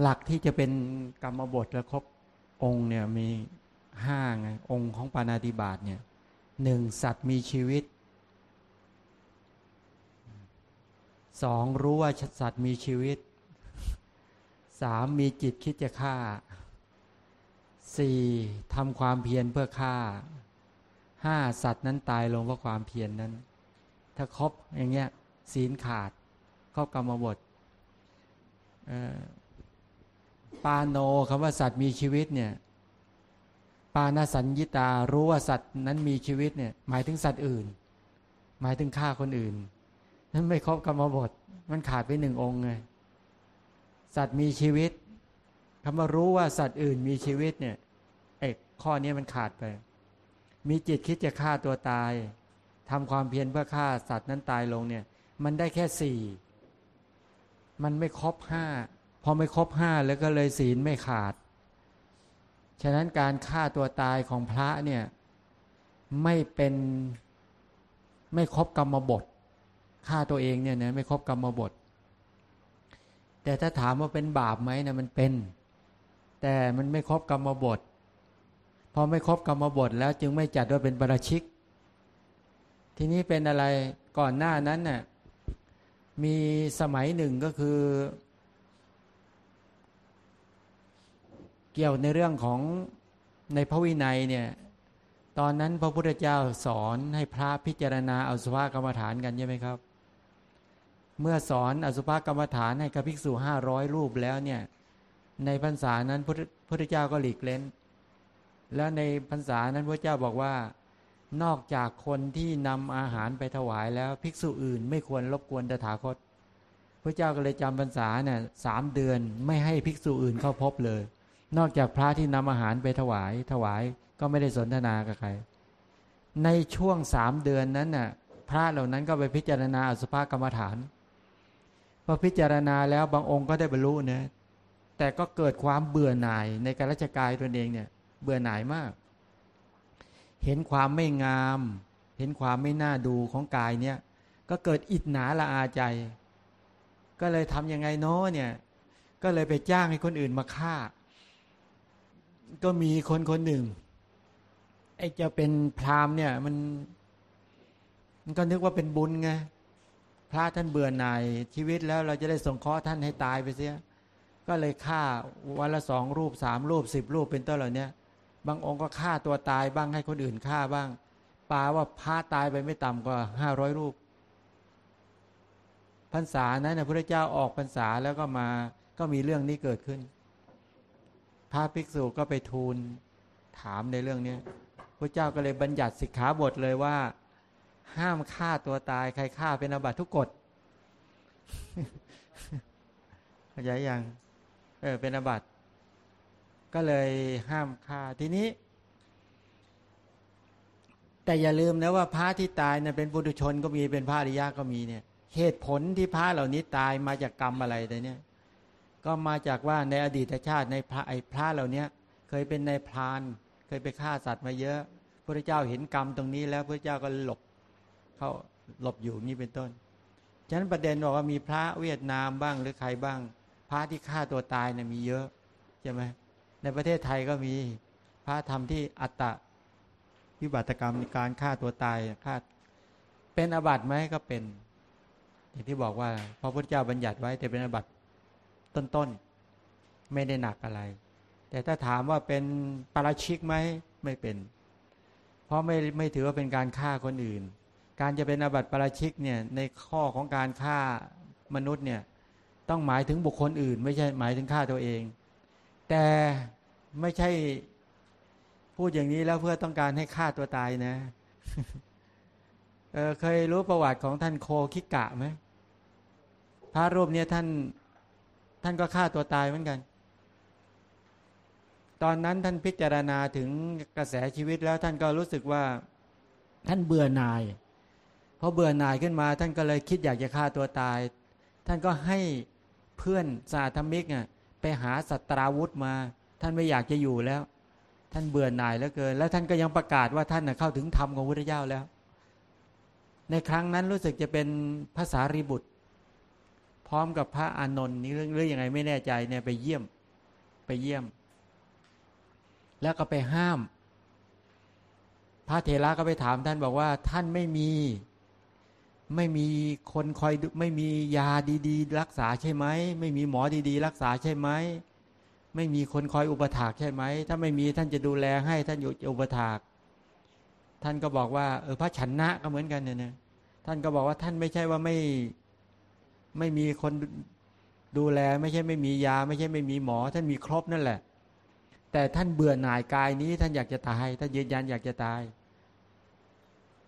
หลักที่จะเป็นกรรมบทและครบองค์เนี่ยมีห้าไงองค์ของปานาติบาตเนี่ยหนึ่งสัตว์มีชีวิตสองรู้ว่าสัตว์มีชีวิตสามมีจิตคิดจะฆ่าสี่ทำความเพียรเพื่อฆ่าห้าสัตว์นั้นตายลงเพราะความเพียรนนั้น ถ้าครบอย่างเงี้ยศีลขาดครอบกรรมบท ปาโนคำว่าสัตว์มีชีวิตเนี่ยปานาสัญญิตารู้ว่าสัตว์นั้นมีชีวิตเนี่ยหมายถึงสัตว์อื่น หมายถึงฆ่าคนอื่น นั้นไม่ครบกรรมบทมันขาดไปหนึ่งองค์ไงสัตว์มีชีวิตคำว่ารู้ว่าสัตว์อื่นมีชีวิตเนี่ยไอ้ข้อนี้มันขาดไป มีจิตคิดจะฆ่าตัวตายทำความเพียรเพื่อฆ่าสัตว์นั้นตายลงเนี่ย มันได้แค่สี่มันไม่ครบห้า พอไม่ครบห้าแล้วก็เลยศีลไม่ขาด ฉะนั้นการฆ่าตัวตายของพระเนี่ยไม่เป็นไม่ครบกรรมบทฆ่าตัวเองเนี่ยนะไม่ครบกรรมบท แต่ถ้าถามว่าเป็นบาปไหมนะมันเป็น แต่มันไม่ครบกรรมบทพอไม่ครบกรรมบทแล้วจึงไม่จัดว่าเป็นประชิก ทีนี้เป็นอะไรก่อนหน้านั้นน่ะมีสมัยหนึ่งก็คือ เกี่ยวในเรื่องของในพระวินัยเนี่ยตอนนั้นพระพุทธเจ้าสอนให้พระพิจารณาอสุภกรรมฐานกันใช่ไหมครับ เมื่อสอนอสุภกรรมฐานให้กับภิกษุห้าร้อยรูปแล้วเนี่ยในพรรษานั้นพระพุทธเจ้าก็หลีกเล้น แล้วในพรรษานั้นพระเจ้าบอกว่า นอกจากคนที่นำอาหารไปถวายแล้วภิกษุอื่น ไม่ควรรบกวนตถาคตพระเจ้าก็เลยจำพรรษาเนี่ยสามเดือนไม่ให้ภิกษุอื่นเข้าพบเลย นอกจากพระที่นำอาหารไปถวาย ถวายก็ไม่ได้สนทนากับใคร ในช่วงสามเดือนนั้นน่ะพระเหล่านั้นก็ไปพิจารณาอสุภกรรมฐานพอพิจารณาแล้วบางองค์ก็ได้บรรลุนะแต่ก็เกิดความเบื่อหน่ายในการราชกายตนเองเนี่ย เบื่อหน่ายมาก เห็นความไม่งาม เห็นความไม่น่าดูของกายเนี่ย ก็เกิดอิจฉาละอาใจ ก็เลยทำยังไงเนาะเนี่ย ก็เลยไปจ้างให้คนอื่นมาฆ่า ก็มีคนคนหนึ่งไอ้จะเป็นพราหมณ์เนี่ยมัน มันก็นึกว่าเป็นบุญไงพระท่านเบื่อหน่ายชีวิตแล้วเราจะได้ส่งเคราะห์ท่านให้ตายไปเสีย ก็เลยฆ่าวันละสองรูปสามรูปสิบรูปเป็นต้นเหล่านี้บางองค์ก็ฆ่าตัวตายบ้างให้คนอื่นฆ่าบ้างปาว่าพระตายไปไม่ต่ำกว่าห้าร้อยรูปพรรษานั้นนะพระเจ้าออกพรรษาแล้วก็มาก็มีเรื่องนี้เกิดขึ้น พระภิกษุก็ไปทูลถามในเรื่องนี้พระเจ้าก็เลยบัญญัติสิกขาบทเลยว่า ห้ามฆ่าตัวตายใครฆ่าเป็นอาบัติทุกกฎเข้าใจยังเออเป็นอาบัติก็เลยห้ามฆ่าทีนี้ แต่อย่าลืมนะว่าพระที่ตายเนะเป็นบุตุชนก็มีเป็นพระอริยะก็มีเนี่ย เหตุผลที่พระเหล่านี้ตายมาจากกรรมอะไรแต่เนี่ย ก็มาจากว่าในอดีตชาติในพระไอ้พระเหล่านี้เคยเป็นในพรานเคยไปฆ่าสัตว์มาเยอะพระเจ้าเห็นกรรมตรงนี้แล้วพระเจ้าก็หลบเขาหลบอยู่นี่เป็นต้นฉะนั้นประเด็นบอกว่ามีพระเวียดนามบ้างหรือใครบ้าง พระที่ฆ่าตัวตายเนี่ยมีเยอะใช่ไหมในประเทศไทยก็มีพระธรรมที่อัตตะวิบัติกรรมการฆ่าตัวตายฆ่าเป็นอบัติไหมก็เป็น อย่างที่บอกว่าพระพุทธเจ้าบัญญัติไว้แต่เป็นอบัติ ต้นๆ ไม่ได้หนักอะไร แต่ถ้าถามว่าเป็นปาราชิกไหมไม่เป็น เพราะไม่ไม่ถือว่าเป็นการฆ่าคนอื่น การจะเป็นอาบัติปาราชิกเนี่ยในข้อของการฆ่ามนุษย์เนี่ยต้องหมายถึงบุคคลอื่น ไม่ใช่หมายถึงฆ่าตัวเอง แต่ไม่ใช่พูดอย่างนี้แล้วเพื่อต้องการให้ฆ่าตัวตายนะเเคยรู้ประวัติของท่านโคคิกะไหมพระรูปเนี้ท่าน ท่านก็ฆ่าตัวตายเหมือนกัน ตอนนั้นท่านพิจารณาถึงกระแสชีวิตแล้วท่านก็รู้สึกว่า ท่านเบื่อหน่ายพอเบื่อหน่ายขึ้นมา ท่านก็เลยคิดอยากจะฆ่าตัวตาย ท่านก็ให้เพื่อนสาธมิกอะไปหาสัตราวุธมา ท่านไม่อยากจะอยู่แล้ว ท่านเบื่อหน่ายแล้วเกิน แล้วท่านก็ยังประกาศว่าท่านเข้าถึงธรรมของพระเจ้าแล้ว ในครั้งนั้นรู้สึกจะเป็นภาษารีบุตร พร้อมกับพระอานนท์นี่เรื่องเรื่องยังไงไม่แน่ใจเนี่ยไปเยี่ยม ไปเยี่ยม แล้วก็ไปห้าม พระเถระก็ไปถามท่านบอกว่า ท่านไม่มีไม่มีคนคอยไม่มียาดี ๆ รักษาใช่ไหมไม่มีหมอดี ๆ รักษาใช่ไหมไม่มีคนคอยอุปถากใช่ไหมถ้าไม่มีท่านจะดูแลให้ท่านอยู่อุปถาก ท่านก็บอกว่าเออพระชนะก็เหมือนกันเนี่ยนะท่านก็บอกว่าท่านไม่ใช่ว่าไม่ ไม่มีคนดูแลไม่ใช่ไม่มียา ไม่ใช่ไม่มีหมอ ท่านมีครบนั่นแหละ แต่ท่านเบื่อหน่ายกายนี้ ท่านอยากจะตายท่านยืนยันอยากจะตาย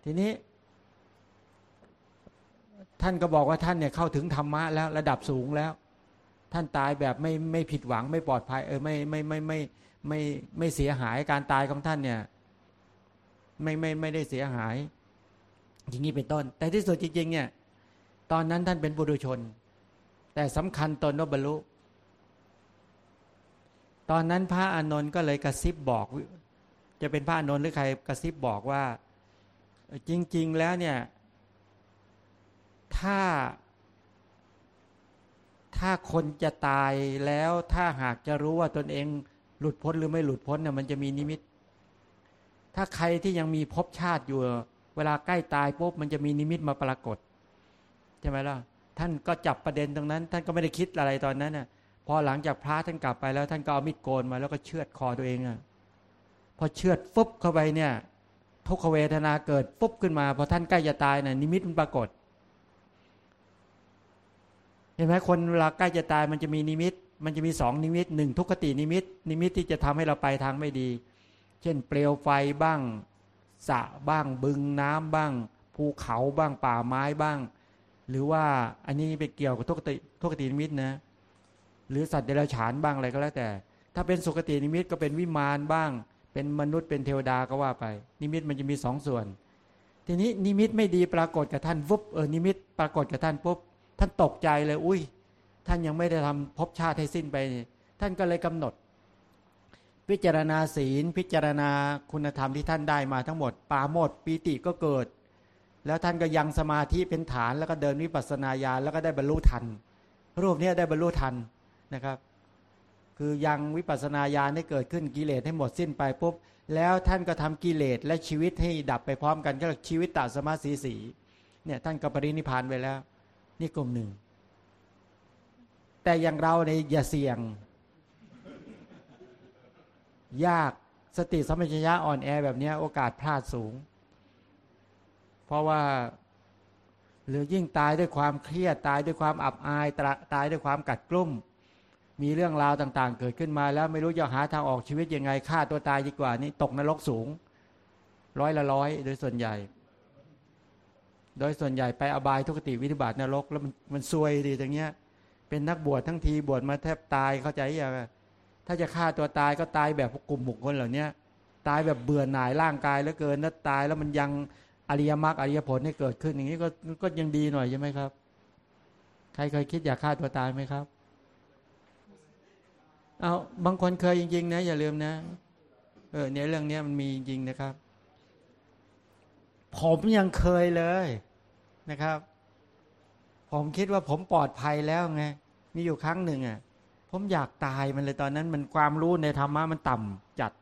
ทีนี้ ท่านก็บอกว่าท่านเนี่ยเข้าถึงธรรมะแล้วระดับสูงแล้ว ท่านตายแบบไม่ไม่ผิดหวังไม่ปลอดภัย เออไม่ไม่ไม่ไม่ไม่ไม่เสียหายการตายของท่านเนี่ย ไม่ไม่ไม่ได้เสียหาย อย่างนี้เป็นต้น แต่ที่สุดจริงๆเนี่ย ตอนนั้นท่านเป็นบุรุชน แต่สำคัญตนว่าบรรลุ ตอนนั้นพระอานนท์ก็เลยกระซิบบอก จะเป็นพระอานนท์หรือใครกระซิบบอกว่า จริง ๆ แล้วเนี่ย ถ้า ถ้าคนจะตายแล้วถ้าหากจะรู้ว่าตนเองหลุดพ้นหรือไม่หลุดพ้นเนี่ยมันจะมีนิมิต ถ้าใครที่ยังมีภพชาติอยู่ เวลาใกล้ตายปุ๊บมันจะมีนิมิตมาปรากฏ ใช่ไหมล่ะท่านก็จับประเด็นตรงนั้น ท่านก็ไม่ได้คิดอะไรตอนนั้นน่ะพอหลังจากพระท่านกลับไปแล้ว ท่านก็เอามีดโกนมาแล้วก็เชือดคอตัวเองอะพอเชือดฟุบเข้าไปเนี่ยทุกขเวทนาเกิดฟุบขึ้นมาพอท่านใกล้จะตายน่ะนิมิตมันปรากฏ เห็นไหมคนเวลาใกล้จะตายมันจะมีนิมิต มันจะมีสองนิมิตหนึ่งทุคตินิมิต นิมิตที่จะทำให้เราไปทางไม่ดี เช่น เปลวไฟบ้างสระบ้างบึงน้ำบ้าง ภูเขาบ้างป่าไม้บ้าง หรือว่าอันนี้ไปเกี่ยวกับทุคติทุคตินิมิตนะ หรือสัตว์เดรัจฉานบ้างอะไรก็แล้วแต่ ถ้าเป็นสุคตินิมิตก็เป็นวิมานบ้าง เป็นมนุษย์เป็นเทวดาก็ว่าไป นิมิตมันจะมีสองส่วน ทีนี้นิมิตไม่ดีปรากฏกับท่านวุบเออนิมิต ปรากฏกับท่านปุ๊บท่านตกใจเลย อุ้ย ท่านยังไม่ได้ทำภพชาติให้สิ้นไป ท่านก็เลยกำหนด พิจารณาศีล พิจารณาคุณธรรมที่ท่านได้มาทั้งหมด ปราโมทย์ปีติก็เกิด แล้วท่านก็ยังสมาธิเป็นฐานแล้วก็เดินวิปัสสนาญาณแล้วก็ได้บรรลุทัน รูปนี้ได้บรรลุทันนะครับ คือยังวิปัสสนาญาณให้เกิดขึ้นกิเลสให้หมดสิ้นไปปุ๊บแล้วท่านก็ทำกิเลสและชีวิตให้ดับไปพร้อมกันก็ชีวิตตาสมาสีสีเนี่ยท่านก็ปรินิพานไปแล้ว นี่กลุ่มหนึ่ง แต่อย่างเราในอย่าเสี่ยง ยากสติสมัชยะอ่อนแอแบบนี้โอกาสพลาดสูง ราะว่า หรือยิ่งตายด้วยความเครียดตายด้วยความอับอายตายด้วยความกัดกลุ่ม มีเรื่องราวต่างๆ เกิดขึ้นมา แล้วไม่รู้จะหาทางออกชีวิตยังไงฆ่าตัวตายดีกว่านี่ตกนรกสูง ร้อยละร้อยโดยส่วนใหญ่ โดยส่วนใหญ่ไปอบายทุกติวิธิบาตนรก แล้วมันมันซวยดีอย่างเงี้ย เป็นนักบวชทั้งทีบวชมาแทบตายเข้าใจยังถ้าจะฆ่าตัวตายก็ตายแบบกลุ่มบุคคลเหล่านี้ตายแบบเบื่อหน่ายร่างกายแล้วเกินแล้วตายแล้วมันยัง อริยมรรคอริยผลให้เกิดขึ้นอย่างนี้ก็ก็ยังดีหน่อยใช่ไหมครับ ใครเคยคิดอยากฆ่าตัวตายไหมครับเอาบางคนเคยจริงๆนะ อย่าลืมนะเออเนี่ยเรื่องนี้มันมีจริงนะครับ ผมยังเคยเลยนะครับ ผมคิดว่าผมปลอดภัยแล้วไงมีอยู่ครั้งหนึ่งอะ ผมอยากตายมันเลยตอนนั้น มันความรู้ในธรรมะมันต่ำจัด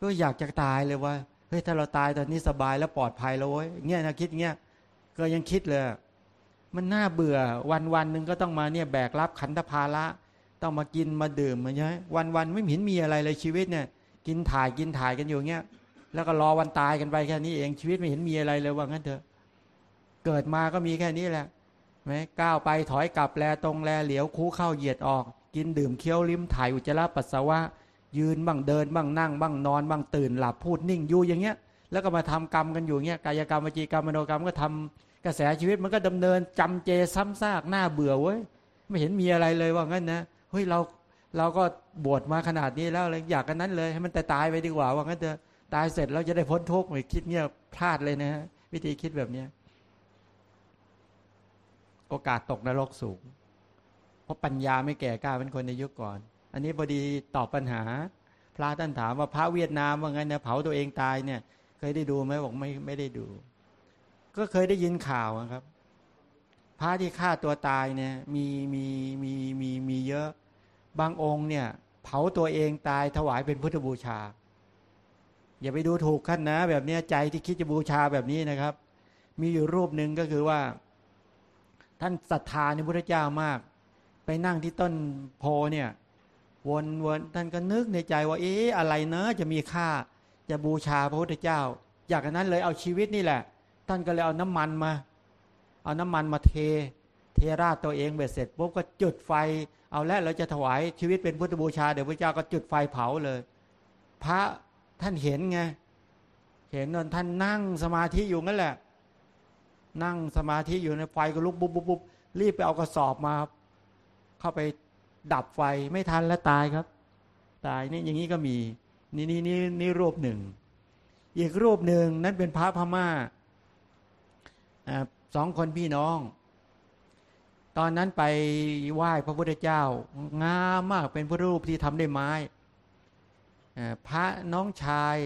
ก็อยากจะตายเลยว่า เฮ้ยถ้าเราตายตอนนี้สบายแล้วปลอดภัยแล้วเว้ยเงี้ยนะคิดเงี้ยก็ยังคิดเลย มันน่าเบื่อวันวันหนึ่งก็ต้องมาเนี่ยแบกรับขันธภาระต้องมากินมาดื่มมาเนี้ยวันวันไม่เห็นมีอะไรเลยชีวิตเนี่ย กินถ่ายกินถ่ายกันอยู่เงี้ยแล้วก็รอวันตายกันไปแค่นี้เองชีวิตไม่เห็นมีอะไรเลยว่างั้นเถอะ เกิดมาก็มีแค่นี้แหละไหมก้าวไปถอยกลับแลตรงแลเหลียวคู่เข้าเหยียดออก กินดื่มเคี้ยวลิ้มถ่ายอุจจาระปัสสาวะ ยืนบ้างเดินบ้างนั่งบ้างนอนบ้างตื่นหลับพูดนิ่งอยู่อย่างเงี้ย แล้วก็มาทำกรรมกันอยู่เงี้ยกายกรรมวจีกรรมมโนกรรมก็ทำกระแสชีวิตมันก็ดำเนินจำเจซ้ำซากหน้าเบื่อเว้ยไม่เห็นมีอะไรเลยว่างั้นนะเฮ้ยเราเราก็บวชมาขนาดนี้แล้วเลยอยากกันนั้นเลยให้มันแต่ตายไปดีกว่าว่างั้นเถอะตายเสร็จเราจะได้พ้นทุกข์ไม่คิดเงี้ยพลาดเลยนะฮะวิธีคิดแบบเนี้ยโอกาสตกนรกสูง เพราะปัญญาไม่แก่กล้าเป็นคนในยุคก่อน อันนี้พอดีตอบปัญหา พระท่านถามว่าพระเวียดนามว่าไงนะเผาตัวเองตายเนี่ย เคยได้ดูไหมบอกไม่ไม่ได้ดู ก็เคยได้ยินข่าวครับ พระที่ฆ่าตัวตายเนี่ย มีมีมีมีมีเยอะบางองค์เนี่ย เผาตัวเองตายถวายเป็นพุทธบูชา อย่าไปดูถูกขั้นนะ แบบนี้ใจที่คิดจะบูชาแบบนี้นะครับ มีอยู่รูปหนึ่งก็คือว่า ท่านศรัทธาในพระเจ้ามาก ไปนั่งที่ต้นโพเนี่ย วนวนท่านก็นึกในใจว่าเอ๊ะอะไรเนอะจะมีค่า จะบูชาพระพุทธเจ้าอยากนั้นเลยเอาชีวิตนี่แหละ ท่านก็เลยเอาน้ำมันมา เอาน้ำมันมาเท เทราดตัวเองเบ็ดเสร็จปุ๊บก็จุดไฟ เอาแล้วเราจะถวายชีวิตเป็นพุทธบูชาเดี๋ยวพระเจ้าก็จุดไฟเผาเลย พระท่านเห็นไงเห็นนนท่านนั่งสมาธิอยู่นั่นแหละ นั่งสมาธิอยู่ในไฟก็ลุกปุ๊บปุ๊บปุ๊บรีบไปเอากระสอบมา เข้าไป ดับไฟไม่ทันแล้วตายครับ ตายนี่อย่างนี้ก็มี นี่นี่นี่นี่รูปหนึ่ง อีกรูปหนึ่งนั้นเป็นพระพม่าสองคนพี่น้อง ตอนนั้นไปไหว้พระพุทธเจ้างามมากเป็นพระรูปที่ทำด้วยไม้พระน้องชาย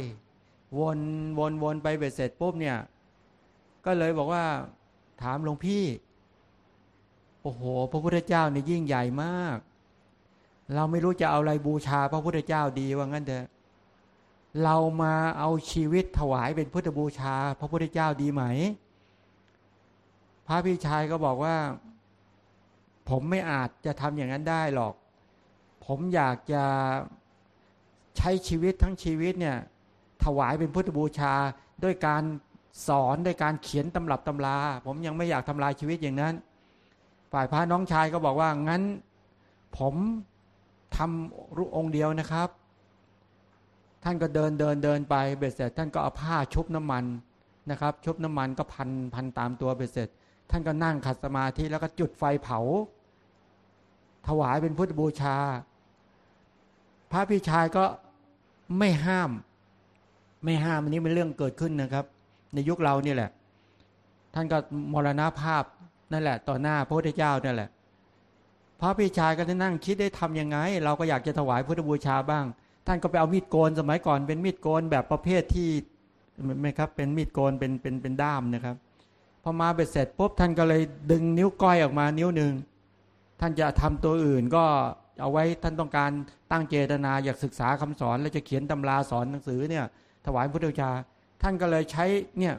วนวนวนไปเบ็ดเสร็จปุ๊บเนี่ย ก็เลยบอกว่าถามหลวงพี่ โอ้โห พระพุทธเจ้าเนี่ยยิ่งใหญ่มาก เราไม่รู้จะเอาอะไรบูชาพระพุทธเจ้าดีว่างั้นเถอะเรามาเอาชีวิตถวายเป็นพุทธบูชา พระพุทธเจ้าดีไหม พระพี่ชายก็บอกว่า ผมไม่อาจจะทำอย่างนั้นได้หรอก ผมอยากจะใช้ชีวิตทั้งชีวิตเนี่ย ถวายเป็นพุทธบูชาด้วยการสอนด้วยการเขียนตำรับตำรา ผมยังไม่อยากทำลายชีวิตอย่างนั้น ฝ่ายพระน้องชายก็บอกว่างั้น ผม ทำรูองค์เดียวนะครับ ท่านก็เดินเดินเดินไปเบ็ดเสร็จ ท่านก็เอาผ้าชุบน้ำมันนะครับ ชุบน้ำมันก็พันพันตามตัวเบ็ดเสร็จ ท่านก็นั่งขัดสมาธิแล้วก็จุดไฟเผา ถวายเป็นพุทธบูชา พระพี่ชายก็ไม่ห้าม ไม่ห้ามอันนี้เป็นเรื่องเกิดขึ้นนะครับ ในยุคเรานี่แหละ ท่านก็มรณภาพนั่นแหละ ต่อหน้าพระพุทธเจ้านั่นแหละ พระพี่ชายก็จะนั่งคิดได้ทํำยังไง เราก็อยากจะถวายพุทธบูชาบ้าง ท่านก็ไปเอามีดโกนสมัยก่อนเป็นมีดโกนแบบประเภทที่ไม่ครับ เป็นมีดโกนเป็นเป็นเป็นด้ามนะครับพอมาเบ็ดเสร็จปุ๊บท่านก็เลยดึงนิ้วก้อยออกมานิ้วหนึ่งท่านจะทำตัวอื่นก็เอาไว้ท่านต้องการตั้งเจตนาอยากศึกษาคำสอน แล้วจะเขียนตำราสอนหนังสือเนี่ยถวายพุทธบูชา ท่านก็เลยใช้เนี่ย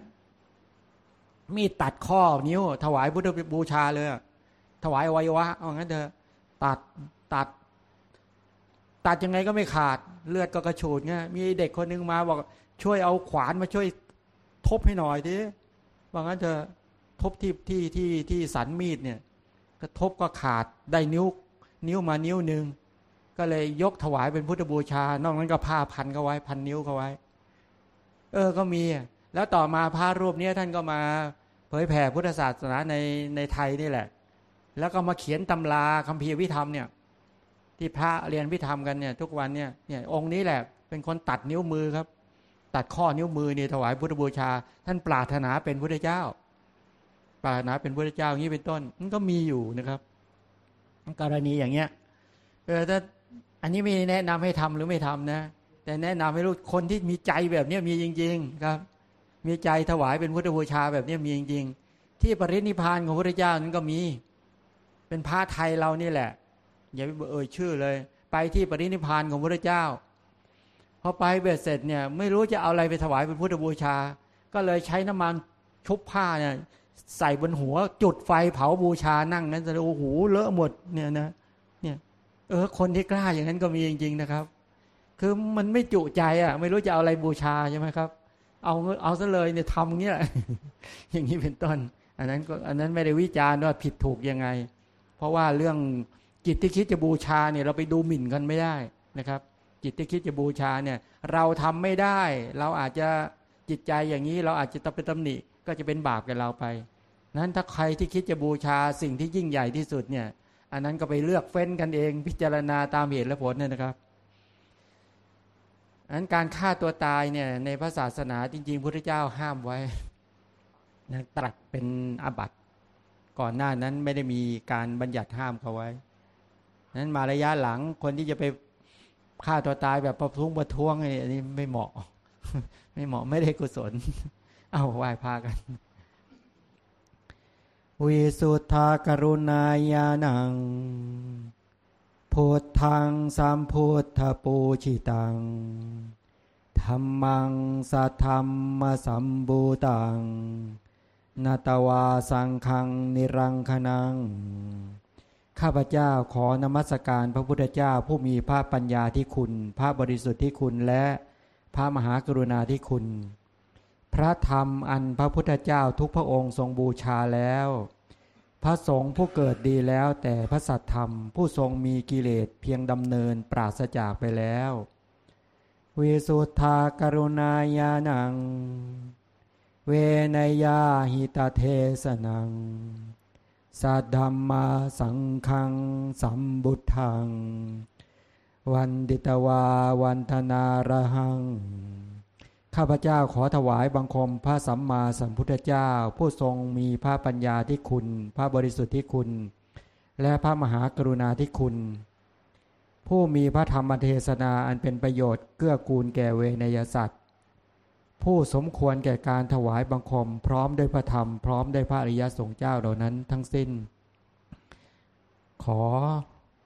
มีดตัดข้อนิ้วถวายพุทธบูชาเลย ถวายวัยวะเอางั้นเถอะตัดตัด ตัดยังไงก็ไม่ขาด เลือดก็กระฉูดเงี้ยมีเด็กคนนึงมาบอกช่วยเอาขวานมาช่วยทบให้หน่อยดิว่างั้นเถอะทบที่ที่ที่ที่สันมีดเนี่ยก็ทบก็ขาดได้นิ้ว นิ้วมานิ้วหนึ่งก็เลยยกถวายเป็นพุทธบูชา นอกนั้นก็ผ้าพันเขาไว้พันนิ้วเขาไว้ เออก็มี แล้วต่อมาพระรูปนี้ท่านก็มา เผยแผ่พุทธศาสนาในในไทยนี่แหละ แล้วก็มาเขียนตำราคัมภีร์วิธรรมเนี่ย ที่พระเรียนวิธรรมกันเนี่ย ทุกวันเนี่ยเนี่ยองค์นี้แหละ เป็นคนตัดนิ้วมือครับ ตัดข้อนิ้วมือเนี่ยถวายพุทธบูชา ท่านปรารถนาเป็นพุทธเจ้า ปรารถนาเป็นพุทธเจ้าอย่างนี้เป็นต้นมันก็มีอยู่นะครับกรณีอย่างเงี้ยเออถ้าอันนี้ไม่แนะนำให้ทำหรือไม่ทำนะ แต่แนะนำให้รู้คนที่มีใจแบบนี้มีจริง ๆ ครับ มีใจถวายเป็นพุทธบูชาแบบนี้มีจริง ๆ ที่ปรินิพานของพระเจ้านั้นก็มี เป็นพระไทยเรานี่แหละ อย่าไปเอ่ยชื่อเลย ไปที่ปรินิพานของพระเจ้าพอไปเบ็ดเสร็จเนี่ยไม่รู้จะเอาอะไรไปถวายเป็นพุทธบูชา ก็เลยใช้น้ำมันชุบผ้าเนี่ยใส่บนหัวจุดไฟเผาบูชานั่งนั้นจะโอ้โหเลอะหมดเนี่ยนะเนี่ยเออคนที่กล้าอย่างนั้นก็มีจริง ๆนะครับ คือมันไม่จุใจอะ ไม่รู้จะเอาอะไรบูชาใช่ไหมครับ เอาเอาซะเลยเนี่ยทำเงี้ยอย่างนี้เป็นต้น อันนั้นก็อันนั้นไม่ได้วิจารณ์ว่าผิดถูกยังไง ราะว่าเรื่องจิตที่คิดจะบูชาเนี่ยเราไปดูหมิ่นกันไม่ได้นะครับ จิตที่คิดจะบูชาเนี่ยเราทำไม่ได้ เราอาจจะจิตใจอย่างนี้ เราอาจจะต้องไปตำหนิก็จะเป็นบาปกับเราไป นั้นถ้าใครที่คิดจะบูชาสิ่งที่ยิ่งใหญ่ที่สุดเนี่ยอันนั้นก็ไปเลือกเฟ้นกันเองพิจารณาตามเหตุและผลเนี่ยนะครับอันการฆ่าตัวตายเนี่ยในพระศาสนาจริงๆพระเจ้าห้ามไว้นะตรัสเป็นอาบัติ ก่อนหน้านั้นไม่ได้มีการบัญญัติห้ามเขาไว้ นั้นมาระยะหลังคนที่จะไปฆ่าตัวตายแบบประท้วงประท้วงอันนี้ไม่เหมาะ ไม่เหมาะไม่ได้กุศล เอาไหว้พากันวิสุทธากรุณาญาณังพุทธังสัมพุทธปูชิตังธรรมังสัทธรรมสัมบูตัง นาตวาสังคังนิรังคนัง ข้าพเจ้าขอนมัสการพระพุทธเจ้าผู้มีพระปัญญาที่คุณ พระบริสุทธิ์ที่คุณและพระมหากรุณาที่คุณ พระธรรมอันพระพุทธเจ้าทุกพระองค์ทรงบูชาแล้ว พระสงฆ์ผู้เกิดดีแล้วแต่พระสัตธรรมผู้ทรงมีกิเลสเพียงดำเนินปราศจากไปแล้ววิสุทธากรุณาญาณัง เวนยาหิตาเทสนัง สัทธรรมาสังคังสัมบุทัง วันดิตวาวันธนาระหัง ข้าพเจ้าขอถวายบังคมพระสัมมาสัมพุทธเจ้า ผู้ทรงมีพระปัญญาที่คุณ พระบริสุทธิ์ที่คุณ และพระมหากรุณาที่คุณ ผู้มีพระธรรมเทศนาอันเป็นประโยชน์เกื้อกูลแก่เวนยสัตว์ ผู้สมควรแก่การถวายบังคม พร้อมด้วยพระธรรม พร้อมด้วยพระอริยสงฆ์เจ้าเหล่านั้นทั้งสิ้น ขอ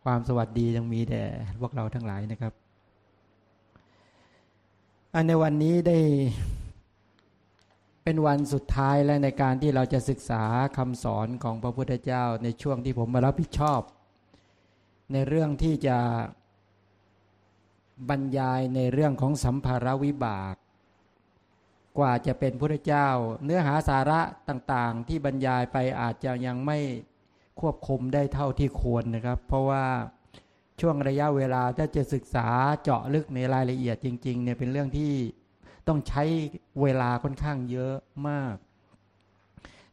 ความสวัสดียังมีแด่พวกเราทั้งหลายนะครับ อันในวันนี้ได้เป็นวันสุดท้ายและในการที่เราจะศึกษาคำสอนของพระพุทธเจ้าในช่วงที่ผมมารับผิดชอบ ในเรื่องที่จะบรรยายในเรื่องของสัมภาระวิบาก กว่าจะเป็นพระเจ้า เนื้อหาสาระต่างๆ ที่บรรยายไปอาจจะยังไม่ควบคุมได้เท่าที่ควรนะครับ เพราะว่าช่วงระยะเวลาถ้าจะศึกษาเจาะลึกในรายละเอียดจริง ๆ เนี่ยเป็นเรื่องที่ต้องใช้เวลาค่อนข้างเยอะมาก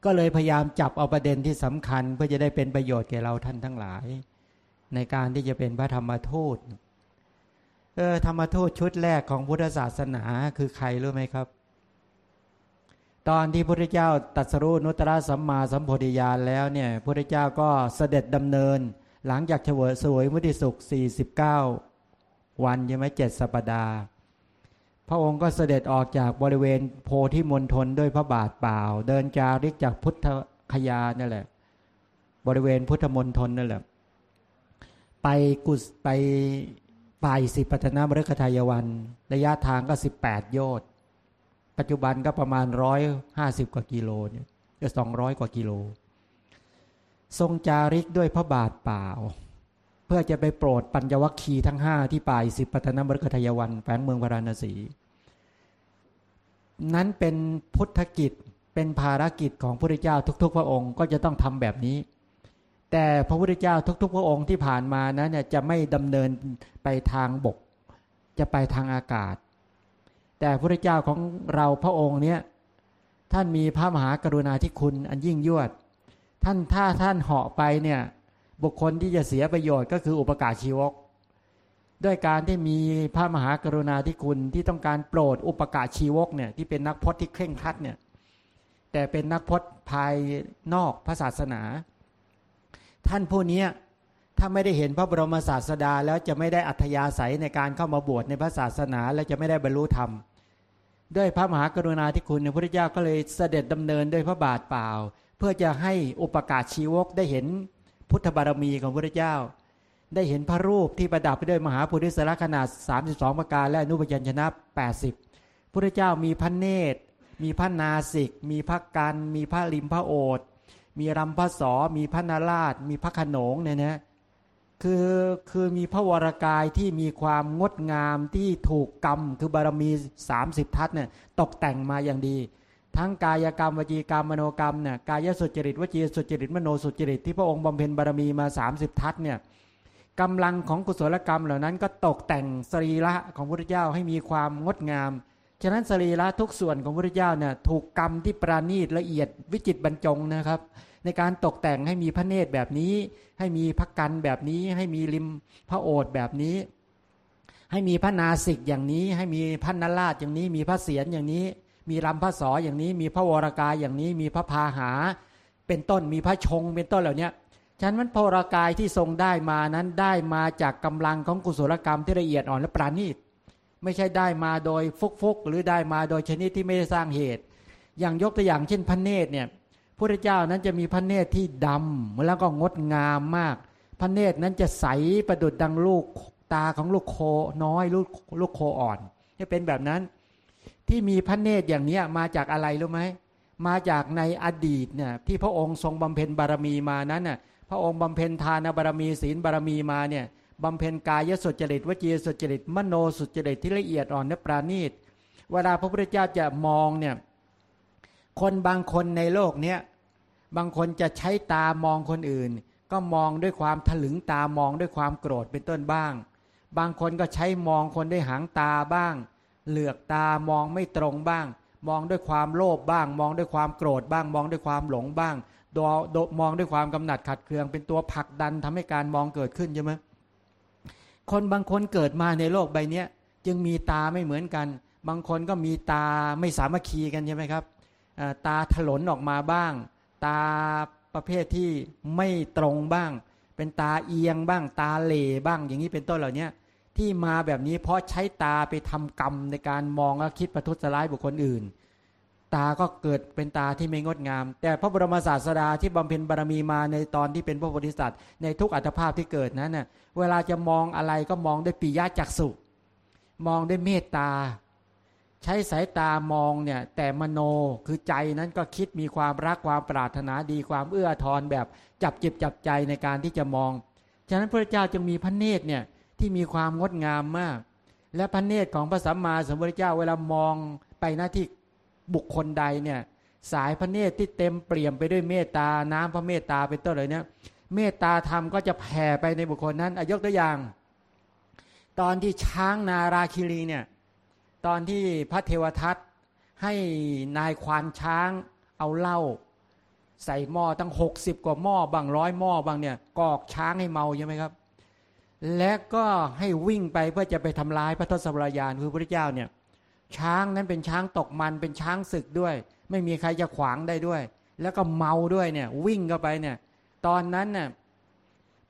ก็เลยพยายามจับเอาประเด็นที่สำคัญเพื่อจะได้เป็นประโยชน์แก่เราท่านทั้งหลาย ในการที่จะเป็นพระธรรมทูตเออธรรมทูตชุดแรกของพุทธศาสนาคือใครรู้ไหมครับ ตอนที่พระพุทธเจ้าตัดสรุนุตตรสัมมาสัมโพธิญาณแล้วเนี่ยพระพุทธเจ้าก็เสด็จดำเนิน หลังจากเฉวยสวยมุติสุข 49 วันใช่ไหมเจ็ดสัปดาห์ พระองค์ก็เสด็จออกจากบริเวณโพธิมณฑลด้วยพระบาทเปล่า เดินจาริกจากพุทธคยานั่นแหละ บริเวณพุทธมณฑลนั่นแหละ ไปกุศไปป่ายสิปัตนามฤคทายวัน ระยะทางก็สิบแปดโยชน์ ปัจจุบันก็ประมาณร้อยห้าสิบกว่ากิโลเนี่ยก็สองร้อยกว่ากิโล ทรงจาริกด้วยพระบาทเปล่า เพื่อจะไปโปรดปัญญวัคคีทั้งห้าที่ป่ายสิบปัตนามฤคทยวันแฝงเมืองพาราณสี นั้นเป็นพุทธกิจเป็นภารกิจของพระพุทธเจ้าทุก ๆ พระองค์ก็จะต้องทำแบบนี้ แต่พระพุทธเจ้าทุก ๆ พระองค์ที่ผ่านมานะเนี่ยจะไม่ดำเนินไปทางบก จะไปทางอากาศ แต่พระเจ้าของเราพระองค์เนี้ยท่านมีพระมหากรุณาธิคุณอันยิ่งยวด ท่านถ้าท่านเหาะไปเนี่ยบุคคลที่จะเสียประโยชน์ก็คืออุปการชีวก ด้วยการที่มีพระมหากรุณาธิคุณที่ต้องการโปรดอุปการชีวกเนี่ยที่เป็นนักพจน์ที่เคร่งครัดเนี่ยแต่เป็นนักพจน์ภายนอกพระศาสนา ท่านผู้นี้ถ้าไม่ได้เห็นพระบรมศาสดา แล้วจะไม่ได้อัธยาศัยในการเข้ามาบวชในพระศาสนา และจะไม่ได้บรรลุธรรม ด้วยพระมหากรุณาธิคุณพระพุทธเจ้าก็เลยเสด็จดำเนินด้วยพระบาทเปล่า เพื่อจะให้อุปการชีวกได้เห็นพุทธบารมีของพระพุทธเจ้า ได้เห็นพระรูปที่ประดับไปด้วยมหาปุริสระขนาด 32 ประการและอนุปยัญชนะ 80 พุทธเจ้ามีพระเนตร มีพระนาสิก มีพระกัน มีพระลิมพระโอษมีรำพระสอมีพระนาราช มีพระขนงเนี่ยนะ คือคือมีพระวรากายที่มีความงดงามที่ถูกกรรม คือบารมี 30 ทัศเนี่ยตกแต่งมาอย่างดี ทั้งกายกรรมวจีกรรมมโนกรรมเนี่ยกายสุจริตวจีสุจริตมโนสุจริตที่พระองค์บำเพ็ญบารมีมา 30 ทัศเนี่ยกำลังของกุศลกรรมเหล่านั้นก็ตกแต่งสรีระของพระพุทธเจ้าให้มีความงดงาม ฉะนั้นสรีระทุกส่วนของพระพุทธเจ้าเนี่ยถูกกรรมที่ปราณีตละเอียดวิจิตบรรจงนะครับ ในการตกแต่งให้มีพระเนตรแบบนี้ ให้มีพระกันแบบนี้ ให้มีริมพระโอษแบบนี้ ให้มีพระนาสิกอย่างนี้ ให้มีพระนราชอย่างนี้ มีพระเศียรอย่างนี้ มีลำพระสออย่างนี้ มีพระวรกายอย่างนี้ มีพระพาหา เป็นต้นมีพระชงเป็นต้นเหล่านี้ฉะนั้นพระวรกายที่ทรงได้มานั้นได้มาจากกำลังของกุศลกรรมที่ละเอียดอ่อนและปราณีต ไม่ใช่ได้มาโดยฟุกฟุกหรือได้มาโดยชนิดที่ไม่ได้สร้างเหตุ อย่างยกตัวอย่างเช่นพระเนตรเนี่ยพระเจ้านั้นจะมีพระเนตรที่ดำแล้วก็งดงามมาก พระเนตรนั้นจะใสประดุดดังลูกตาของลูกโคน้อยลูกลูกโคอ่อนจะเป็นแบบนั้น ที่มีพระเนตรอย่างนี้มาจากอะไรรู้ไหมมาจากในอดีตเนี่ยที่พระองค์ทรงบำเพ็ญบารมีมานั้นน่ะพระองค์บำเพ็ญทานบารมีศีลบารมีมาเนี่ย บำเพ็ญกายสุจริตวจีสุจริตมโนสุจริตที่ละเอียดอ่อนและปราณีต เวลาพระพุทธเจ้าจะมองเนี่ยคนบางคนในโลกเนี้ยบางคนจะใช้ตามองคนอื่น ก็มองด้วยความถลึงตามองด้วยความโกรธเป็นต้นบ้าง บางคนก็ใช้มองคนด้วยหางตาบ้าง เหลือกตามองไม่ตรงบ้าง มองด้วยความโลภบ้าง มองด้วยความโกรธบ้าง มองด้วยความหลงบ้างดดมองด้วยความกำหนัดขัดเคือง เป็นตัวผลักดันทำให้การมองเกิดขึ้นใช่ไหม คนบางคนเกิดมาในโลกใบนี้จึงมีตาไม่เหมือนกัน บางคนก็มีตาไม่สามัคคีกันใช่ไหมครับตาถลนออกมาบ้าง ตาประเภทที่ไม่ตรงบ้าง เป็นตาเอียงบ้าง ตาเหล่บ้าง อย่างนี้เป็นต้นเหล่านี้ที่มาแบบนี้เพราะใช้ตาไปทำกรรมในการมองและคิดประทุษร้ายบุคคลอื่น ตาก็เกิดเป็นตาที่ไม่งดงาม แต่พระบรมศาสดาที่บำเพ็ญบารมีมาในตอนที่เป็นพระโพธิสัตว์ในทุกอัตภาพที่เกิดนั้นเน่ยเวลาจะมองอะไรก็มองด้วยปิยะจักสุมองด้วยเมตตา ใช้สายตามองเนี่ยแต่มโนคือใจนั้นก็คิดมีความรักความปรารถนาดีความเอื้อทอนแบบจับจิบจับใจในการที่จะมอง ฉะนั้นพระเจ้าจึงมีพระเนตรเนี่ยที่มีความงดงามมาก และพระเนตรของพระสัมมาสัมพุทธเจ้าเวลามองไปหน้าที่ บุคคลใดเนี่ยสายพระเนตรที่เต็มเปี่ยมไปด้วยเมตตา น้ำพระเมตตาเป็นต้นเลยเนี่ยเมตตาธรรมก็จะแผ่ไปในบุคคลนั้นอายกตัวอย่าง ตอนที่ช้างนาราคิรีเนี่ยตอนที่พระเทวทัตให้นายควานช้างเอาเหล้าใส่หม้อตั้งหกสิบกว่าหม้อบางร้อยหม้อบางเนี่ยกอกช้างให้เมาใช่ไหมครับ และก็ให้วิ่งไปเพื่อจะไปทำลายพระทศวรยานคือพระเจ้าเนี่ย ช้างนั้นเป็นช้างตกมันเป็นช้างศึกด้วย ไม่มีใครจะขวางได้ด้วย แล้วก็เมาด้วยเนี่ย วิ่งเข้าไปเนี่ย ตอนนั้นน่ย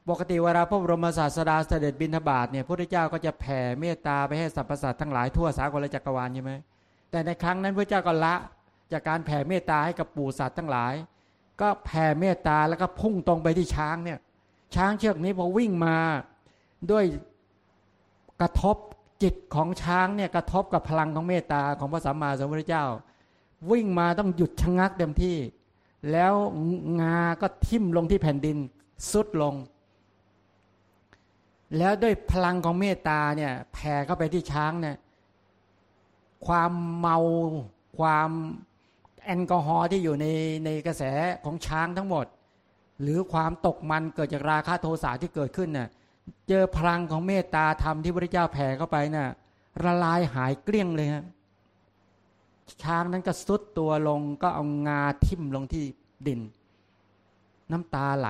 ปกติเวลาพระบรมศาสดาเสด็จบินทบาทเนี่ยพระเจ้าก็จะแผ่เมตตาไปให้สรรพสัตว์ทั้งหลายทั่วสากลจักรวาลใช่ไหมแต่ในครั้งนั้นพระเจ้าก็ละ จากการแผ่เมตตาให้กับปู่สัตว์ทั้งหลาย ก็แผ่เมตตาแล้วก็พุ่งตรงไปที่ช้างเนี่ย ช้างเชือกนี้พอวิ่งมาด้วยกระทบ จิตของช้างเนี่ยกระทบกับพลังของเมตตาของพระสัมมาสัมพุทธเจ้า วิ่งมาต้องหยุดชะงักเต็มที่ แล้วงาก็ทิ่มลงที่แผ่นดินสุดลง แล้วด้วยพลังของเมตตาเนี่ยแผ่เข้าไปที่ช้างเนี่ยความเมาความแอลกอฮอล์ที่อยู่ในในกระแสของช้างทั้งหมด หรือความตกมันเกิดจากราคะโทสะที่เกิดขึ้นเนี่ย เจอพลังของเมตตาธรรมที่พระเจ้าแผ่เข้าไปนะ่ะละลายหายเกลี้ยงเลยฮะช้างนั้นก็สุดตัวลงก็เอางาทิ่มลงที่ดิน น้ำตาไหล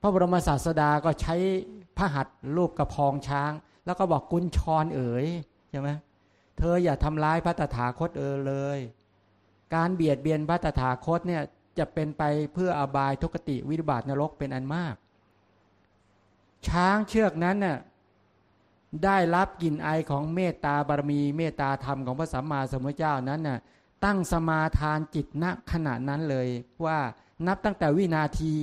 พระบรมศาสดาก็ใช้พระหัตถ์รูปกระพองช้าง แล้วก็บอกกุญชรเอ๋ยใช่ไหมเธออย่าทำร้ายพระตถาคตเออเลย การเบียดเบียนพระตถาคตเนี่ยจะเป็นไปเพื่ออบายทุกติวิบัตินรกเป็นอันมาก ช้างเชือกนั้นน่ะได้รับกลิ่นไอของเมตตาบารมี เมตตาธรรมของพระสัมมาสัมพุทธเจ้านั้นน่ะตั้งสมาทานจิตณขณะนั้นเลยว่านับตั้งแต่วินาที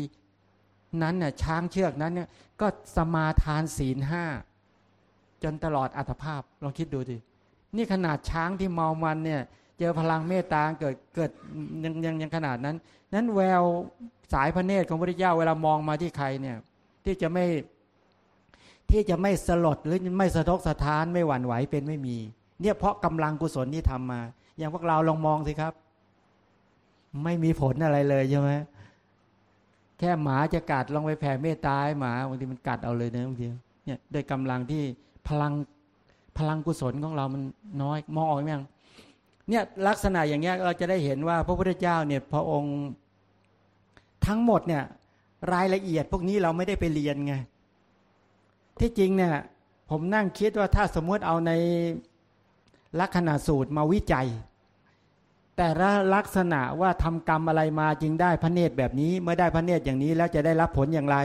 นั้นน่ะช้างเชือกนั้นเนี่ยก็สมาทานศีลห้าจนตลอดอัตภาพลองคิดดูดินี่ขนาดช้างที่เมามันเนี่ย เจอพลังเมตตาเกิดเกิดยังยังยังขนาดนั้น นั้นแววสายพระเนตรของพระเจ้าเวลามองมาที่ใครเนี่ย ที่จะไม่ ที่จะไม่สลดหรือไม่สะทกสะท้านไม่หวั่นไหวเป็นไม่มี เนี่ยเพราะกำลังกุศลที่ทำมา อย่างพวกเราลองมองสิครับ ไม่มีผลอะไรเลยใช่ไหมแค่หมาจะกัดลองไปแผ่เมตตาหมาบางทีมันกัดเอาเลยนะบางทีเนี่ยด้วยกำลังที่พลังพลังกุศลของเรามันน้อยมองออกไหมยังเนี่ยลักษณะอย่างเงี้ยเราจะได้เห็นว่าพระพุทธเจ้าเนี่ยพระองค์ทั้งหมดเนี่ยรายละเอียดพวกนี้เราไม่ได้ไปเรียนไง ที่จริงเนี่ยผมนั่งคิดว่าถ้าสมมติเอาในลักษณะสูตรมาวิจัย แต่ละลักษณะว่าทำกรรมอะไรมาจึงได้พระเนตรแบบนี้ เมื่อได้พระเนตรอย่างนี้ แล้วจะได้รับผลอย่างไร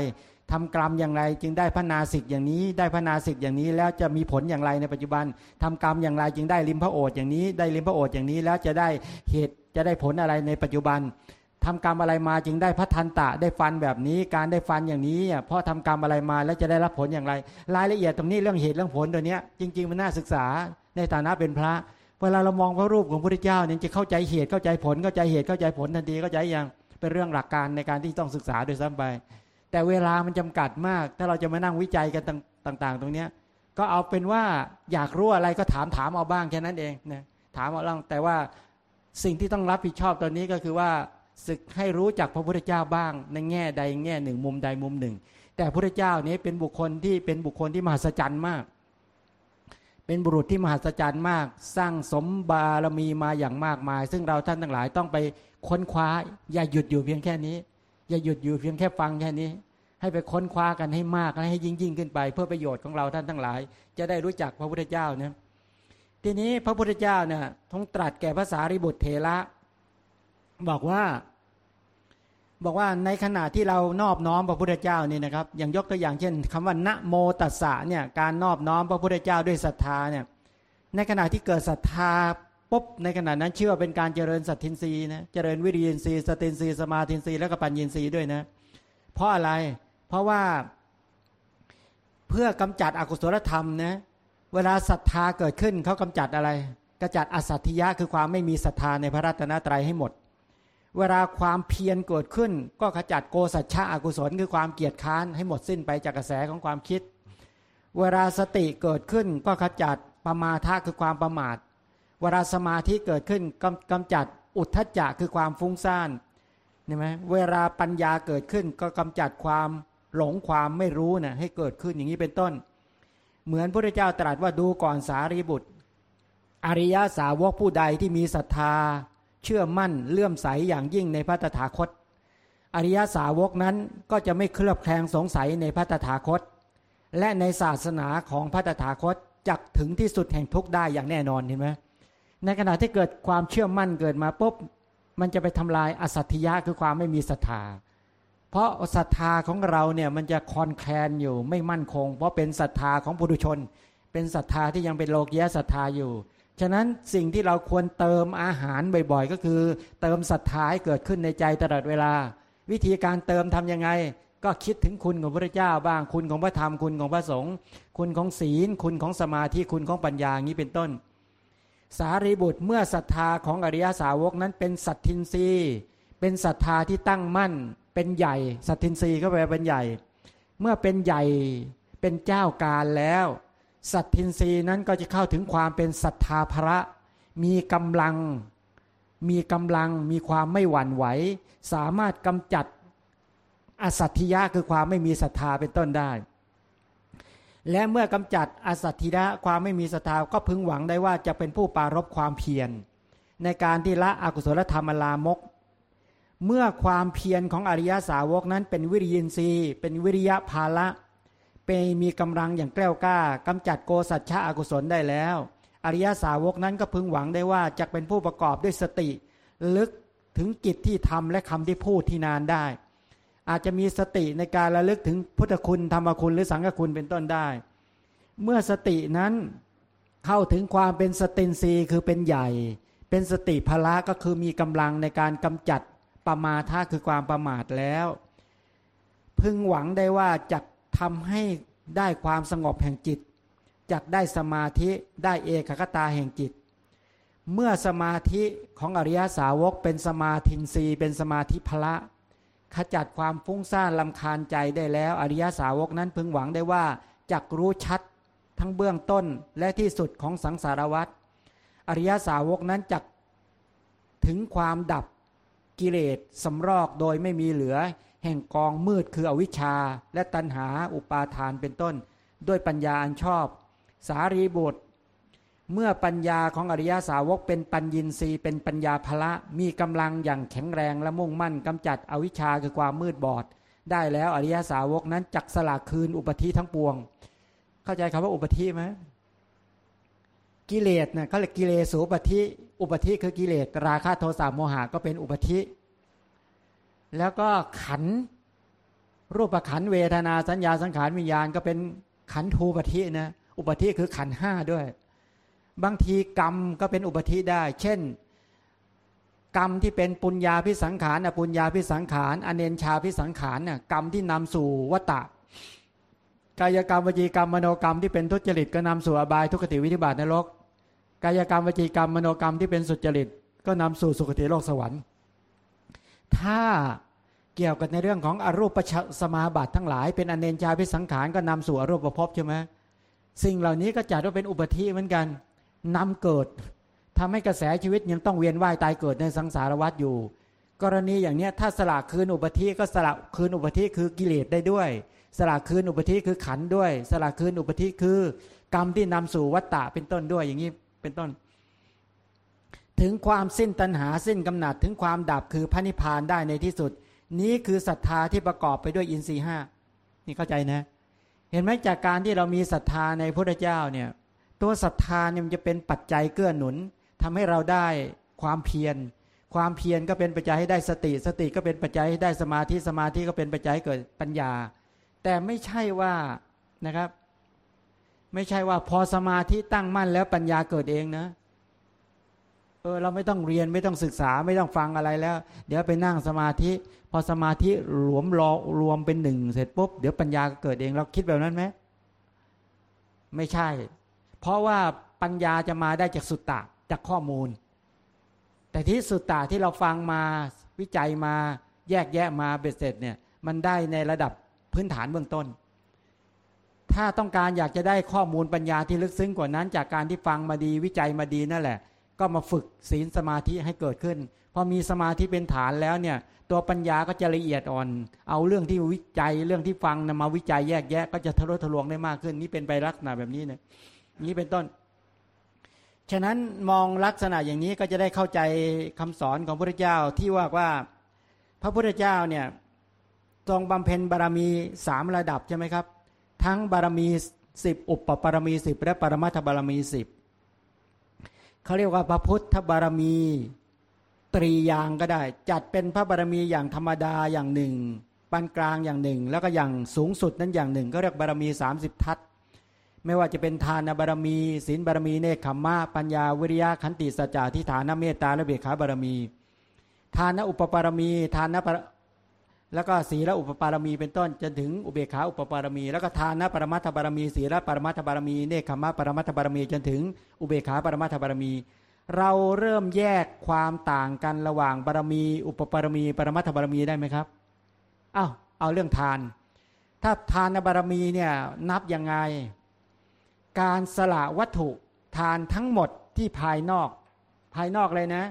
ทำกรรมอย่างไร จึงได้พระนาสิกอย่างนี้ ได้พระนาสิกอย่างนี้ แล้วจะมีผลอย่างไรในปัจจุบันทำกรรมอย่างไรจึงได้ลิมพระโอษอย่างนี้ ได้ลิมพระโอษอย่างนี้ แล้วจะได้เหตุจะได้ผลอะไรในปัจจุบัน ทำกรรมอะไรมาจึงได้พระทันตะได้ฟันแบบนี้ การได้ฟันอย่างนี้เพราะทำกรรมอะไรมาแล้วจะได้รับผลอย่างไร รายละเอียดตรงนี้เรื่องเหตุเรื่องผลตัวเนี้ยจริง ๆ มันน่าศึกษาในฐานะเป็นพระ เวลาเรามองพระรูปของพระพุทธเจ้าเนี่ยจะเข้าใจเหตุเข้าใจผลเข้าใจเหตุเข้าใจผลทันทีเข้าใจอย่างเป็นเรื่องหลักการในการที่ต้องศึกษาโดยซ้ำไป แต่เวลามันจำกัดมาก ถ้าเราจะมานั่งวิจัยกันต่าง ๆ ตรงเนี้ยก็เอาเป็นว่าอยากรู้อะไรก็ถามถามเอาบ้างแค่นั้นเองนะถามเอาล่างแต่ว่าสิ่งที่ต้องรับผิดชอบตอนนี้ก็คือว่า ศึกให้รู้จักพระพุทธเจ้าบ้าง ในแง่ใดแง่หนึ่ง มุมใดมุมหนึ่ง แต่พระพุทธเจ้านี้เป็นบุคคลที่เป็นบุคคลที่มหัศจรรย์มาก เป็นบุรุษที่มหัศจรรย์มาก สร้างสมบารมีมาอย่างมากมาย ซึ่งเราท่านทั้งหลายต้องไปค้นคว้า อย่าหยุดอยู่เพียงแค่นี้ อย่าหยุดอยู่เพียงแค่ฟังแค่นี้ ให้ไปค้นคว้ากันให้มากและให้ยิ่งยิ่งขึ้นไป เพื่อประโยชน์ของเราท่านทั้งหลาย จะได้รู้จักพระพุทธเจ้าเนี่ยทีนี้พระพุทธเจ้าเนี่ยทงตรัสแก่ภาษาริบุตรเทระ บอกว่า บอกว่าในขณะที่เรานอบน้อมพระพุทธเจ้านี่นะครับ อย่างยกตัวอย่างเช่นคำว่านะโมตัสสะเนี่ยการนอบน้อมพระพุทธเจ้าด้วยศรัทธาเนี่ยในขณะที่เกิดศรัทธาปุ๊บในขณะนั้นเชื่อเป็นการเจริญสัตทินรีนะเจริญวิริยินรีสตินรีสมาธินรีแล้วก็ปัญญินรีด้วยนะ เพราะอะไรเพราะว่าเพื่อกำจัดอกุศลธรรมนะเวลาศรัทธาเกิดขึ้นเขากำจัดอะไรกำจัดอสัตถิยะคือความไม่มีศรัทธาในพระรัตนตรัยให้หมด เวลาความเพียรเกิดขึ้น ก็ขจัดโกสัจฉะอกุศลคือความเกียจค้านให้หมดสิ้นไปจากกระแสของความคิด เวลาสติเกิดขึ้นก็ขจัดประมาทคือความประมาท เวลาสมาธิเกิดขึ้นกำกำจัดอุทธจักคือความฟุ้งซ่านเห็นไหมเวลาปัญญาเกิดขึ้นก็กำจัดความหลงความไม่รู้นะ่ะให้เกิดขึ้นอย่างนี้เป็นต้น เหมือนพระเจ้าตรัสว่าดูก่อนสารีบุตร อริยาสาวกผู้ใดที่มีศรัทธา เชื่อมั่นเลื่อมใสอย่างยิ่งในพระตถาคต อริยสาวกนั้นก็จะไม่เคลือบแคลงสงสัยในพระตถาคต และในศาสนาของพระตถาคตจักถึงที่สุดแห่งทุกได้อย่างแน่นอนเห็นไหมในขณะที่เกิดความเชื่อมั่นเกิดมาปุ๊บมันจะไปทำลายอสัตยะคือความไม่มีศรัทธา เพราะศรัทธาของเราเนี่ยมันจะคอนแคลนอยู่ไม่มั่นคง เพราะเป็นศรัทธาของบุรุชน เป็นศรัทธาที่ยังเป็นโลกียศรัทธาอยู่ ฉะนั้นสิ่งที่เราควรเติมอาหารบ่อยๆ ก็คือ เติมศรัทธาให้เกิดขึ้นในใจตลอดเวลา วิธีการเติมทํำยังไง ก็คิดถึงคุณของพระเจ้าบ้างคุณของพระธรรมคุณของพระสงฆ์คุณของศีล คุณของสมาธิคุณของปัญญางนี้เป็นต้น สารีบุตรเมื่อศรัทธาของอริยสาวกนั้นเป็นสัตทินรีเป็นศรัทธาที่ตั้งมั่น เป็นใหญ่สัตทินรีก็แปลเป็นใหญ่ เมื่อเป็นใหญ่เป็นเจ้าการแล้ว สัตทินรีนั้นก็จะเข้าถึงความเป็นศรัทธาภระ มีกำลัง มีกำลังมีความไม่หวั่นไหว สามารถกำจัดอสัตถิยะคือความไม่มีศรัทธาเป็นต้นได้ และเมื่อกำจัดอสัตถิยะความไม่มีศรัทธาก็พึงหวังได้ว่าจะเป็นผู้ปารบความเพียร ในการที่ละอกุศลธรรมลามก เมื่อความเพียรของอริยสาวกนั้นเป็นวิริยินทรีย์ เป็นวิริยะภาละ เปมีกำลังอย่างแกล้วกล้ากำจัดโกสัจฉะอกุศลได้แล้ว อริยสาวกนั้นก็พึงหวังได้ว่าจะเป็นผู้ประกอบด้วยสติ ลึกถึงกิจที่ทำและคำที่พูดที่นานได้ อาจจะมีสติในการระลึกถึงพุทธคุณธรรมคุณหรือสังฆคุณเป็นต้นได้ เมื่อสตินั้นเข้าถึงความเป็นสตินรีคือเป็นใหญ่ เป็นสติพละก็คือมีกำลังในการกำจัดประมาทคือความประมาทแล้ว พึงหวังได้ว่าจะ ทำให้ได้ความสงบแห่งจิตจักได้สมาธิได้เอกคตาแห่งจิต เมื่อสมาธิของอริยสาวกเป็นสมาธินรีเป็นสมาธิพละ ขจัดความฟุ้งซ่านลำคาญใจได้แล้ว อริยสาวกนั้นพึงหวังได้ว่าจักรู้ชัดทั้งเบื้องต้นและที่สุดของสังสารวัฏอริยสาวกนั้นจักถึงความดับกิเลสสำรอกโดยไม่มีเหลือ แห่งกองมืดคืออวิชชา และตัณหาอุปาทานเป็นต้น ด้วยปัญญาอันชอบ สารีบุตร เมื่อปัญญาของอริยสาวกเป็นปัญญินรีเป็นปัญญาภละมีกำลังอย่างแข็งแรงและมุ่งมั่นกำจัดอวิชชาคือความมืดบอด ได้แล้วอริยสาวกนั้นจักสละคืนอุปธิทั้งปวง เข้าใจคำว่าอุปธิไหมกิเลสเนี่ยเขาเรียกกิเลสูอุปธิอุปธิคือกิเลสราคะโทสะโมหะก็เป็นอุปธิ แล้วก็ขัน รูปขันเวทนาสัญญาสังขารวิญญาณก็เป็นขันทูปฏินะอุปธิคือขันห้าด้วย บางทีกรรมก็เป็นอุปธิได้ เช่น กรรมที่เป็นปุญญาพิสังขารอปุญญาพิสังขารอเนนชาพิสังขารน่ะกรรมที่นำสู่วัตตะกายกรรมวจีกรรมมโนกรรมที่เป็นทุจริตก็นำสู่อบายทุกขติวิธิบาตนรก กายกรรมวจีกรรมมโนกรรมที่เป็นสุจริต ก็นำสู่สุคติโลกสวรรค์ ถ้าเกี่ยวกับในเรื่องของอรูปสมาบัติทั้งหลาย เป็นอเนนชาพิสังขารก็นำสู่อรูปภพใช่ไหมสิ่งเหล่านี้ก็จัดว่าเป็นอุปธิเหมือนกันนำเกิดทำให้กระแสชีวิตยังต้องเวียนว่ายตายเกิดในสังสารวัฏอยู่ กรณีอย่างนี้ถ้าสละคืนอุปธิก็สละคืนอุปธิคือกิเลสได้ด้วย สละคืนอุปธิคือขันด้วย สละคืนอุปธิคือกรรมที่นำสู่วัฏฏะเป็นต้นด้วยอย่างนี้เป็นต้น ถึงความสิ้นตัณหาสิ้นกำหนัดถึงความดับคือพระนิพพานได้ในที่สุด นี้คือศรัทธาที่ประกอบไปด้วยอินทรีห้านี่เข้าใจนะ เห็นไหมจากการที่เรามีศรัทธาในพระเจ้าเนี่ยตัวศรัทธาเนี่ยมันจะเป็นปัจจัยเกื้อหนุนทำให้เราได้ความเพียร ความเพียรก็เป็นปัจจัยให้ได้สติ สติก็เป็นปัจจัยให้ได้สมาธิสมาธิก็เป็นปัจจัยให้เกิดปัญญา แต่ไม่ใช่ว่านะครับ ไม่ใช่ว่าพอสมาธิตั้งมั่นแล้วปัญญาเกิดเองนะ เออเราไม่ต้องเรียนไม่ต้องศึกษาไม่ต้องฟังอะไรแล้ว เดี๋ยวไปนั่งสมาธิ พอสมาธิรวมรอรวมเป็นหนึ่งเสร็จปุ๊บเดี๋ยวปัญญาเกิดเองเราคิดแบบนั้นไหมไม่ใช่ เพราะว่าปัญญาจะมาได้จากสุตตะจากข้อมูล แต่ที่สุตตะที่เราฟังมาวิจัยมาแยกแยะมาเบ็ดเสร็จเนี่ยมันได้ในระดับพื้นฐานเบื้องต้น ถ้าต้องการอยากจะได้ข้อมูลปัญญาที่ลึกซึ้งกว่านั้น จากการที่ฟังมาดีวิจัยมาดีนั่นแหละ ก็มาฝึกศีลสมาธิให้เกิดขึ้น พอมีสมาธิเป็นฐานแล้วเนี่ย ตัวปัญญาก็จะละเอียดอ่อน เอาเรื่องที่วิจัยเรื่องที่ฟังนำมาวิจัยแยกแยะ ก็จะทะลุทะลวงได้มากขึ้น นี่เป็นไปลักษณะแบบนี้เนี่ยนี้เป็นต้น ฉะนั้นมองลักษณะอย่างนี้ก็จะได้เข้าใจคำสอนของพระพุทธเจ้าที่ว่าว่า พระพุทธเจ้าเนี่ยทรงบำเพ็ญบารมีสามระดับใช่ไหมครับ ทั้งบารมีสิบอุปปารมีสิบและปรมัตถบารมีสิบ เขาเรียกว่าพระพุทธบารมี ตรียางก็ได้ จัดเป็นพระบารมีอย่างธรรมดาอย่างหนึ่งปานกลางอย่างหนึ่ง แล้วก็อย่างสูงสุดนั้นอย่างหนึ่งก็เรียกบารมี 30 ทัศไม่ว่าจะเป็นทานบารมีศีลบารมีเนคขมมะปัญญาวิริยะขันติสัจจะทิฏฐานเมตตาและเบียขาบารมี ทานอุปปารมี ทาน แล้วก็ศีลอุปปารมีเป็นต้นจนถึงอุเบกขาอุปปารมี แล้วก็ทานปรมัตถบารมีศีลปรมัตถบารมีเนคขมะปรมัตถบารมี จนถึงอุเบกขาปรมัตถบารมี เราเริ่มแยกความต่างกันระหว่างบารมี อุปปารมี ปรมัตถบารมีได้ไหมครับอ้าวเอาเรื่องทาน ถ้าทานบารมีเนี่ยนับยังไง การสละวัตถุทานทั้งหมดที่ภายนอก ภายนอกเลยนะ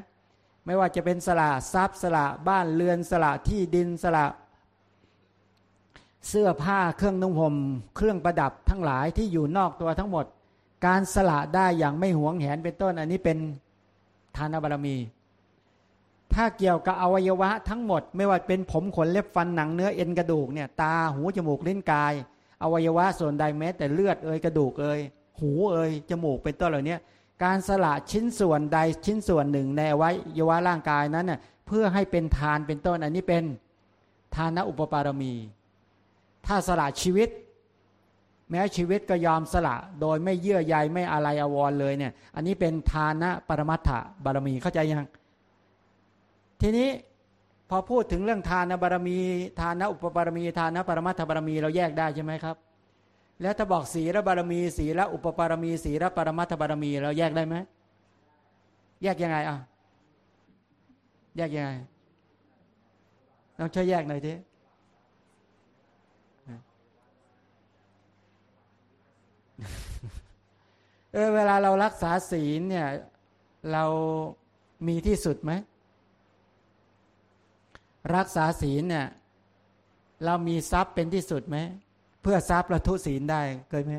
ไม่ว่าจะเป็นสละทรัพย์สละบ้านเรือนสละที่ดินสละ เสื้อผ้าเครื่องนุ่งห่มเครื่องประดับทั้งหลายที่อยู่นอกตัวทั้งหมด การสละได้อย่างไม่หวงแหนเป็นต้นอันนี้เป็นทานบารมี ถ้าเกี่ยวกับอวัยวะทั้งหมด ไม่ว่าเป็นผมขนเล็บฟันหนังเนื้อเอ็นกระดูกเนี่ยตาหูจมูกลิ้นกาย อวัยวะส่วนใดแม้แต่เลือดเอ่ยกระดูกเอ่ยหูเอ่ยจมูกเป็นต้นเหล่านี้ การสละชิ้นส่วนใดชิ้นส่วนหนึ่งในอวัยวะร่างกายนั้นเน่ยเพื่อให้เป็นทานเป็นต้นอันนี้เป็นทานอุปปารมี ถ้าสละชีวิต แม้ชีวิตก็ยอมสละ โดยไม่เยื่อใยไม่อะไรอววรเลยเนี่ยอันนี้เป็นทานะปรมัตถบารมีเข้าใจยัง ทีนี้พอพูดถึงเรื่องทานบารมี ทานอุปปารมี ทานปรมัตถบารมีเราแยกได้ใช่ไหมครับ แล้วถ้าบอกศีลบารมีศีลอุปปารมีศีลปรมัตถบารมีเราแยกได้ไหมแยกยังไงอะแยกยังไงต้องช่วยแยกหน่อยทีเออเวลาเรารักษาศีลเนี่ย เรามีที่สุดไหมรักษาศีลเนี่ย เรามีทรัพย์เป็นที่สุดไหม เพื่อทรัพย์ละทุศีลได้เคยไหม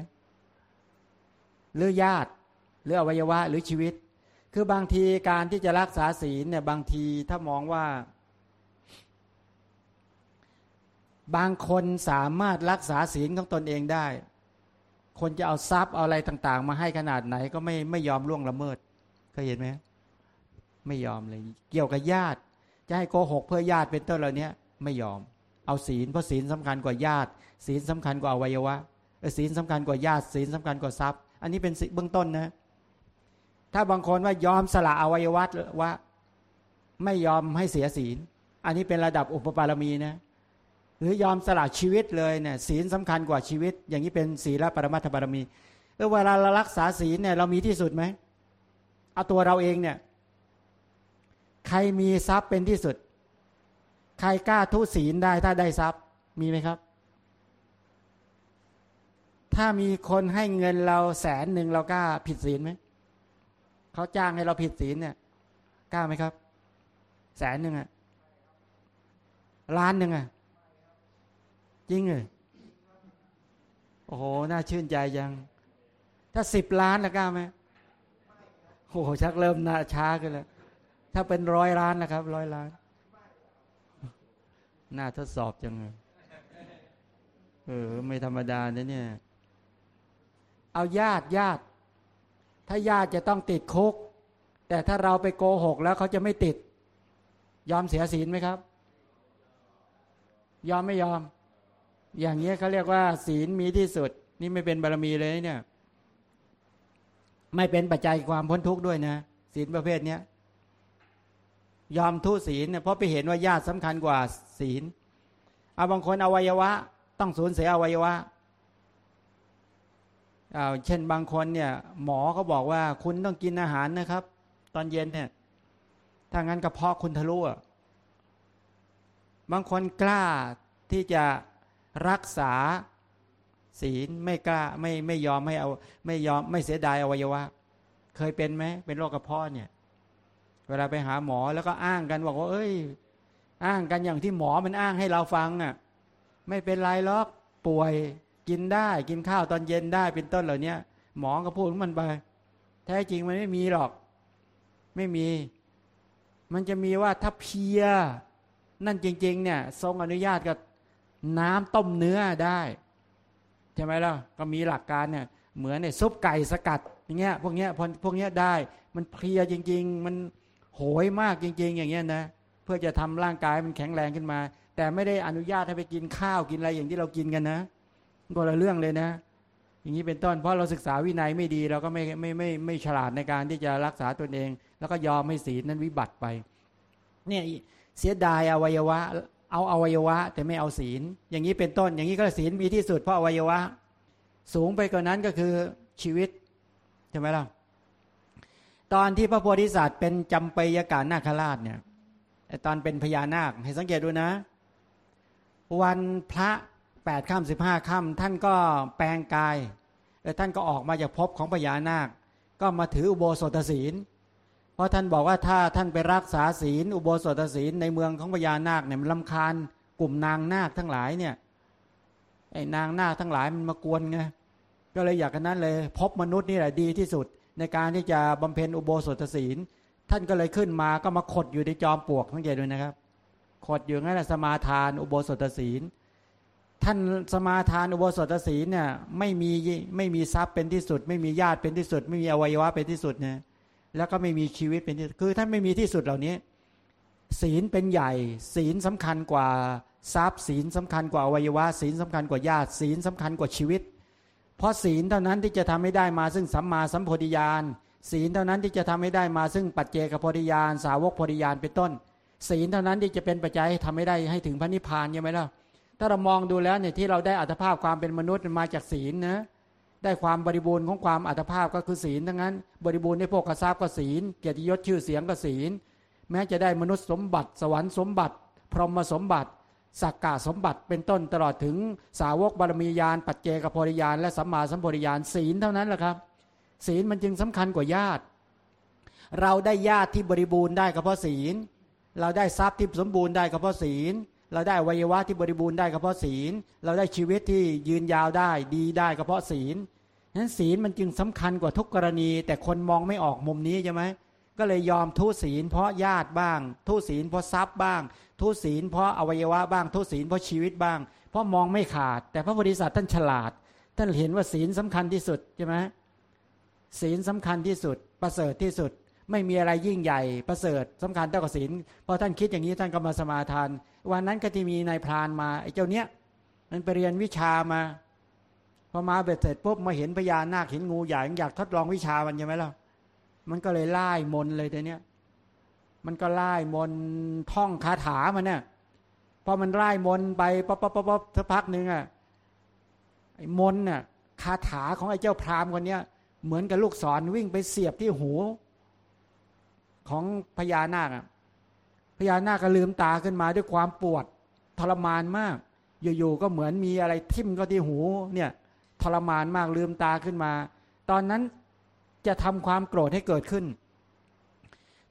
หรือญาติ หรืออวัยวะหรือชีวิต คือบางทีการที่จะรักษาศีลเนี่ยบางทีถ้ามองว่า บางคนสามารถรักษาศีลของตนเองได้ คนจะเอาทรัพย์เอาอะไรต่าง ๆ มาให้ขนาดไหนก็ไม่ไม่ยอมล่วงละเมิดเคยเห็นไหมไม่ยอมเลย เกี่ยวกับญาติ จะให้โกหกเพื่อญาติเป็นต้นเหล่านี้ไม่ยอม เอาศีลเพราะศีลสำคัญกว่าญาติ ศีลสำคัญกว่าอวัยวะศีลสำคัญกว่าญาติศีลสำคัญกว่าทรัพย์ อันนี้เป็นเบื้องต้นนะ ถ้าบางคนว่ายอมสละอวัยวะว่าไม่ยอมให้เสียศีล อันนี้เป็นระดับอุปปารมีนะหรือยอมสละชีวิตเลยเนี่ยศีลสำคัญกว่าชีวิต อย่างนี้เป็นศีลปรมัตถบารมีเออเวลาเรารักษาศีลเนี่ยเรามีที่สุดไหมเอาตัวเราเองเนี่ย ใครมีทรัพย์เป็นที่สุด ใครกล้าทุศีลได้ถ้าได้ทรัพย์มีไหมครับ ถ้ามีคนให้เงินเราแสนหนึ่งเรากล้าผิดศีลไหมเขาจ้างให้เราผิดศีลเนี่ยกล้าไหมครับ แสนหนึ่งอะล้านหนึ่งอะจริงเลยโอ้โหน่าชื่นใจยัง ถ้าสิบล้านแล้วกล้าไหมโอ้โหชักเริ่มน่าช้ากันแล้วถ้าเป็นร้อยล้านนะครับร้อยล้านน่าทดสอบจังเลยเออ ไม่ธรรมดาเนี่ย เอาญาติญาติ ถ้าญาติจะต้องติดคุก แต่ถ้าเราไปโกหกแล้วเขาจะไม่ติด ยอมเสียศีลไหมครับ ยอมไม่ยอม อย่างนี้เขาเรียกว่าศีลมีที่สุด นี่ไม่เป็นบารมีเลยเนี่ย ไม่เป็นปัจจัยความพ้นทุกข์ด้วยนะ ศีลประเภทเนี้ยยอมทุศีลเนี่ยเพราะไปเห็นว่าญาติสำคัญกว่าศีลเอาบางคนอวัยวะ ต้องสูญเสียอวัยวะ เเช่นบางคนเนี่ย หมอเขาบอกว่าคุณต้องกินอาหารนะครับ ตอนเย็นเนี่ย ถ้างั้นกระเพาะคุณทะลุบางคนกล้าที่จะรักษาศีลไม่กล้าไม่ไม่ยอมไม่เอา ไม่ยอมไม่เสียดายอวัยวะ เคยเป็นไหมเป็นโรคกระเพาะเนี่ย เวลาไปหาหมอแล้วก็อ้างกันบอกว่า เอ้ย อ้างกันอย่างที่หมอมันอ้างให้เราฟังอะ ไม่เป็นไรหรอกป่วย กินได้กินข้าวตอนเย็นได้เป็นต้นเหล่านี้หมอก็พูดมันไปแท้จริงมันไม่มีหรอก ไม่มี มันจะมีว่าถ้าเพีย นั่นจริง ๆ เนี่ย ทรงอนุญาตกับน้ำต้มเนื้อได้ใช่ไหมล่ะก็มีหลักการเนี่ย เหมือนเนี่ยซุปไก่สกัดอย่างเงี้ยพวกเนี้ยพวกเนี้ยได้ มันเพียจริง ๆ มันโหยมากจริง ๆ อย่างเงี้ยนะเพื่อจะทำร่างกายมันแข็งแรงขึ้นมา แต่ไม่ได้อนุญาตให้ไปกินข้าวกินอะไรอย่างที่เรากินกันนะ ก็ละเรื่องเลยนะ อย่างนี้เป็นต้น เพราะเราศึกษาวินัยไม่ดี เราก็ไม่ไม่ไม่ไม่ฉลาดในการที่จะรักษาตนเอง แล้วก็ยอมให้ศีลนั้นวิบัติไป เนี่ยเสียดายอวัยวะ เอาอวัยวะ แต่ไม่เอาศีล อย่างนี้เป็นต้น อย่างนี้ก็ศีลมีที่สุดเพราะอวัยวะ สูงไปกว่านั้นก็คือชีวิตใช่ไหมล่ะตอนที่พระโพธิสัตว์เป็นจำปยากาศนาคราชเนี่ยตอนเป็นพญานาคให้สังเกตดูนะ วันพระ แปดค่ำสิบห้าค่ำท่านก็แปลงกายแล้วท่านก็ออกมาจากภพของพญานาค ก็มาถืออุโบสถศีล เพราะท่านบอกว่าถ้าท่านไปรักษาศีล อุโบสถศีลในเมืองของพญานาคเนี่ยมันลำคาญกลุ่มนางนาคทั้งหลายเนี่ยไอ้นางนาคทั้งหลายมันมากวนไงก็เลยอยากกันนั้นเลยพบมนุษย์นี่แหละดีที่สุด ในการที่จะบำเพ็ญอุโบสถศีล ท่านก็เลยขึ้นมาก็มาขดอยู่ในจอมปลวกทั้งเจด้วยนะครับ ขดอยู่งั้นแหละสมาทานอุโบสถศีล ท่านสมาทานอุโบสถศีลเนี่ยไม่มีไม่มีทรัพย์เป็นที่สุด ไม่มีญาติเป็นที่สุด ไม่มีอวัยวะเป็นที่สุดเนี่ยแล้วก็ไม่มีชีวิตเป็นที่คือท่านไม่มีที่สุดเหล่านี้ ศีลเป็นใหญ่ ศีลสำคัญกว่าทรัพย์ศีลสำคัญกว่าอวัยวะศีลสำคัญกว่าญาติ ศีลสำคัญกว่าชีวิต เพราะศีลเท่านั้นที่จะทำให้ได้มาซึ่งสัมมาสัมโพธิญาณศีลเท่านั้นที่จะทำให้ได้มาซึ่งปัจเจกโพธิญาณสาวกโพธิญาณเป็นต้น ศีลเท่านั้นที่จะเป็นปัจจัยทำให้ได้ให้ถึงพระนิพพานใช่ไหมล่ะ ถ้าเรามองดูแล้วเนี่ยที่เราได้อัตภาพความเป็นมนุษย์มาจากศีลนะได้ความบริบูรณ์ของความอัตภาพก็คือศีลทั้งนั้น บริบูรณ์ในพวกกระซาบก็ศีล เกียรติยศชื่อเสียงก็ศีล แม้จะได้มนุษย์สมบัติ สวรรค์สมบัติ พรหมสมบัติสักกะสมบัติเป็นต้นตลอดถึงสาวกบารมียาน ปัจเจกพธิญาณและสัมมาสัมโพธิญาณศีลเท่านั้นแหละครับ ศีลมันจึงสำคัญกว่าญาติ เราได้ญาติที่บริบูรณ์ได้ก็เพราะศีล เราได้ทรัพย์ที่สมบูรณ์ได้ก็เพราะศีล เราได้วัยวะที่บริบูรณ์ได้ก็เพราะศีล เราได้ชีวิตที่ยืนยาวได้ดีได้ก็เพราะศีลนั้นศีลมันจึงสำคัญกว่าทุกกรณี แต่คนมองไม่ออกมุมนี้ใช่ไหมก็เลยยอมทุศีล เพราะญาติบ้าง ทุศีลเพราะทรัพย์บ้าง ทุศีลเพราะอวัยวะบ้าง ทุศีลเพราะชีวิตบ้าง เพราะมองไม่ขาด แต่พระโพธิสัตว์ท่านฉลาด ท่านเห็นว่าศีลสำคัญที่สุดใช่ไหมศีลสำคัญที่สุด ประเสริฐที่สุด ไม่มีอะไรยิ่งใหญ่ประเสริฐสำคัญเท่ากับศีลพอท่านคิดอย่างนี้ท่านก็มาสมาทาน วันนั้นก็จะมีนายพรานมาไอ้เจ้าเนี้ยมันไปเรียนวิชามาพอมาเบ็ดเสร็จปุ๊บมาเห็นพญานาคเห็นงูใหญ่อยากทดลองวิชามันใช่ไหมล่ะมันก็เลยไล่มนเลยแต่เนี้ยมันก็ไล่มนท่องคาถามันเนี่ยพอมันไล่มนไปป๊อปป๊อปป๊อปสักพักหนึ่งอะไอ้มนน่ะคาถาของไอ้เจ้าพราหมณ์คนเนี้ยเหมือนกับลูกศรวิ่งไปเสียบที่หู ของพญานาคอะ พญานาคก็ลืมตาขึ้นมาด้วยความปวดทรมานมาก อยู่ๆก็เหมือนมีอะไรทิ่มก็ที่หูเนี่ยทรมานมากลืมตาขึ้นมา ตอนนั้นจะทำความโกรธให้เกิดขึ้น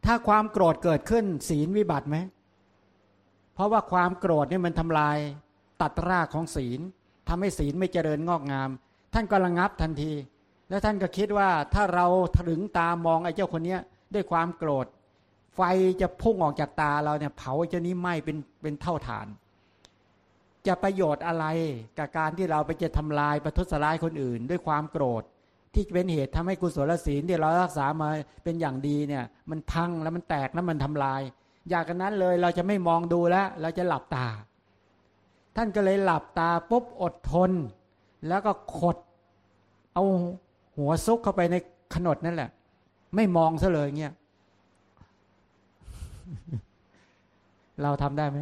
ถ้าความโกรธเกิดขึ้น ศีลวิบัติไหม เพราะว่าความโกรธนี่มันทำลายตัดรากของศีลทำให้ศีลไม่เจริญงอกงาม ท่านก็ระงับทันที แล้วท่านก็คิดว่าถ้าเราถึงตามองไอ้เจ้าคนนี้ด้วยความโกรธ ไฟจะพุ่งออกจากตาเราเนี่ย เผาเจ้านี้ไหม้เป็นเป็นเท่าฐาน จะประโยชน์อะไรกับการที่เราไปจะทำลายประทุษร้ายคนอื่น ด้วยความโกรธ ที่เป็นเหตุทำให้กุศลศีลที่เรารักษามาเป็นอย่างดีเนี่ย มันพังแล้วมันแตกแล้วมันทำลาย อยากกันนั้นเลยเราจะไม่มองดูแล้ว เราจะหลับตา ท่านก็เลยหลับตาปุ๊บอดทน แล้วก็ขด เอาหัวซุกเข้าไปในขนดนั่นแหละ ไม่มองซะเลยเงี้ย เราทำได้ไหม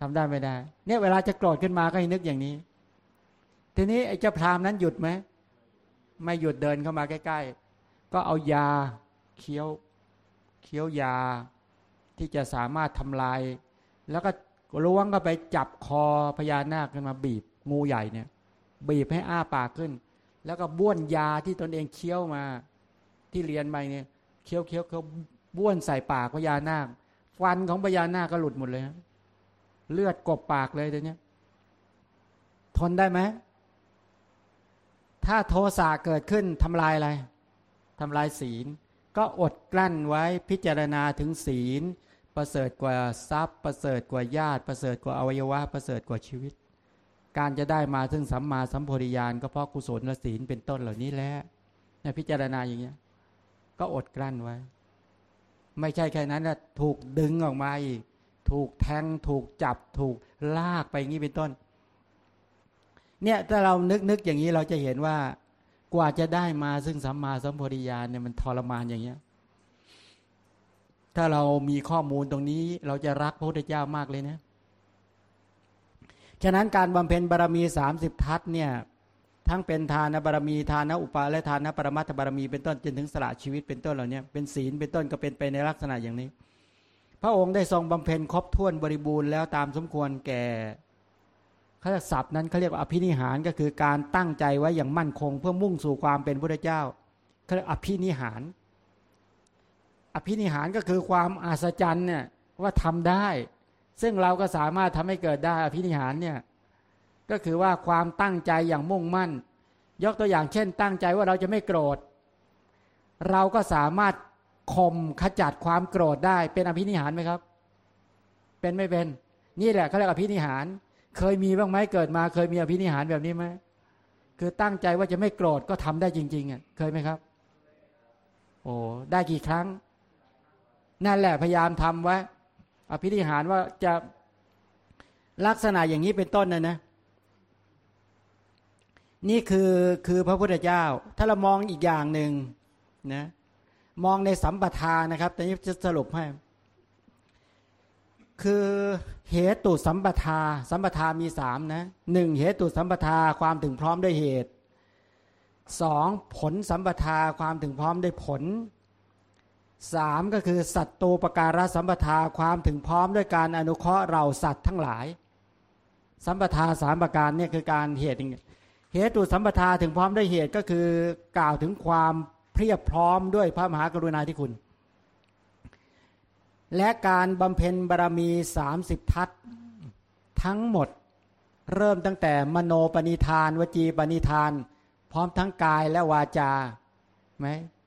ทำได้ไม่ได้ เนี่ยเวลาจะโกรธขึ้นมาก็ให้นึกอย่างนี้ ทีนี้ไอ้เจ้าพรามนั้นหยุดไหม ไม่หยุดเดินเข้ามาใกล้ ๆ ก็เอายาเคี้ยว เคี้ยวยาที่จะสามารถทำลาย แล้วก็ล้วงก็ไปจับคอพญานาคขึ้นมาบีบงูใหญ่เนี่ย บีบให้อ้าปากขึ้น แล้วก็บ้วนยาที่ตนเองเคี้ยวมา ที่เรียนไปเนี่ยเคี้ยวเคี้ยวเขา บ้วนใส่ปากพญานาคฟันของพญานาคก็หลุดหมดเลยเลือดกบปากเลยเดี๋ยวนี้ทนได้ไหมถ้าโทสะเกิดขึ้นทำลายอะไรทำลายศีล ก็อดกลั้นไว้พิจารณาถึงศีล ประเสริฐกว่าทรัพย์ ประเสริฐกว่าญาติ ประเสริฐกว่าอวัยวะ ประเสริฐกว่าชีวิต การจะได้มาถึงสัมมาสัมโพธิญาณก็เพราะกุศลและศีลเป็นต้นเหล่านี้แหละในพิจารณาอย่างเงี้ย ก็อดกลั้นไว้ ไม่ใช่แค่นั้นนะถูกดึงออกมาอีก ถูกแทงถูกจับถูกลากไปอย่างนี้เป็นต้น เนี่ยถ้าเรานึกนึกอย่างนี้เราจะเห็นว่ากว่าจะได้มาซึ่งสัมมาสัมโพธิญาณเนี่ยมันทรมานอย่างเงี้ย ถ้าเรามีข้อมูลตรงนี้เราจะรักพระพุทธเจ้ามากเลยนะ ฉะนั้นการบำเพ็ญบารมีสามสิบทัศเนี่ย ทั้งเป็นทานบารมีทานอุปาและทานปรมัตถบารมีเป็นต้นจนถึงสละชีวิตเป็นต้นเหล่านี้เป็นศีลเป็นต้นก็เป็นไปในลักษณะอย่างนี้ พระองค์ได้ทรงบำเพ็ญครบถ้วนบริบูรณ์แล้วตามสมควรแก่ขาจะศัพท์นั้นเขาเรียกว่าอภินิหารก็คือการตั้งใจไว้อย่างมั่นคง เพื่อมุ่งสู่ความเป็นพระเจ้าเขาเรียกอภินิหาร อภินิหารก็คือความอัศจรรย์เนี่ยว่าทำได้ ซึ่งเราก็สามารถทำให้เกิดได้อภินิหารเนี่ย ก็คือว่าความตั้งใจอย่างมุ่งมั่น ยกตัวอย่างเช่น ตั้งใจว่าเราจะไม่โกรธ เราก็สามารถข่มขจัดความโกรธได้เป็นอภินิหารไหมครับ เป็นไม่เป็น นี่แหละเขาเรียกอภินิหาร เคยมีบ้างไหมเกิดมา เคยมีอภินิหารแบบนี้ไหมคือตั้งใจว่าจะไม่โกรธก็ทำได้จริงๆอะเคยไหมครับ โอ้ได้กี่ครั้ง นั่นแหละพยายามทำไว้อภินิหารว่าจะลักษณะอย่างนี้เป็นต้นนะนะ นี่คือคือพระพุทธเจ้า ถ้าเรามองอีกอย่างหนึ่งนะมองในสัมปทานนะครับแต่นี้จะสรุปให้ คือเหตุสัมปทา สัมปทามีสามนะหนึ่งเหตุสัมปทาความถึงพร้อมด้วยเหตุสองผลสัมปทาความถึงพร้อมด้วยผลสามก็คือสัตตูปการะสัมปทาความถึงพร้อมด้วยการอนุเคราะห์เราสัตว์ทั้งหลาย สัมปทาสามประการเนี่ยคือการเหตุเเหตุสัมปทาถึงพร้อมด้วยเหตุก็คือกล่าวถึงความเพียบพร้อมด้วยพระมหากรุณาธิคุณ และการบำเพ็ญบารมีสามสิบทัศทั้งหมดเริ่มตั้งแต่มโนปณิธาน วจีปณิธาน พร้อมทั้งกายและวาจาไหม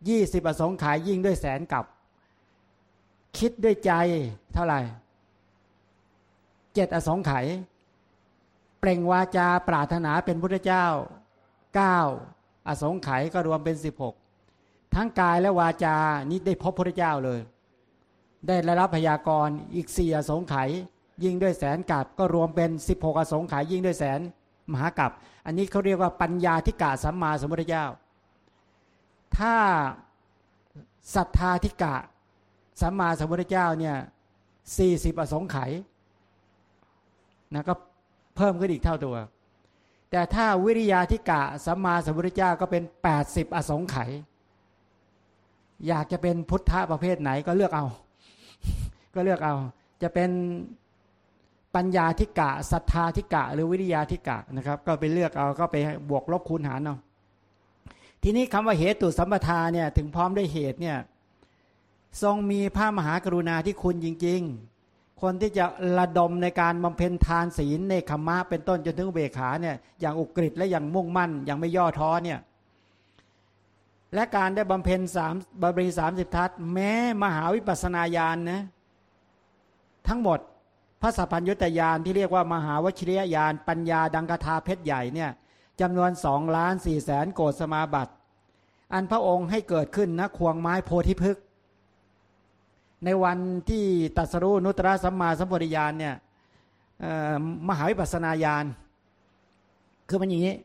ยี่สิบอสงขายยิ่งด้วยแสนกับ คิดด้วยใจเท่าไหร่เจ็ดอสงไขย เปล่งวาจาปรารถนาเป็นพุทธเจ้าเก้าอสงไขยก็รวมเป็นสิบหกทั้งกายและวาจานี้ได้พบพระเจ้าเลย ได้รับพยากรณ์อีกสี่อสงไขยยิ่งด้วยแสนกับก็รวมเป็นสิบหกอสงไขยยิ่งด้วยแสนมหากับ อันนี้เขาเรียกว่าปัญญาธิกะสัมมาสัมพุทธเจ้า ถ้าศรัทธาธิกะสัมมาสัมพุทธเจ้าเนี่ยสี่สิบอสงไขยนะก็ เพิ่มขึ้นอีกเท่าตัว แต่ถ้าวิริยาธิกะสัมมาสัมพุทธเจ้าก็เป็นแปดสิบอสงไขยอยากจะเป็นพุทธะประเภทไหนก็เลือกเอา ก็เลือกเอา จะเป็นปัญญาธิกะศรัทธาธิกะ หรือวิริยาธิกะนะครับ ก็ไปเลือกเอาก็ไปบวกลบคูณหารเอาทีนี้คำว่าเหตุสัมปทาเนี่ยถึงพร้อมด้วยเหตุเนี่ยทรงมีพระมหากรุณาที่คุณจริง ๆ คนที่จะระดมในการบำเพ็ญทานศีลในขมะเป็นต้นจนถึงเบขาเนี่ยอย่างอุกฤษและอย่างมุ่งมั่น อย่างไม่ย่อท้อเนี่ยและการได้บำเพ็ญสามบริสามสิบทัศแม้มหาวิปัสนาญาณนนะทั้งหมดพระสัพพัญญุตยานที่เรียกว่ามหาวชิริยญาณปัญญาดังกทาเพชรใหญ่เนี่ยจำนวนสองล้านสี่แสนโกดสมาบัติ อันพระองค์ให้เกิดขึ้นนะควงไม้โพธิพฤกษ์ ในวันที่ตัสรู้นุตระสัมมาสัมปวิญาณเนี่ยมหาวิปัสนาญาณคือมันอย่างนี้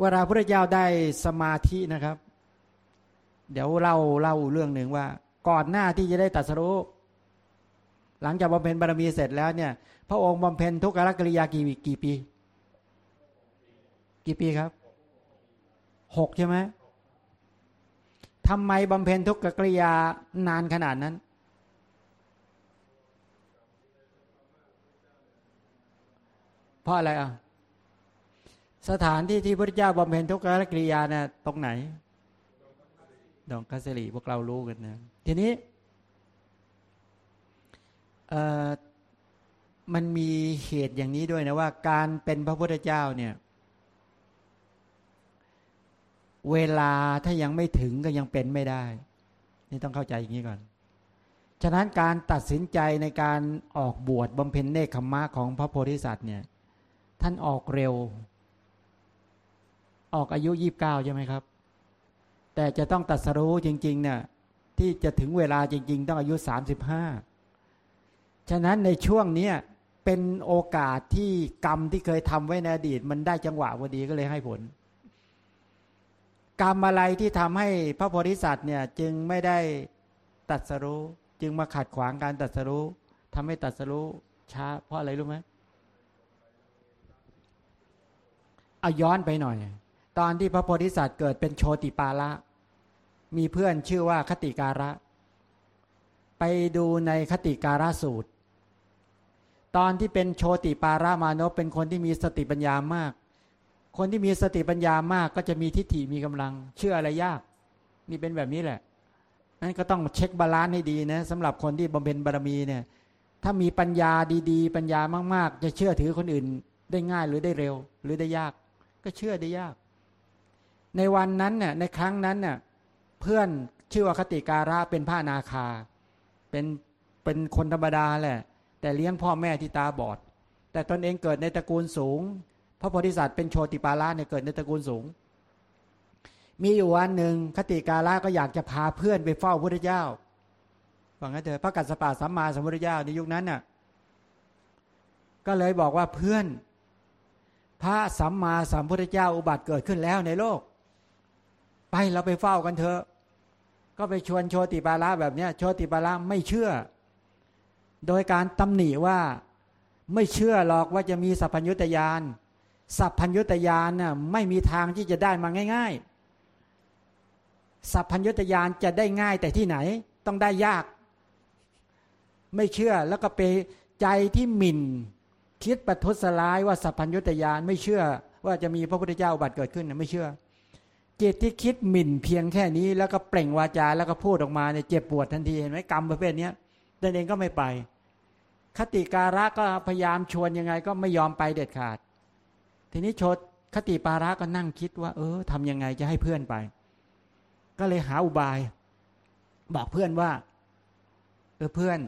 เวลาพระเจ้าได้สมาธินะครับ เดี๋ยวเล่าเล่าเรื่องหนึ่งว่า ก่อนหน้าที่จะได้ตัสรู้หลังจากบำเพ็ญบารมีเสร็จแล้วเนี่ย พระองค์บำเพ็ญทุกขกิริยากี่กี่ปี กี่ปีครับหกใช่ไหมทำไมบำเพ็ญทุกขกิริยานานขนาดนั้น เพราะอะไรอะสถานที่ที่พระเจ้าบำเพ็ญทุกขกิริยาเนี่ยตรงไหน ดองคัสรีพวกเรารู้กันนะทีนี้มันมีเหตุอย่างนี้ด้วยนะว่า การเป็นพระพุทธเจ้าเนี่ย เวลาถ้ายังไม่ถึงก็ยังเป็นไม่ได้ นี่ต้องเข้าใจอย่างนี้ก่อน ฉะนั้นการตัดสินใจในการออกบวชบำเพ็ญเนคขมะของพระโพธิสัตว์เนี่ย ท่านออกเร็ว ออกอายุยี่บเก้าใช่ไหมครับ แต่จะต้องตัดสรู้จริงๆเนี่ยที่จะถึงเวลาจริง ๆ ต้องอายุสามสิบห้าฉะนั้นในช่วงนี้เป็นโอกาสที่กรรมที่เคยทำไว้ในอดีต มันได้จังหวะพอดีก็เลยให้ผล กรรมอะไรที่ทำให้พระโพธิสัตว์เนี่ยจึงไม่ได้ตัดสรู้ จึงมาขัดขวางการตัดสรู้ทำให้ตัดสรู้ช้าเพราะอะไรรู้ไหมเเอาย้อนไปหน่อย ตอนที่พระโพธิสัตว์เกิดเป็นโชติปาละ มีเพื่อนชื่อว่าคติการะ ไปดูในคติการะสูตร ตอนที่เป็นโชติปารามานพเป็นคนที่มีสติปัญญามาก คนที่มีสติปัญญามากก็จะมีทิฏฐิมีกำลัง เชื่ออะไรยาก นี่เป็นแบบนี้แหละนั้นก็ต้อง check balance ให้ดีนะสำหรับคนที่บำเพ็ญบารมีเนี่ย ถ้ามีปัญญาดี ๆ ปัญญามาก ๆ จะเชื่อถือคนอื่นได้ง่ายหรือได้เร็วหรือได้ยาก ก็เชื่อได้ยาก ในวันนั้นเนี่ยในครั้งนั้นเนี่ยเพื่อนชื่อว่าฆฏิการะเป็นพระอนาคา เป็นเป็นคนธรรมดาแหละ แต่เลี้ยงพ่อแม่ที่ตาบอด แต่ตนเองเกิดในตระกูลสูง พระโพธิสัตว์เป็นโชติปาระเนี่ยเกิดในตระกูลสูง มีอยู่วันหนึ่งคติกาละก็อยากจะพาเพื่อนไปเฝ้าพระพุทธเจ้าฟังกันเถอะพระกัสสปะสัมมาสัมพุทธเจ้าในยุคนั้นน่ะ ก็เลยบอกว่าเพื่อน พระสัมมาสัมพุทธเจ้าอุบัติเกิดขึ้นแล้วในโลก ไปเราไปเฝ้ากันเถอะ ก็ไปชวนโชติปาระแบบเนี้ยโชติปาระไม่เชื่อ โดยการตำหนิว่าไม่เชื่อหรอกว่าจะมีสัพพัญญุตยานสัพพัญญุตยานน่ะไม่มีทางที่จะได้มาง่าย ๆ สัพพัญญุตยานจะได้ง่ายแต่ที่ไหน ต้องได้ยาก ไม่เชื่อแล้วก็ไปใจที่หมิ่น คิดประทุษร้ายว่าสัพพัญญุตยานไม่เชื่อ ว่าจะมีพระพุทธเจ้าบัติเกิดขึ้นไม่เชื่อ จิตที่คิดหมิ่นเพียงแค่นี้ แล้วก็เปล่งวาจาแล้วก็พูดออกมาเนี่ยเจ็บปวดทันทีเห็นไหมกรรมประเภทนี้ตนเองก็ไม่ไป คติการะก็พยายามชวนยังไง ก็ไม่ยอมไปเด็ดขาด ทีนี้ชดคติปาระก็นั่งคิดว่า เออทำยังไงจะให้เพื่อนไป ก็เลยหาอุบาย บอกเพื่อนว่าเออเพื่อน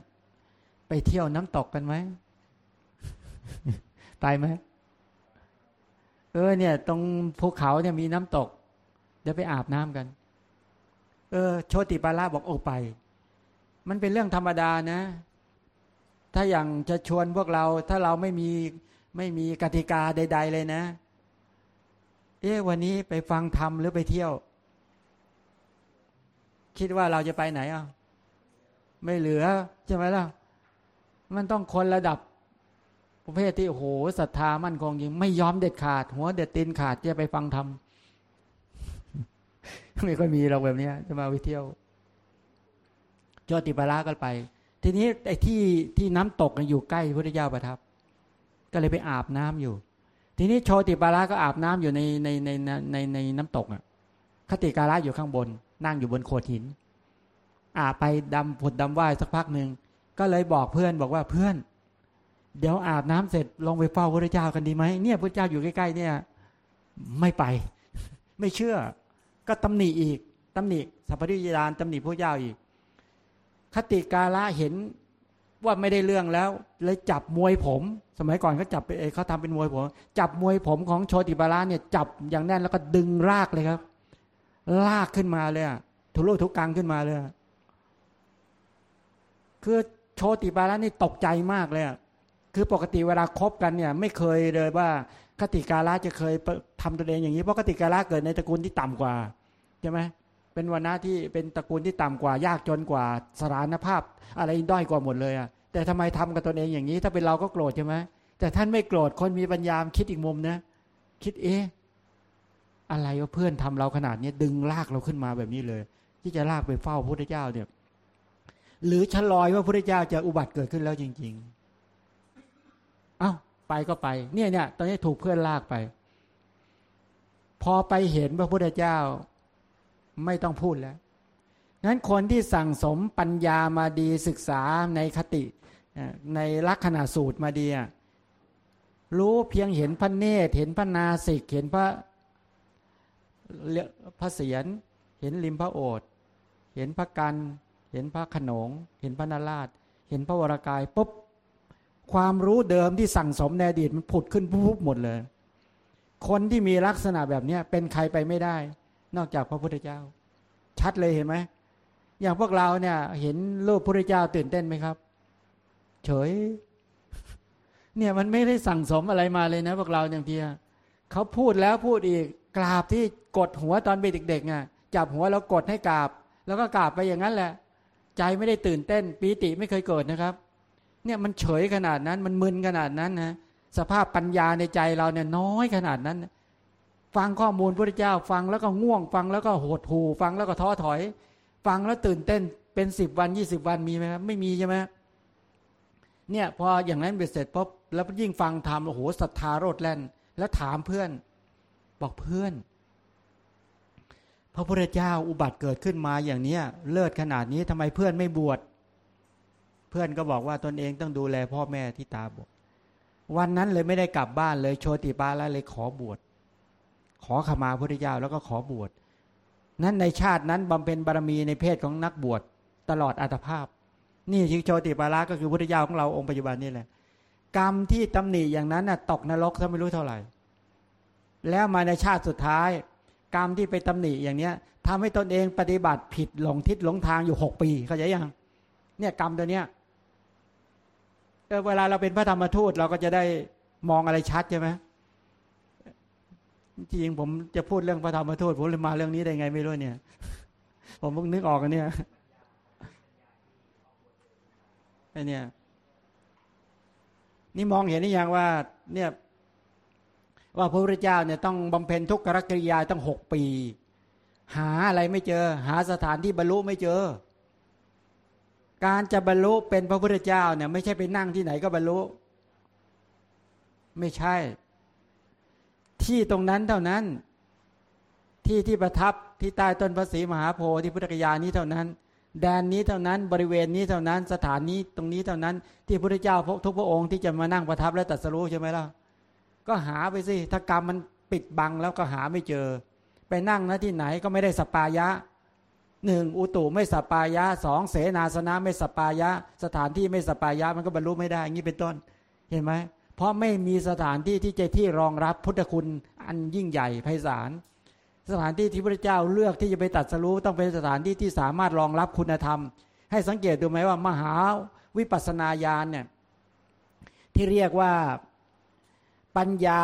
ไปเที่ยวน้ำตกกันไหม ไปไหมเออเนี่ย ตรงภูเขาเนี่ยมีน้ำตก เดี๋ยวไปอาบน้ำกัน เออ โชติปาระบอกโอ้ไป มันเป็นเรื่องธรรมดานะ ถ้าอย่างจะชวนพวกเรา ถ้าเราไม่มีไม่มีกติกาใด ๆ เลยนะ เอ๊ะวันนี้ไปฟังธรรมหรือไปเที่ยว คิดว่าเราจะไปไหนอะไม่เหลือใช่ไหมล่ะมันต้องคนระดับ ประเภทที่โอ้โหศรัทธามั่นคงจริงไม่ยอมเด็ดขาด หัวเด็ดตีนขาดจะไปฟังธรรมไม่ค่อยมีเราแบบนี้จะมาวิเที่ยวจอติปาระก็ไป ทีนี้ไอ้ที่ที่น้ำตกอยู่ใกล้พระพุทธเจ้าประทับ ก็เลยไปอาบน้ำอยู่ ทีนี้โชติปาระก็อาบน้ำอยู่ในในในในในน้ำตกอะคติการะอยู่ข้างบน นั่งอยู่บนโขดหินอาบไปดำผดดำว่ายสักพักหนึ่งก็เลยบอกเพื่อนบอกว่าเพื่อน เดี๋ยวอาบน้ำเสร็จลงไปเฝ้าพระเจ้ากันดีไหมเนี่ยพระเจ้าอยู่ใกล้ๆเนี่ย ไม่ไป ไม่เชื่อ ก็ตำหนิอีกตำหนิสัพพิยานตำหนิพระเจ้าอีก คติกาละเห็นว่าไม่ได้เรื่องแล้ว เลยจับมวยผม สมัยก่อนเขาจับเขาทำเป็นมวยผม จับมวยผมของโชติบาลาเนี่ย จับอย่างแน่นแล้วก็ดึงรากเลยครับ ลากขึ้นมาเลยทุลุทุกกังขึ้นมาเลยคือโชติบาลานี่ตกใจมากเลย คือปกติเวลาคบกันเนี่ยไม่เคยเลยว่าคติกาละจะเคยทำตัวเองอย่างนี้เพราะคติกาละเกิดในตระกูลที่ต่ำกว่าใช่ไหมเป็นวันนะที่เป็นตระกูลที่ต่ำกว่ายากจนกว่าสถานภาพ อะไรด้อยกว่าหมดเลยอะแต่ทำไมทำกับตนเองอย่างนี้ ถ้าเป็นเราก็โกรธใช่ไหมแต่ท่านไม่โกรธคนมีปัญญาคิดอีกมุมนะ คิดเอ๊ะอะไรว่าเพื่อนทำเราขนาดนี้ดึงลากเราขึ้นมาแบบนี้เลย ที่จะลากไปเฝ้าพระพุทธเจ้าเนี่ยหรือชะลอยว่าพระพุทธเจ้าจะอุบัติเกิดขึ้นแล้วจริง ๆ ไปก็ไป เนี่ยเนี่ยตอนนี้ถูกเพื่อนลากไป พอไปเห็นพระพุทธเจ้าไม่ต้องพูดแล้วนั้นคนที่สั่งสมปัญญามาดีศึกษาในคติ ในลักษณะสูตรมาดีรู้เพียงเห็นพระเนตรเห็นพระนาสิก เห็นพระพระเสียรเห็นริมพระโอษฐ์เห็นพระกัน เห็นพระขนง เห็นพระนาราช เห็นพระวรากายปุ๊บ ความรู้เดิมที่สั่งสมในอดีตมันผุดขึ้นปุ๊บหมดเลย คนที่มีลักษณะแบบนี้เป็นใครไปไม่ได้ นอกจากพระพุทธเจ้า ชัดเลยเห็นไหมอย่างพวกเราเนี่ย เห็นรูปพระพุทธเจ้าตื่นเต้นไหมครับ เฉย เนี่ยมันไม่ได้สั่งสมอะไรมาเลยนะ พวกเราอย่างเพียเขาพูดแล้วพูดอีกกราบที่กดหัวตอนเป็นเด็กๆไงจับหัวแล้วกดให้กราบ แล้วก็กราบไปอย่างนั้นแหละ ใจไม่ได้ตื่นเต้นปีติไม่เคยเกิดนะครับ เนี่ยมันเฉยขนาดนั้น มันมึนขนาดนั้นนะสภาพปัญญาในใจเราเนี่ยน้อยขนาดนั้น ฟังข้อมูลพระเจ้าฟังแล้วก็ง่วง ฟังแล้วก็โหดหูฟังแล้วก็ท้อถอย ฟังแล้วตื่นเต้นเป็นสิบวันยี่สิบวันมีไหมครับไม่มีใช่ไหมเนี่ยพออย่างนั้นเสร็จปุ๊บแล้วยิ่งฟังทำโอ้โหศรัทธาโรดแล่น แล้วถามเพื่อน บอกเพื่อน พระพุทธเจ้าอุบัติเกิดขึ้นมาอย่างเนี้ย เลิศขนาดนี้ทำไมเพื่อนไม่บวช เพื่อนก็บอกว่าตนเองต้องดูแลพ่อแม่ที่ตาบอดวันนั้นเลยไม่ได้กลับบ้านเลยโชติปาละเลยขอบวชขอขมาพระพุทธเจ้าแล้วก็ขอบวชนั้นในชาตินั้นบำเพ็ญบารมีในเพศของนักบวชตลอดอัตภาพ นี่ที่โชติปาละก็คือพุทธเจ้าของเราองค์ปัจจุบันนี่แหละกรรมที่ตำหนิอย่างนั้นน่ะตกนรกถ้าไม่รู้เท่าไหร่ แล้วมาในชาติสุดท้าย กรรมที่ไปตำหนิอย่างเนี้ยทำให้ตนเองปฏิบัติผิดหลงทิศหลงทางอยู่หกปี เข้าใจยังเนี่ยกรรมตัวเนี้ย เวลาเราเป็นพระธรรมทูตเราก็จะได้มองอะไรชัดใช่ไหมจริงผมจะพูดเรื่องพระธรรมทูตผมเลยมาเรื่องนี้ได้ไงไม่รู้เนี่ย ผมเพิ่งนึกออกกันเนี่ยไอเนี่ย นี่มองเห็นนี่ยังว่า เนี่ย ว่าพระพุทธเจ้าเนี่ยต้องบำเพ็ญทุกขกิริยาตั้งหกปี หาอะไรไม่เจอ หาสถานที่บรรลุไม่เจอ การจะบรรลุเป็นพระพุทธเจ้าเนี่ยไม่ใช่ไปนั่งที่ไหนก็บรรลุ ไม่ใช่ ที่ตรงนั้นเท่านั้น ที่ที่ประทับที่ใต้ต้นพระศรีมหาโพธิพุทธกยานี้เท่านั้น แดนนี้เท่านั้นบริเวณนี้เท่านั้น สถานนี้ตรงนี้เท่านั้น ที่พระพุทธเจ้าทุกพระองค์ที่จะมานั่งประทับและตรัสรู้ใช่ไหมล่ะก็หาไปสิถ้ากรรมมันปิดบังแล้วก็หาไม่เจอ ไปนั่งนะที่ไหนก็ไม่ได้สปายะ หนึ่งอุตุไม่สปายะสองเสนาสนะไม่สปายะ สถานที่ไม่สปายะมันก็บรรลุไม่ได้อย่างนี้เป็นต้น เห็นไหมเพราะไม่มีสถานที่ที่จะที่รองรับพุทธคุณอันยิ่งใหญ่ไพศาลสถานที่ที่พระเจ้าเลือกที่จะไปตัดสรู้ต้องเป็นสถานที่ที่สามารถรองรับคุณธรรม ให้สังเกตดูไหมว่ามหาวิปัสนาญาณเนี่ยที่เรียกว่าปัญญา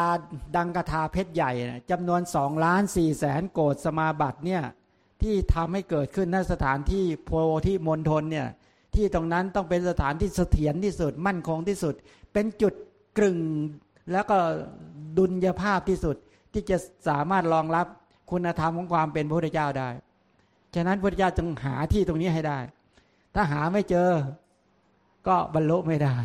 ดังกถาเพชรใหญ่จำนวนสองล้านสี่แสนโกดสมาบัติเนี่ย ที่ทำให้เกิดขึ้นณสถานที่โพธิมณฑลเนี่ยที่ตรงนั้นต้องเป็นสถานที่เสถียรที่สุดมั่นคงที่สุด เป็นจุดกลึงแล้วก็ดุลยภาพที่สุดที่จะสามารถรองรับคุณธรรมของความเป็นพระพุทธเจ้าได้ ฉะนั้นพระพุทธเจ้าจึงหาที่ตรงนี้ให้ได้ ถ้าหาไม่เจอ ก็บรรลุไม่ได้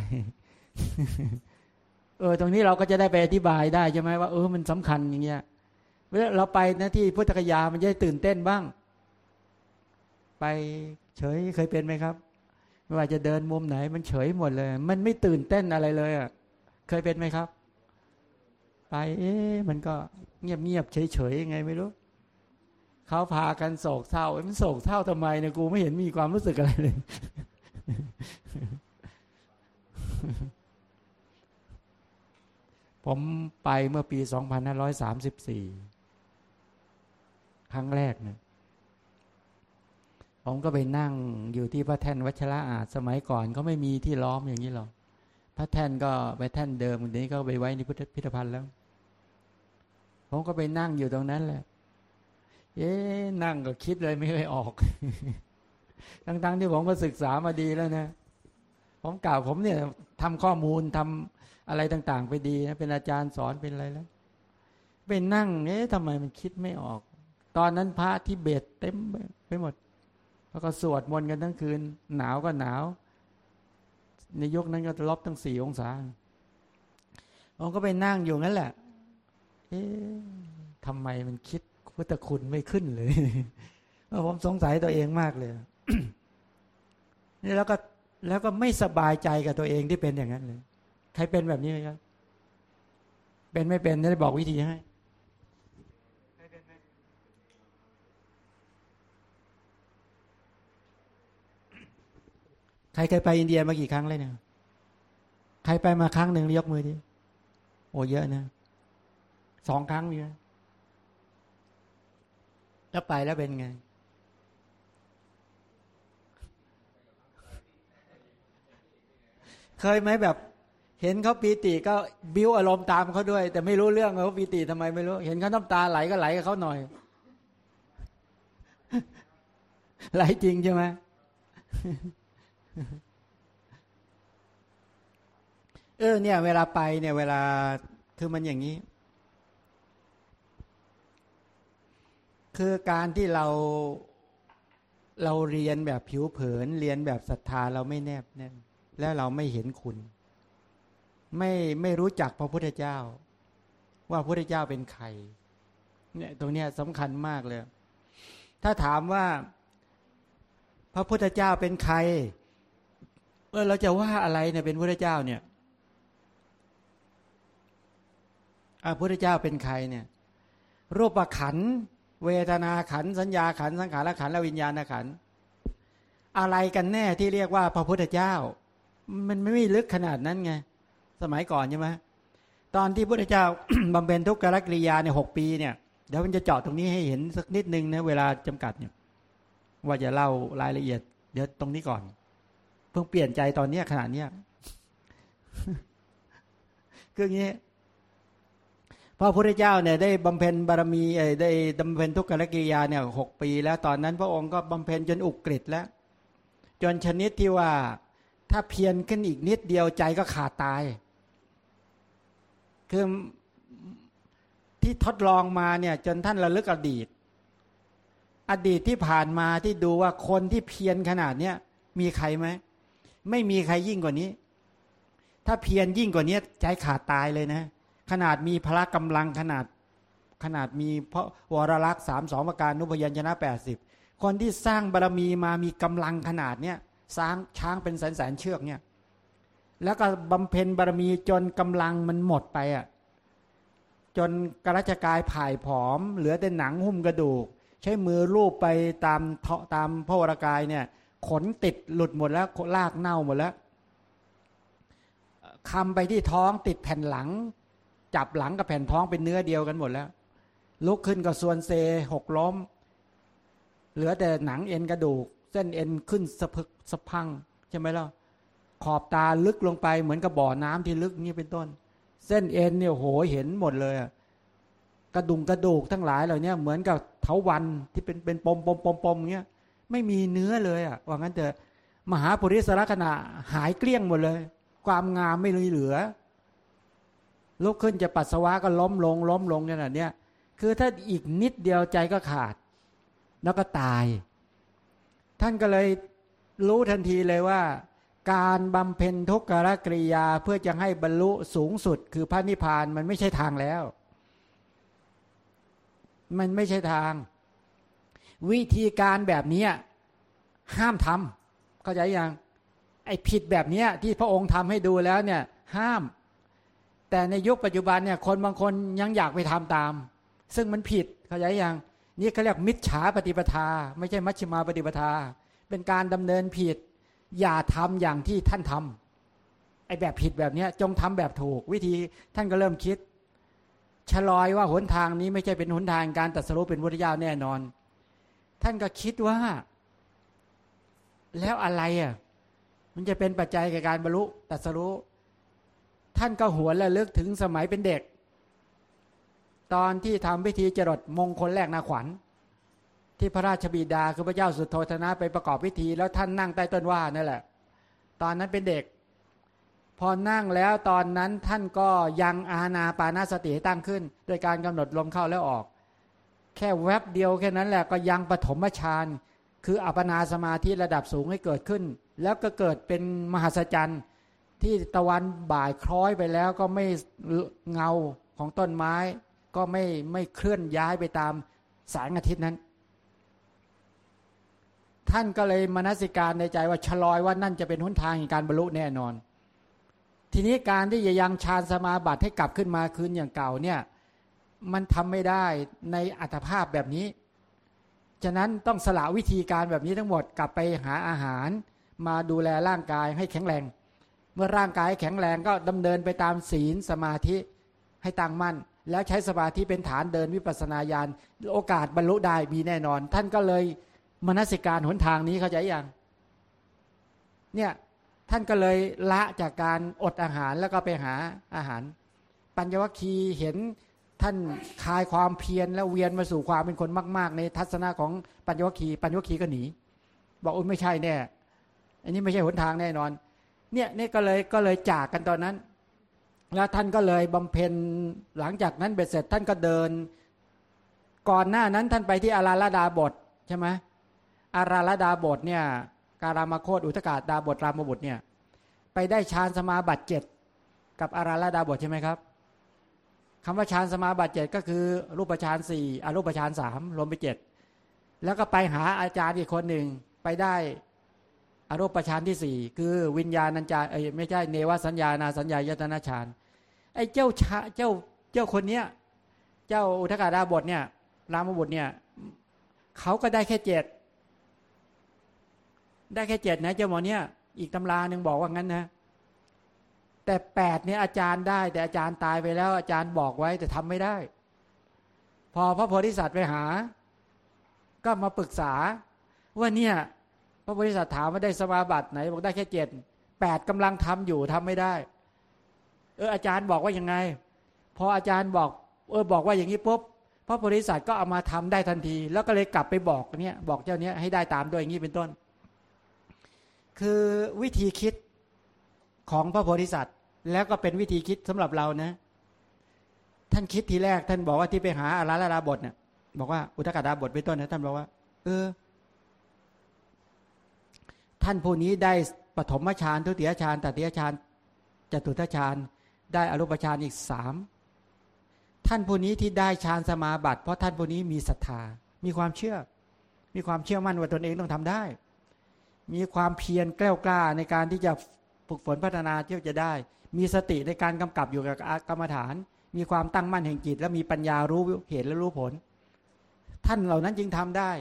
เออ ตรงนี้เราก็จะได้ไปอธิบายได้ใช่ไหมว่าเออมันสำคัญอย่างเงี้ยเวลาเราไปนะที่พุทธคยามันจะตื่นเต้นบ้าง ไปเฉยเคยเป็นไหมครับ ไม่ว่าจะเดินมุมไหน มันเฉยหมดเลย มันไม่ตื่นเต้นอะไรเลยอะเคยเป็นไหมครับ ไปเอ๊ะมันก็เงียบเงียบเฉยเฉยยังไงไม่รู้เขาพากันโศกเศร้ามันโศกเศร้าทำไมเนี่ยกูไม่เห็นมีความรู้สึกอะไรเลย ผมไปเมื่อปี2534ครั้งแรกเนี่ย ผมก็ไปนั่งอยู่ที่พระแท่นวัชระอาจสมัยก่อนเขาไม่มีที่ล้อมอย่างนี้หรอกพระแท่นก็ไปแท่นเดิมเดี๋ยวนี้ก็ไปไว้ในพุทธพิพิธภัณฑ์แล้ว ผมก็ไปนั่งอยู่ตรงนั้นแหละ เอ๊นั่งก็คิดเลยไม่เคยออก ทั้งๆที่ผมก็ศึกษามาดีแล้วนะ ผมกล่าวผมเนี่ยทำข้อมูลทำอะไรต่าง ๆ ไปดีนะเป็นอาจารย์สอนเป็นอะไรแล้วไปนั่ง เอ๊ะทำไมมันคิดไม่ออก ตอนนั้นพระที่เบตเต็มไปหมด แล้วก็สวดมนต์กันทั้งคืน หนาวก็หนาว ในยกนั้นก็ลบตั้งสี่องศาผมก็ไปนั่งอยู่นั่นแหละ เอ๊ะทำไมมันคิดพุทธคุณไม่ขึ้นเลยผมสงสัยตัวเองมากเลยนี่แล้วก็แล้วก็ไม่สบายใจกับตัวเองที่เป็นอย่างนั้นเลย ใครเป็นแบบนี้ไหมครับ เป็นไม่เป็นจะได้บอกวิธีให้ ใครเคยไปอินเดียมากี่ครั้งเลยเนี่ย ใครไปมาครั้งหนึ่งยกมือดิ โอ้เยอะนะ สองครั้งเนี่ยแล้วไปแล้วเป็นไง เคยไหมแบบ เห็นเขาปีติก็บิ้วอารมณ์ตามเขาด้วย แต่ไม่รู้เรื่องเขาปีติทำไมไม่รู้ เห็นเขาน้ำตาไหลก็ไหลกับเขาหน่อย ไหลจริงใช่ไหม เออเนี่ย เวลาไปเนี่ย เวลาคือมันอย่างนี้ คือการที่เราเราเรียนแบบผิวเผิน เรียนแบบศรัทธาเราไม่แนบแน่นแล้วเราไม่เห็นคุณ ไม่ไม่รู้จักพระพุทธเจ้า ว่าพระพุทธเจ้าเป็นใครเนี่ยตรงเนี้ยสำคัญมากเลย ถ้าถามว่า พระพุทธเจ้าเป็นใคร เออเราจะว่าอะไรเนี่ยเป็นพระเจ้าเนี่ยพระเจ้าเป็นใครเนี่ยรูปขัน เวทนาขัน สัญญาขัน สังขารขันและวิญญาณขัน อะไรกันแน่ที่เรียกว่าพระพุทธเจ้า มันไม่ลึกขนาดนั้นไง สมัยก่อนใช่ไหมตอนที่พระพุทธเจ้าบำเพ็ญทุกขกิริยาในหกปีเนี่ยเดี๋ยวมันจะเจาะตรงนี้ให้เห็นสักนิดนึงนะเวลาจำกัดเนี่ยว่าจะเล่ารายละเอียด เดี๋ยวตรงนี้ก่อน เพิ่งเปลี่ยนใจตอนเนี้ยขนาดเนี้ยคืออย่างนี้พระพุทธเจ้าเนี่ยได้บำเพ็ญบารมีได้บำเพ็ญทุกขกิริยาเนี่ยหกปี แล้วตอนนั้นพระองค์ก็บำเพ็ญจนอุกฤษแล้ว จนชนิดที่ว่าถ้าเพียรขึ้นอีกนิดเดียวใจก็ขาดตาย คือที่ทดลองมาเนี่ย จนท่านระลึกอดีต อดีตที่ผ่านมาที่ดูว่าคนที่เพียรขนาดเนี้ยมีใครไหม ไม่มีใครยิ่งกว่านี้ ถ้าเพียรยิ่งกว่านี้ใจขาดตายเลยนะ ขนาดมีพละกำลังขนาดขนาดมีเพราะวรลักษณ์สามสองประการนุพยัญชนะแปดสิบคนที่สร้างบารรมีมามีกำลังขนาดเนี้ยสร้างช้างเป็นแสนแสนเชือกเนี่ยแล้วก็บำเพ็ญบารมีจนกำลังมันหมดไปอะจนกระจกายผ่ายผอม เหลือแต่หนังหุ้มกระดูก ใช้มือลูบไปตามเทาตามพระวรกายเนี่ย ขนติดหลุดหมดแล้วลากเน่าหมดแล้วคำไปที่ท้องติดแผ่นหลัง จับหลังกับแผ่นท้องเป็นเนื้อเดียวกันหมดแล้ว ลุกขึ้นก็ส่วนเซหกล้ม เหลือแต่หนังเอ็นกระดูก เส้นเอ็นขึ้นสะพึกสะพังใช่ไหมล่ะขอบตาลึกลงไปเหมือนกับบ่อน้ำที่ลึกนี่เป็นต้น เส้นเอ็นเนี่ยโหเห็นหมดเลยกระดุงกระดูกทั้งหลายเหล่านี้เหมือนกับเถาวันที่เป็นเป็นปมปมปมปมเงี้ย ไม่มีเนื้อเลยอะว่างั้นเถอะมหาปุริสลักษณะหายเกลี้ยงหมดเลย ความงามไม่เหลือลุกขึ้นจะปัสสาวะก็ล้มลง ล้มลงเนี่ยนะเนี่ยคือถ้าอีกนิดเดียวใจก็ขาด แล้วก็ตาย ท่านก็เลยรู้ทันทีเลยว่า การบำเพ็ญทุกขกริยาเพื่อจะให้บรรลุสูงสุด คือพระนิพพานมันไม่ใช่ทางแล้ว มันไม่ใช่ทาง วิธีการแบบนี้ห้ามทำเข้าใจยังไอ้ผิดแบบนี้ที่พระองค์ทำให้ดูแล้วเนี่ย ห้าม แต่ในยุคปัจจุบันเนี่ย คนบางคนยังอยากไปทำตาม ซึ่งมันผิดเข้าใจยังนี่เขาเรียกมิจฉาปฏิปทา ไม่ใช่มัชฌิมาปฏิปทา เป็นการดำเนินผิด อย่าทำอย่างที่ท่านทำไอ้แบบผิดแบบนี้จงทำแบบถูก วิธีท่านก็เริ่มคิดชะลอยว่าหนทางนี้ไม่ใช่เป็นหนทางการตัดสรุปเป็นพุทธเจ้าแน่นอน ท่านก็คิดว่า แล้วอะไรอะ มันจะเป็นปัจจัยแก่การบรรลุตัสรุท่านก็หวนและลึกถึงสมัยเป็นเด็ก ตอนที่ทำพิธีจรดมงคลแรกนาขวัญ ที่พระราชบิดาคือพระเจ้าสุโธธนะไปประกอบพิธี แล้วท่านนั่งใต้ต้นว่านั่นแหละ ตอนนั้นเป็นเด็ก พอนั่งแล้วตอนนั้นท่านก็ยังอาณาปานาสติตั้งขึ้น โดยการกำหนดลมเข้าแล้วออก แค่แวบเดียวแค่นั้นแหละก็ยังปฐมฌานคืออัปนาสมาธิระดับสูงให้เกิดขึ้น แล้วก็เกิดเป็นมหัศจรรย์ที่ตะวันบ่ายคล้อยไปแล้วก็ไม่เงาของต้นไม้ ก็ไม่ไม่เคลื่อนย้ายไปตามแสงอาทิตย์นั้น ท่านก็เลยมนสิการในใจว่าชะลอยว่านั่นจะเป็นหนทางในการบรรลุแน่นอน ทีนี้การที่จะยังฌานสมาบัติให้กลับขึ้นมาคืนอย่างเก่าเนี่ย มันทำไม่ได้ในอัตภาพแบบนี้ ฉะนั้นต้องสละวิธีการแบบนี้ทั้งหมดกลับไปหาอาหาร มาดูแลร่างกายให้แข็งแรง เมื่อร่างกายแข็งแรงก็ดำเนินไปตามศีลสมาธิให้ตั้งมั่น แล้วใช้สมาธิเป็นฐานเดินวิปัสสนาญาณโอกาสบรรลุได้มีแน่นอน ท่านก็เลยมนสิการหนทางนี้เข้าใจยังเนี่ยท่านก็เลยละจากการอดอาหารแล้วก็ไปหาอาหาร ปัญญวัคคีเห็น ท่านคลายความเพียรแล้วเวียนมาสู่ความเป็นคนมาก ๆ ในทัศนะของปัญญวคีปัญญวคีก็หนี บอกอุ้ยไม่ใช่แน่ อันนี้ไม่ใช่หนทางแน่นอน เนี่ยนี่ก็เลยก็เลยจากกันตอนนั้น แล้วท่านก็เลยบำเพ็ญหลังจากนั้นเบ็ดเสร็จท่านก็เดิน ก่อนหน้านั้นท่านไปที่อาราลดาบทใช่ไหมอาราลดาบทเนี่ย การามาโคตอุตกาดาบทรามบุตรเนี่ย ไปได้ฌานสมาบัติเจ็ดกับอาราลดาบทใช่ไหมครับ คำว่าฌานสมาบัติเจ็ดก็คือรูปฌานสี่อรูปฌานสามรวมไปเจ็ดแล้วก็ไปหาอาจารย์อีกคนหนึ่งไปได้อรูปฌานที่สี่คือวิญญาณัญจาเอ้ไม่ใช่เนวสัญญานาสัญญายตนาฌานไอ้เจ้าชาเจ้าเจ้าคนเนี้ยเจ้าอุทกาดาบทเนี่ยรามบุตรเนี่ยเขาก็ได้แค่เจ็ดได้แค่เจ็ดนะเจ้าหมอเนี่ยอีกตำราหนึ่งบอกว่างั้นนะ แต่แปดเนี่ยอาจารย์ได้ แต่อาจารย์ตายไปแล้วอาจารย์บอกไว้แต่ทำไม่ได้ พอพระโพธิสัตว์ไปหา ก็มาปรึกษา ว่าเนี่ย พระโพธิสัตว์ถามว่าได้สมาบัติไหน บอกได้แค่เจ็ดแปดกำลังทำอยู่ทำไม่ได้ เอออาจารย์บอกว่ายังไง พออาจารย์บอกเออบอกว่าอย่างนี้ปุ๊บพระโพธิสัตว์ก็เอามาทำได้ทันที แล้วก็เลยกลับไปบอกเนี่ยบอกเจ้าเนี้ยให้ได้ตามด้วยอย่างนี้เป็นต้น คือวิธีคิดของพระโพธิสัตว์ แล้วก็เป็นวิธีคิดสำหรับเรานะ ท่านคิดทีแรก ท่านบอกว่าที่ไปหาอาราลาดาบทเนี่ยบอกว่าอุทกาดาบทเป็นต้นนะท่านบอกว่า เออ ท่านผู้นี้ได้ปฐมฌานทุติยฌานตติยฌานจตุตฌานได้อรูปฌานอีกสามท่านผู้นี้ที่ได้ฌานสมาบัติเพราะท่านผู้นี้มีศรัทธา มีความเชื่อ มีความเชื่อมั่นว่าตนเองต้องทำได้ มีความเพียรแกล้วกล้าในการที่จะฝึกฝนพัฒนาเที่ยวจะได้ มีสติในการกำกับอยู่กับกรรมฐาน มีความตั้งมั่นแห่งจิต และมีปัญญารู้เหตุและรู้ผล ท่านเหล่านั้นจึงทำได้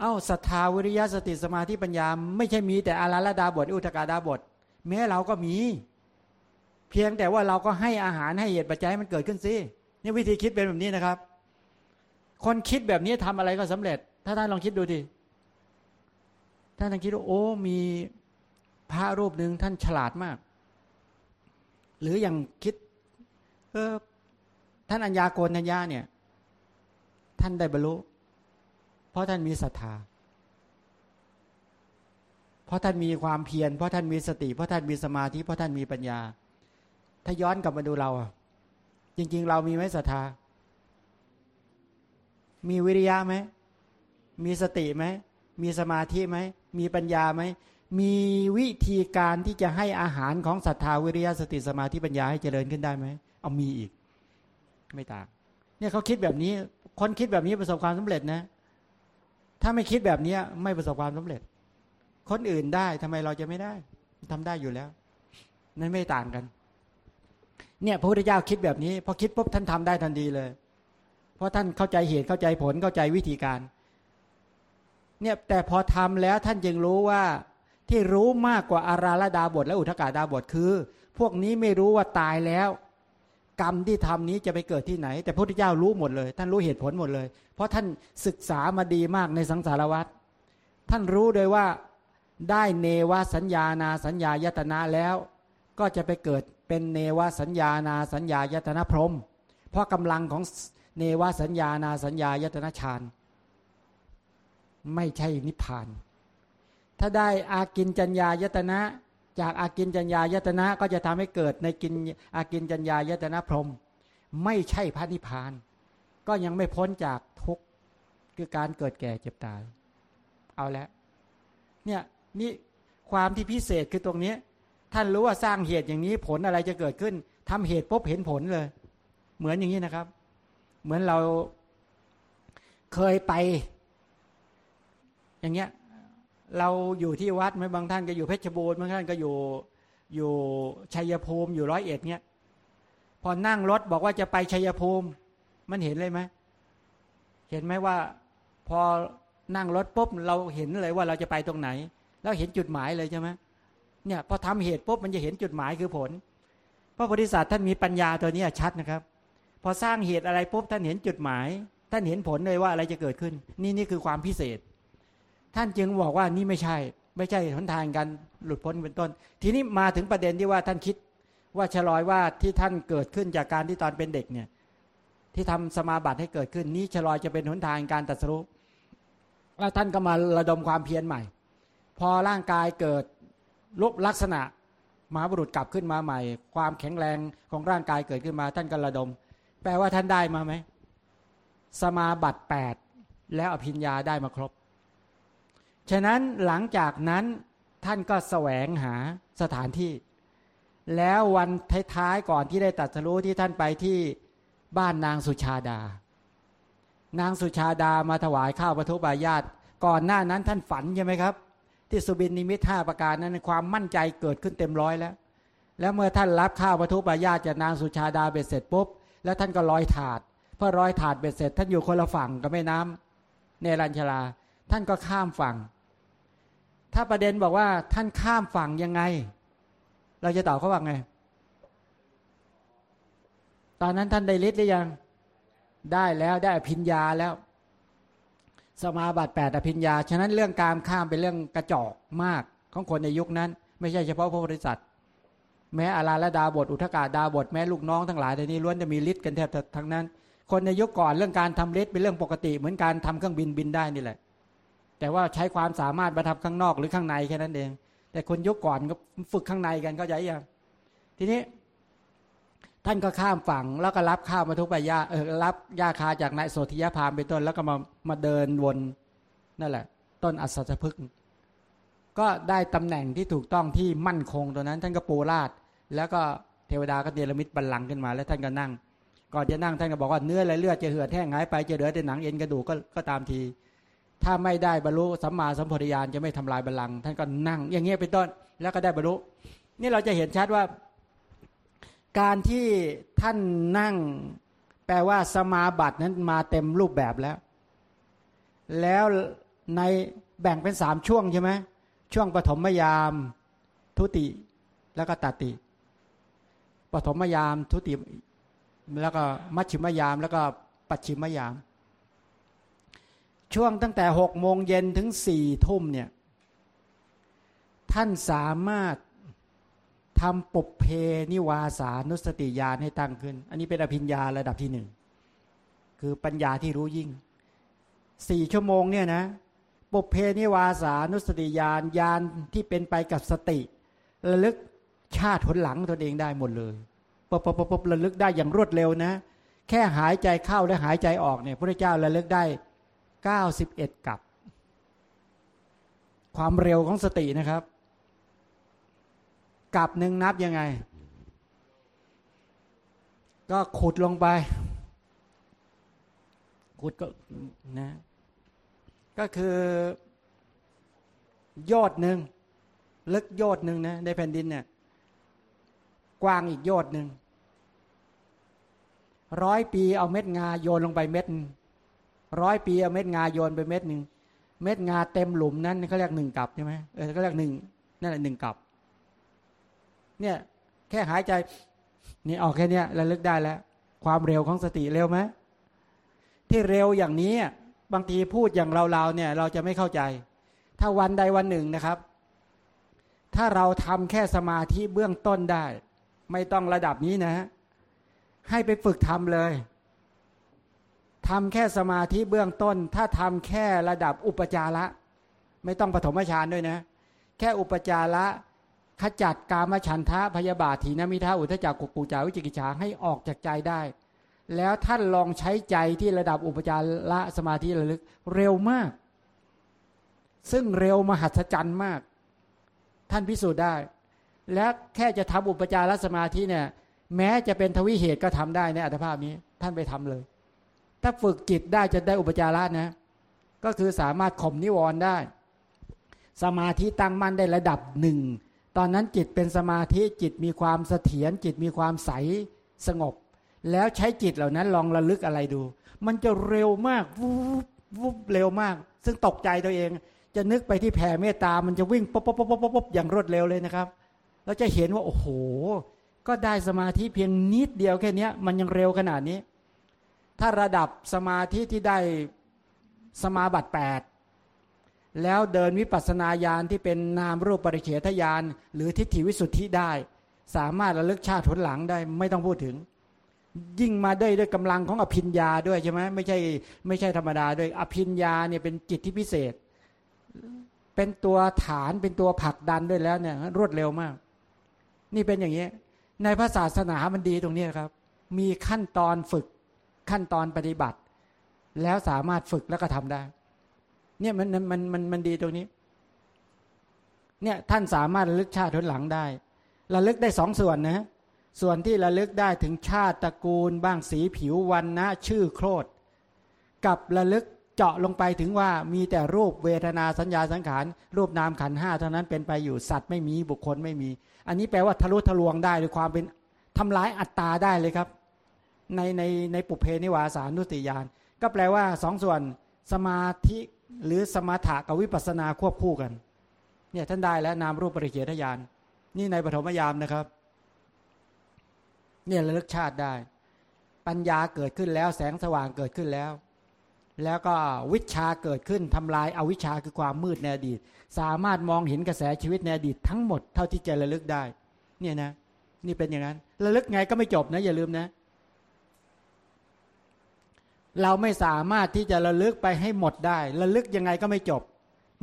เอา้าศรัทธาวิริยะสติสมาธิปัญญา ไม่ใช่มีแต่อาราลดาบทอุตกาดาบทแม้เราก็มี เพียงแต่ว่าเราก็ให้อาหารให้เหตุปัจจัยมันเกิดขึ้นสินี่วิธีคิดเป็นแบบนี้นะครับ คนคิดแบบนี้ทำอะไรก็สำเร็จ ถ้าท่านลองคิดดูดิท่านลองคิดว่าโอ้มีพระรูปหนึ่งท่านฉลาดมาก หรืออย่างคิดเออท่านอัญญาโกณทัญญาเนี่ย ท่านได้บรรลุ เพราะท่านมีศรัทธา เพราะท่านมีความเพียร เพราะท่านมีสติ เพราะท่านมีสมาธิ เพราะท่านมีปัญญา ถ้าย้อนกลับมาดูเราจริง ๆ เรามีไหมศรัทธา มีวิริยะไหม มีสติไหม มีสมาธิไหม มีปัญญาไหม มีวิธีการที่จะให้อาหารของศรัทธาวิริยะสติสมาธิปัญญาให้เจริญขึ้นได้ไหม เอามีอีก ไม่ต่าง เนี่ยเขาคิดแบบนี้ คนคิดแบบนี้ประสบความสำเร็จนะ ถ้าไม่คิดแบบนี้ไม่ประสบความสำเร็จ คนอื่นได้ทำไมเราจะไม่ได้ทำได้อยู่แล้ว นั่นไม่ต่างกัน เนี่ยพระพุทธเจ้าคิดแบบนี้พอคิดปุ๊บท่านทำได้ทันทีเลย เพราะท่านเข้าใจเหตุเข้าใจผลเข้าใจวิธีการ เนี่ยแต่พอทำแล้วท่านจึงรู้ว่า ที่รู้มากกว่าอาราลดาบทและอุทกาดาบทคือ พวกนี้ไม่รู้ว่าตายแล้ว กรรมที่ทำนี้จะไปเกิดที่ไหน แต่พระพุทธเจ้ารู้หมดเลย ท่านรู้เหตุผลหมดเลย เพราะท่านศึกษามาดีมากในสังสารวัฏท่านรู้โดยว่าได้เนวสัญญานาสัญญายตนะแล้ว ก็จะไปเกิดเป็นเนวสัญญานาสัญญายตนะพรมเพราะกำลังของเนวสัญญานาสัญญายตนะฌานไม่ใช่นิพพาน ถ้าได้อากินจัญญายตนะ จากอากินจัญญายตนะก็จะทำให้เกิดในกินอากินจัญญายตนะพรม ไม่ใช่พระนิพพาน ก็ยังไม่พ้นจากทุกข์คือการเกิดแก่เจ็บตาย เอาแล้วเนี่ยนี่ความที่พิเศษคือตรงนี้ท่านรู้ว่าสร้างเหตุอย่างนี้ผลอะไรจะเกิดขึ้นทำเหตุปุ๊บเห็นผลเลย เหมือนอย่างนี้นะครับ เหมือนเราเคยไป อย่างเงี้ย เราอยู่ที่วัดไหมบางท่านก็อยู่เพชรบูรณ์บางท่านก็อยู่อยู่ชัยภูมิอยู่ร้อยเอ็ดเนี้ยพอนั่งรถบอกว่าจะไปชัยภูมิ มันเห็นเลยไหมเห็นไหมว่า พอนั่งรถปุ๊บเราเห็นเลยว่าเราจะไปตรงไหน แล้วเห็นจุดหมายเลยใช่ไหมเนี่ยพอทำเหตุปุ๊บมันจะเห็นจุดหมายคือผล พระโพธิสัตว์ท่านมีปัญญาตัวนี้ชัดนะครับ พอสร้างเหตุอะไรปุ๊บท่านเห็นจุดหมาย ท่านเห็นผลเลยว่าอะไรจะเกิดขึ้น นี่นี่คือความพิเศษ ท่านจึงบอกว่านี่ไม่ใช่ ไม่ใช่หนทางการหลุดพ้นเป็นต้น ทีนี้มาถึงประเด็นที่ว่าท่านคิดว่าฉลอยว่าที่ท่านเกิดขึ้นจากการที่ตอนเป็นเด็กเนี่ย ที่ทำสมาบัติให้เกิดขึ้นนี้ฉลอยจะเป็นหนทางการตัดสู้แล้วท่านก็มาระดมความเพียรใหม่ พอร่างกายเกิดลุกลักษณะมหาบุรุษกลับขึ้นมาใหม่ ความแข็งแรงของร่างกายเกิดขึ้นมา ท่านก็ระดม แปลว่าท่านได้มาไหมสมาบัติแปดแล้วอภิญญาได้มาครบ ฉะนั้นหลังจากนั้นท่านก็แสวงหาสถานที่ แล้ววันท้ายๆก่อนที่ได้ตัดสรู้ที่ท่านไปที่บ้านนางสุชาดา นางสุชาดามาถวายข้าวปทุบายาตก่อนหน้านั้นท่านฝันใช่ไหมครับ ที่สุบินนิมิตห้าประการนั้นความมั่นใจเกิดขึ้นเต็มร้อยแล้ว แล้วเมื่อท่านรับข้าวปทุบายาตจากนางสุชาดาเบ็ดเสร็จปุ๊บแล้วท่านก็ลอยถาดเพื่อลอยถาดเบ็ดเสร็จ ท่านอยู่คนละฝั่งกับแม่น้ำเนรัญชลา ท่านก็ข้ามฝั่ง ถ้าประเด็นบอกว่าท่านข้ามฝั่งยังไง เราจะตอบเขาว่าไง ตอนนั้นท่านได้ฤทธิ์หรือยัง ได้แล้วได้อภิญญาแล้ว สมาบัติแปดอภิญญา ฉะนั้นเรื่องการข้ามเป็นเรื่องกระจอกมากของคนในยุคนั้น ไม่ใช่เฉพาะพระบริษัทแม้อาราละดาบทอุทกาดาบทแม้ลูกน้องทั้งหลายในนี้ล้วนจะมีฤทธิ์กันแทบทั้งนั้น คนในยุคก่อนเรื่องการทำฤทธิ์เป็นเรื่องปกติ เหมือนการทำเครื่องบินบินได้นี่แหละ แต่ว่าใช้ความสามารถมาทำข้างนอกหรือข้างในแค่นั้นเอง แต่คนยุคก่อนก็ฝึกข้างในกันก็ใจยังทีนี้ ท่านก็ข้ามฝั่งแล้วก็รับข้าวมาทุกใบยาเออรับยาคาจากนายโสธิยาพามเป็นต้น แล้วก็มามาเดินวนนั่นแหละ ต้นอัศจพฤกษ์ก็ได้ตำแหน่งที่ถูกต้องที่มั่นคงตัวนั้น ท่านก็ปูราดแล้วก็เทวดาก็เดลมิตบัลลังขึ้นมา แล้วท่านก็นั่ง ก่อนจะนั่งท่านก็บอกว่าเนื้อและเลือดจะเหือดแห้งหายไปจะเหลือแต่หนังเอ็นกระดูกก็ก็ตามที ถ้าไม่ได้บรรลุสัมมาสัมพธิญาณจะไม่ทำลายบัลลังก์ท่านก็นั่ง อย่างเงี้ยเป็นต้น แล้วก็ได้บรรลุ นี่เราจะเห็นชัดว่า การที่ท่านนั่ง แปลว่าสมาบัตินั้นมาเต็มรูปแบบแล้ว แล้วในแบ่งเป็นสามช่วงใช่ไหมช่วงปฐมยาม ทุติ แล้วก็ตติปฐมยาม ทุติแล้วก็มัชชิมยาม แล้วก็ปัจฉิมยาม ช่วงตั้งแต่หกโมงเย็นถึงสี่ทุ่มเนี่ย ท่านสามารถทำปุบเพนิวาสานุสติญาณให้ตั้งขึ้น อันนี้เป็นอภิญญาระดับที่หนึ่ง คือปัญญาที่รู้ยิ่งสี่ชั่วโมงเนี่ยนะปุเพนิวาสานุสติญาณญาณที่เป็นไปกับสติ ระลึกชาติผลหลังตนเองได้หมดเลยปบปบปบระลึกได้อย่างรวดเร็วนะ แค่หายใจเข้าและหายใจออกเนี่ยพระเจ้าระลึกได้ เก้าสิบเอ็ดกับ ความเร็วของสตินะครับกับหนึ่งนับยังไง ก็ขุดลงไป ขุดก็นะ ก็คือ ยอดหนึ่งลึกยอดหนึ่งนะในแผ่นดินเนี่ยกว้างอีกยอดหนึ่งร้อยปีเอาเม็ดงาโยนลงไปเม็ด ร้อยปีเอาเม็ดงาโยนไปเม็ดหนึ่งเม็ดงาเต็มหลุมนั้นเขาเรียกหนึ่งกับใช่ไหมเออเขาเรียกหนึ่งนั่นแหละหนึ่งกับ เนี่ย แค่หายใจ นี่ออกแค่นี้ระลึกได้แล้ว ความเร็วของสติเร็วไหมที่เร็วอย่างนี้บางทีพูดอย่างเราๆเนี่ย เราจะไม่เข้าใจ ถ้าวันใดวันหนึ่งนะครับ ถ้าเราทำแค่สมาธิเบื้องต้นได้ ไม่ต้องระดับนี้นะ ให้ไปฝึกทำเลย ทำแค่สมาธิเบื้องต้น ถ้าทำแค่ระดับอุปจาระ ไม่ต้องปฐมฌานด้วยนะ แค่อุปจาระขจัดกามฉันทะพยาบาทถีนมิทาอุทจักกุกูจาวิจิกิจฉาให้ออกจากใจได้ แล้วท่านลองใช้ใจที่ระดับอุปจาระสมาธิระลึกเร็วมาก ซึ่งเร็วมหัศจรรย์มาก ท่านพิสูจน์ได้ และแค่จะทำอุปจารสมาธิเนี่ย แม้จะเป็นทวิเหตุก็ทำได้ในอัตภาพนี้ ท่านไปทำเลย ถ้าฝึกจิตได้จะได้อุปจาระนะ ก็คือสามารถข่มนิวรณ์ได้ สมาธิตั้งมั่นได้ระดับหนึ่ง ตอนนั้นจิตเป็นสมาธิจิตมีความเสถียรจิตมีความใสสงบ แล้วใช้จิตเหล่านั้นลองระลึกอะไรดู มันจะเร็วมากวุบวุบเร็วมาก ซึ่งตกใจตัวเอง จะนึกไปที่แผ่เมตตา มันจะวิ่งป๊บป๊บป๊บป๊บป๊บอย่างรวดเร็วเลยนะครับเราจะเห็นว่าโอ้โห ก็ได้สมาธิเพียงนิดเดียวแค่นี้มันยังเร็วขนาดนี้ ถ้าระดับสมาธิที่ได้สมาบัติ8แล้วเดินวิปัสสนาญาณที่เป็นนามรูปปริเฉทญาณหรือทิฏฐิวิสุทธิได้ สามารถระลึกชาติผลหลังได้ไม่ต้องพูดถึง ยิ่งมาด้วยด้วยกำลังของอภิญญาด้วยใช่ไหมไม่ใช่ไม่ใช่ธรรมดาด้วยอภิญญาเนี่ยเป็นจิตที่พิเศษ เป็นตัวฐานเป็นตัวผลักดันด้วยแล้วเนี่ยรวดเร็วมาก นี่เป็นอย่างนี้ในพระศาสนามันดีตรงนี้ครับ มีขั้นตอนฝึก ขั้นตอนปฏิบัติ แล้วสามารถฝึกแล้วก็ทำได้ เนี่ยมันมันมันมันดีตรงนี้ เนี่ยท่านสามารถระลึกชาติทนหลังได้ ระลึกได้สองส่วนนะ ส่วนที่ระลึกได้ถึงชาติตระกูล บ้างสีผิววันนะชื่อโครดกับระลึกเจาะลงไปถึงว่ามีแต่รูปเวทนาสัญญาสังขาร รูปนามขันห้าเท่านั้นเป็นไปอยู่สัตว์ไม่มีบุคคลไม่มี อันนี้แปลว่าทะลุทะลวงได้ด้วยความเป็นทำร้ายอัตตาได้เลยครับ ในในในปุเพนิวาสานุติยานก็แปลว่าสองส่วนสมาธิหรือสมาถะกับวิปัสนาควบคู่กันเนี่ยท่านได้แล้วนามรูปปริเฉทญาณนี่ในปฐมยามนะครับ เนี่ยระลึกชาติได้ ปัญญาเกิดขึ้นแล้วแสงสว่างเกิดขึ้นแล้ว แล้วก็วิชาเกิดขึ้นทำลายอาวิชาคือความมืดในอดีต สามารถมองเห็นกระแสชีวิตในอดีตทั้งหมดเท่าที่จะระลึกได้ เนี่ยนะ นี่เป็นอย่างนั้น ระลึกไงก็ไม่จบนะอย่าลืมนะ เราไม่สามารถที่จะระลึกไปให้หมดได้ ระลึกยังไงก็ไม่จบ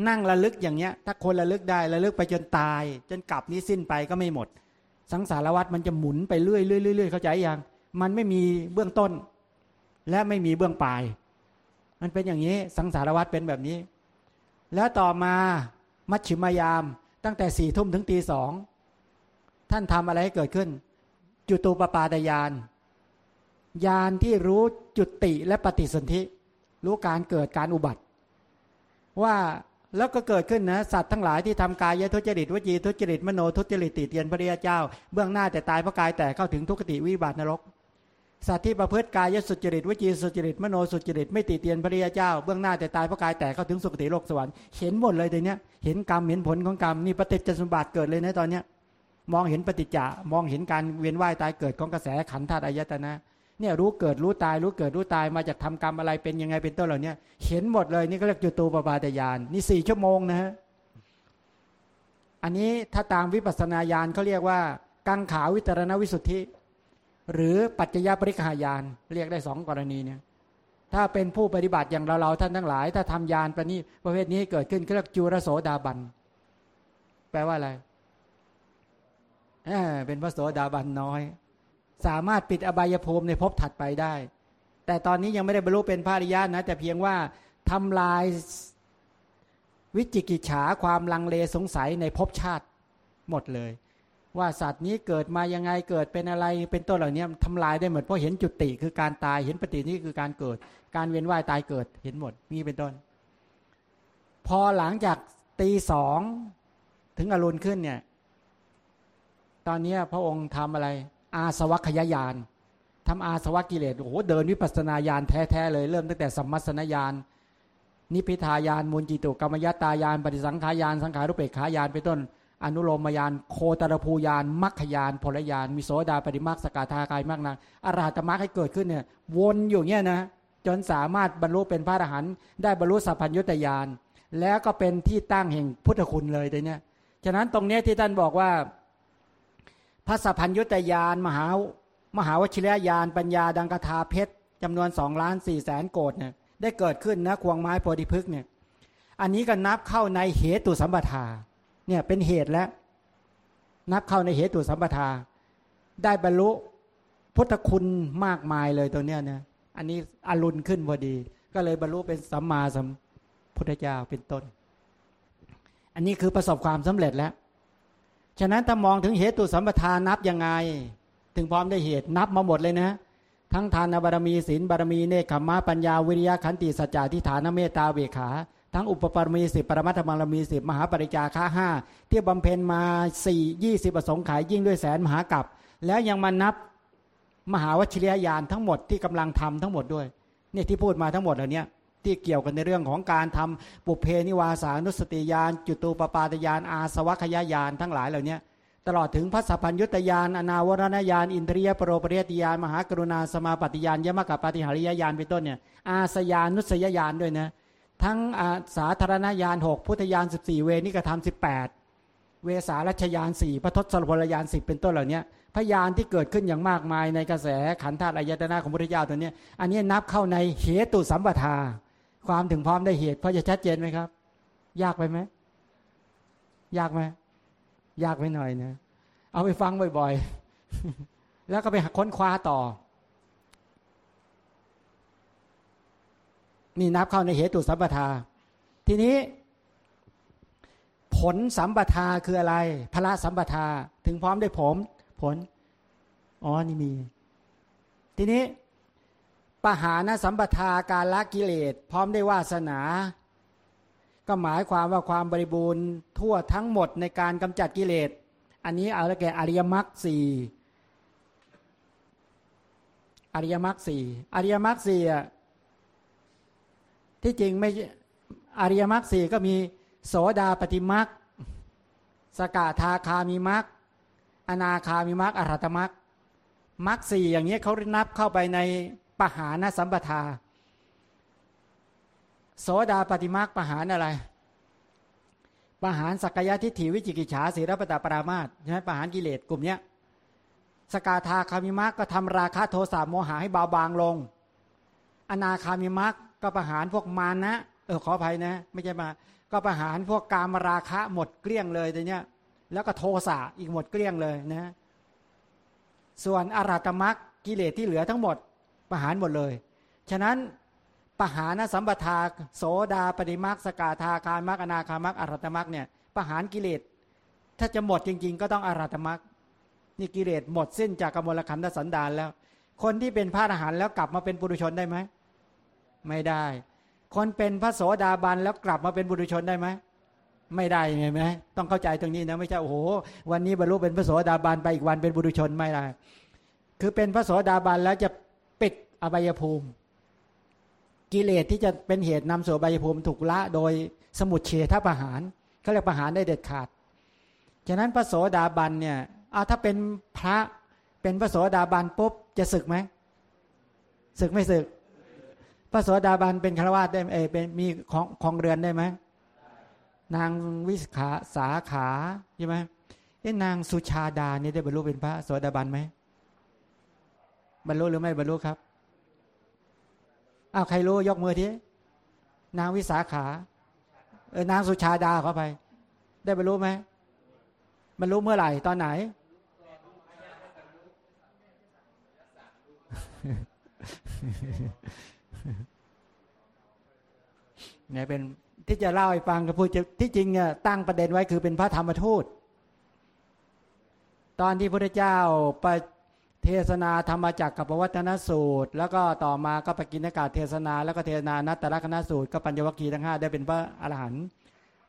นั่งระลึกอย่างเงี้ย ถ้าคนระลึกได้ระลึกไปจนตาย จนกลับนี้สิ้นไปก็ไม่หมด สังสารวัตรมันจะหมุนไปเรื่อยเรื่อยเรื่อยเข้าใจยังมันไม่มีเบื้องต้น และไม่มีเบื้องปลาย มันเป็นอย่างนี้สังสารวัตรเป็นแบบนี้ แล้วต่อมามัชชิมายาม ตั้งแต่สี่ทุ่มถึงตีสองท่านทำอะไรให้เกิดขึ้น จุตูปปาตยาน ญาณที่รู้จุติและปฏิสนธิรู้การเกิดการอุบัติ ว่าแล้วก็เกิดขึ้นนะสัตว์ทั้งหลายที่ทำกายทุจริตวจีทุจริตมโนทุจริตติเตียนพระริยเจ้า เบื้องหน้าแต่ตายเพราะกายแต่เข้าถึงทุกติวิบัตินรก สัตว์ที่ประพฤติกายสุจริตวจีสุจริตมโนสุจริตไม่ติเตียนพระริยเจ้าเบื้องหน้าแต่ตายเพราะกายแต่เข้าถึงสุคติโลกสวรรค์เห็นหมดเลยตรงนี้เห็นกรรมเห็นผลของกรรมนี่ปฏิจจสมบัติเกิดเลยนะตอนเนี้ยมองเห็นปฏิจจะมองเห็นการเวียนว่ายตายเกิดของกระแสขันธ์ธาตุอายตนะ เนี่ยรู้เกิดรู้ตายรู้เกิดรู้ตายมาจากทำกรรมอะไรเป็นยังไงเป็นต้นเหล่านี้เห็นหมดเลยนี่ก็เรียกจุตูปปาตยานนี่สี่ชั่วโมงนะฮะอันนี้ถ้าตามวิปัสสนาญาณเขาเรียกว่า กังขาวิตรณวิสุทธิ หรือปัจจยปริคหายานเรียกได้สองกรณีเนี่ยถ้าเป็นผู้ปฏิบัติอย่างเราเราท่านทั้งหลาย ถ้าทำยานประนี้ประเภทนี้เกิดขึ้นเรียกจุรโสดาบัน แปลว่าอะไรเเป็นพระโสดาบันน้อย สามารถปิดอบายภูมิในภพถัดไปได้ แต่ตอนนี้ยังไม่ได้บรรลุเป็นพระอริยะนะ แต่เพียงว่าทำลายวิจิกิจฉาความลังเลสงสัยในภพชาติหมดเลย ว่าสัตว์นี้เกิดมายังไงเกิดเป็นอะไรเป็นต้นเหล่านี้ทำลายได้หมดเพราะเห็นจุติคือการตายเห็นปฏินี่คือการเกิด การเวียนว่ายตายเกิดเห็นหมดนี่เป็นต้น พอหลังจากตีสองถึงอรุณขึ้นเนี่ย ตอนนี้พระองค์ทำอะไร อาสวัคยายานทำอาสวัคกิเลสโอ้โหเดินวิปัสนาญาณแท้ๆเลยเริ่มตั้งแต่สัมมัสนญาณนิพิทายานมูลจิตุกรรมยตายานปฏิสังขายานสังขารุเปกขายานเป็นต้น อนุโลมยานโคตรภูยานมัคคยานพลยานมิโสดาปฏิมาสกาธากายมากนางอรหัตมรรคให้เกิดขึ้นเนี่ยวนอยู่เงี้ยนะจนสามารถบรรลุเป็นพระอรหันต์ได้บรรลุสัพพัญญุตยานแล้วก็เป็นที่ตั้งแห่งพุทธคุณเลยแต่เนี้ยฉะนั้นตรงเนี้ยที่ท่านบอกว่า พระสัพพัญญุตยานมหามหาวชิรยานปัญญาดังกถาเพชรจำนวนสองล้านสี่แสนโกดเนี่ยได้เกิดขึ้นนะควงไม้โพธิพฤกษ์เนี่ย อันนี้ก็นับเข้าในเหตุสัมปทา เนี่ยเป็นเหตุแล้วนับเข้าในเหตุสัมปทา ได้บรรลุพุทธคุณมากมายเลยตัวเนี้ยนะอันนี้อรุณขึ้นพอดี ก็เลยบรรลุเป็นสัมมาสัมพุทธเจ้าเป็นต้น อันนี้คือประสบความสำเร็จแล้ว ฉะนั้นถ้ามองถึงเหตุสัมปทานนับยังไง ถึงพร้อมได้เหตุนับมาหมดเลยนะ ทั้งทานบารมีศีลบารมีเนคขมะปัญญาวิริยะขันติสัจจะทิฏฐานเมตตาเวขา ทั้งอุปปารมีสิบปรมัตถบารมีสิบมหาปริจาค่าห้าที่บำเพ็ญมาสี่ยี่สิบประสงค์ขายยิ่งด้วยแสนมหากับแล้วยังมานับมหาวชิรยานทั้งหมดที่กำลังทำทั้งหมดด้วยเนี่ยที่พูดมาทั้งหมดเหล่านี้ ที่เกี่ยวกันในเรื่องของการทำปุเพนิวาสานุสติยาน จุตูปปาตยานอาสวัคยายานทั้งหลายเหล่านี้ตลอดถึงพระสัพพัญยุตยานอนาวรณญาณอินทรียปรโปรเรติยานมหากรุณาสมาปฏิยานยมกับปฏิหาริยญาณเป็นต้นเนี่ยอาสยานุสยญาณด้วยนะทั้งอาสาธารณญาณ6พุทธญาณ14 เวนิกธรรม18 เวสารัชยาน4พระทศพลยาน10 เป็นต้นเหล่านี้พยานที่เกิดขึ้นอย่างมากมายในกระแสขันธาตุอายตนะของพุทธเจ้าตัวนี้อันนี้นับเข้าในเหตุสัมปทา ความถึงพร้อมได้เหตุเพราะจะชัดเจนไหมครับ ยากไปไหมยากไหมยากไปหน่อยนะเอาไปฟังบ่อย ๆ แล้วก็ไปค้นคว้าต่อ นี่นับเข้าในเหตุสัมปทา ทีนี้ ผลสัมปทาคืออะไรพระสัมปทาถึงพร้อมได้ผม ผลอ๋อนี่มี ทีนี้ ปหานสัมปทาการละกิเลส พร้อมได้วาสนา ก็หมายความว่าความบริบูรณ์ทั่วทั้งหมดในการกำจัดกิเลส อันนี้เอาล้วแก่อริยมรรคสี่อริยมรรคสี่อริยมรรคสี่ที่จริงไม่อริยมรรคสี่ก็มีโสดาปฏิมรรคสกทาคามีมรรคอนาคามีมรรคอรหัตมรรคมรรคสี่อย่างนี้เขานับเข้าไปใน ปหานสัมปทา โสดาปฏิมรรคปหานอะไรปหารสักยะทิฏฐิวิจิกิจฉาสีรปตาปรามาตใช่ไหมปหารกิเลสกลุ่มเนี้ยสกาธาคามิมักก็ทำราคะโทสะโมหะให้เบาบางลง อนาคามิมักก็ประหารพวกมานะ เออขออภัยนะ ไม่ใช่มา ก็ประหารพวกกามราคะหมดเกลี้ยงเลยแต่เนี้ยแล้วก็โทสะอีกหมดเกลี้ยงเลยนะ ส่วนอาราตมักกิเลสที่เหลือทั้งหมด ประหารหมดเลย ฉะนั้นปหานสัมปทาโสดาปฏิมักสกาธาคารมักอนาคามักอรัตมักเนี่ยปหานกิเลสถ้าจะหมดจริง ๆ ก็ต้องอรัตมักนี่กิเลสหมดสิ้นจากกมลขันธสันดานแล้ว คนที่เป็นพระอรหันต์แล้วกลับมาเป็นบุรุชนได้ไหมไม่ได้ คนเป็นพระโสดาบันแล้วกลับมาเป็นบุรุชนได้ไหมไม่ได้ไงไหมต้องเข้าใจตรงนี้นะไม่ใช่โอ้โหวันนี้บรรลุเป็นพระโสดาบันไปอีกวันเป็นบุรุชนไม่ได้ คือเป็นพระโสดาบันแล้วจะ ปิดอบายภูมิ กิเลสที่จะเป็นเหตุนำสู่ใบภูมิถูกละโดยสมุดเฉทประหารเขาเรียกประหารได้เด็ดขาดฉะนั้นพระโสดาบันเนี่ยเอาถ้าเป็นพระเป็นพระโสดาบันปุ๊บจะศึกไหมศึกไม่ศึกพระโสดาบันเป็นฆราวาสได้เอเป็นมีของของเรือนได้ไหมนางวิขาสาขาใช่ไหมเอ้นางสุชาดาเนี่ยได้บรรลุเป็นพระโสดาบันไหม บรรลุหรือไม่บรรลุครับอ้าวใครรู้ยกมือทีนางวิสาขา เออนางสุชาดาเข้าไป ได้บรรลุไหมบรรลุเมื่อไหร่ตอนไหน เนี่ยเป็นที่จะเล่าให้ฟังกับพูดที่จริงเนี่ยตั้งประเด็นไว้คือเป็นพระธรรมทูต ตอนที่พระเจ้าประ เทศนาธรรมจักรกับปวัตนสูตร แล้วก็ต่อมาก็ปกินกาศเทศนา แล้วก็เทศนานัตตลกนสูตร ก็ปัญญวัคคีทั้งห้าได้เป็นพระอรหันต์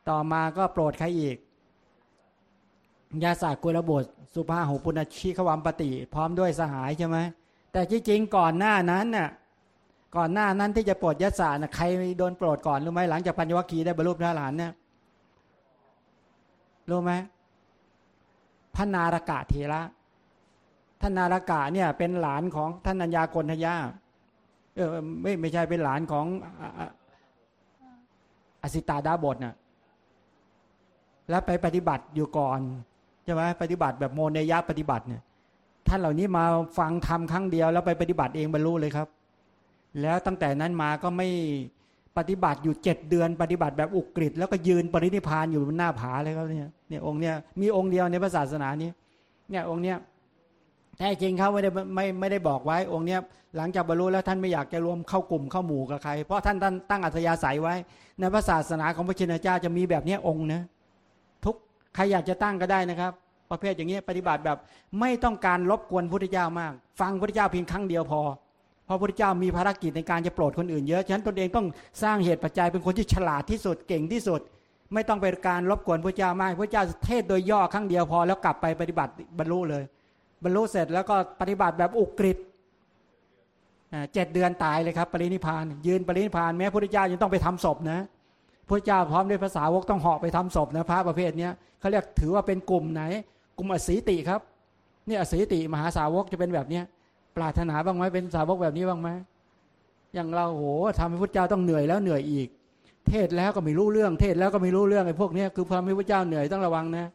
ต่อมาก็โปรดใครอีก ยาศาสกุลบุตรสุภาหูปุณชีขวัมปติ พร้อมด้วยสหายใช่ไหมแต่จริงๆก่อนหน้านั้นน่ะก่อนหน้านั้นที่จะโปรดยศานะใครโดนโปรดก่อนรู้ไหมหลังจากปัญญวัคคีได้บรรลุพระอรหันต์เนี่ยรู้ไหมพระนารกะเทระ ท่านนารกะเนี่ยเป็นหลานของท่านัญญากรทยาเออไม่ไม่ใช่เป็นหลานของอสิตาดาบทน่ะแล้วไปปฏิบัติอยู่ก่อนใช่ไหมปฏิบัติแบบโมเนยะปฏิบัติเนี่ย ท่านเหล่านี้มาฟังทำครั้งเดียว แล้วไปปฏิบัติเองบรรลุเลยครับ แล้วตั้งแต่นั้นมาก็ไม่ปฏิบัติอยู่เจ็ดเดือน ปฏิบัติแบบอุกฤษแล้วก็ยืนปรินิพานอยู่บนหน้าผาเลยครับเนี่ยเนี่ยองค์เนี่ยมีองค์เดียวในพระศาสนานี้ เนี่ยองค์เนี้ย แท้จริงเขาไม่ได้ไม่ไม่ได้บอกไว้องค์เนี้ยหลังจากบรรลุแล้วท่านไม่อยากจะรวมเข้ากลุ่มเข้าหมู่กับใคร เพราะท่านท่านตั้งอัธยาศัยไว้ ในพระศาสนาของพระชินเจ้าจะมีแบบนี้องค์นะทุกใครอยากจะตั้งก็ได้นะครับ ประเภทอย่างนี้ปฏิบัติแบบไม่ต้องการรบกวนพระพุทธเจ้ามาก ฟังพระพุทธเจ้าเพียงครั้งเดียวพอเพราะพระพุทธเจ้ามีภารกิจในการจะโปรดคนอื่นเยอะฉะนั้นตนเองต้องสร้างเหตุปัจจัยเป็นคนที่ฉลาดที่สุดเก่งที่สุด ไม่ต้องเป็นการรบกวนพระเจ้ามากพระเจ้าเทศโดยย่อครั้งเดียวพอแล้วกลับไปปฏิบัติบรรลุเลย บรรลุเสร็จแล้วก็ปฏิบัติแบบอุกฤษเจ็ดเดือนตายเลยครับ ปรินิพาน ยืนปรินิพานแม้พระพุทธเจ้ายังต้องไปทำศพนะพระเจ้าพร้อมด้วยภาษาวกต้องเหาะไปทำศพนะพระประเภทนี้เขาเรียกถือว่าเป็นกลุ่มไหน กลุ่มอสีติครับนี่อสีติมหาสาวกจะเป็นแบบเนี้ยปรารถนาบ้างไหมเป็นสาวกแบบนี้บ้างไหมอย่างเราโหทำให้พระเจ้าต้องเหนื่อยแล้วเหนื่อยอีก เทศแล้วก็ไม่รู้เรื่อง เทศแล้วก็ไม่รู้เรื่องไอ้พวกนี้คือทำให้พระเจ้าเหนื่อยต้องระวังนะ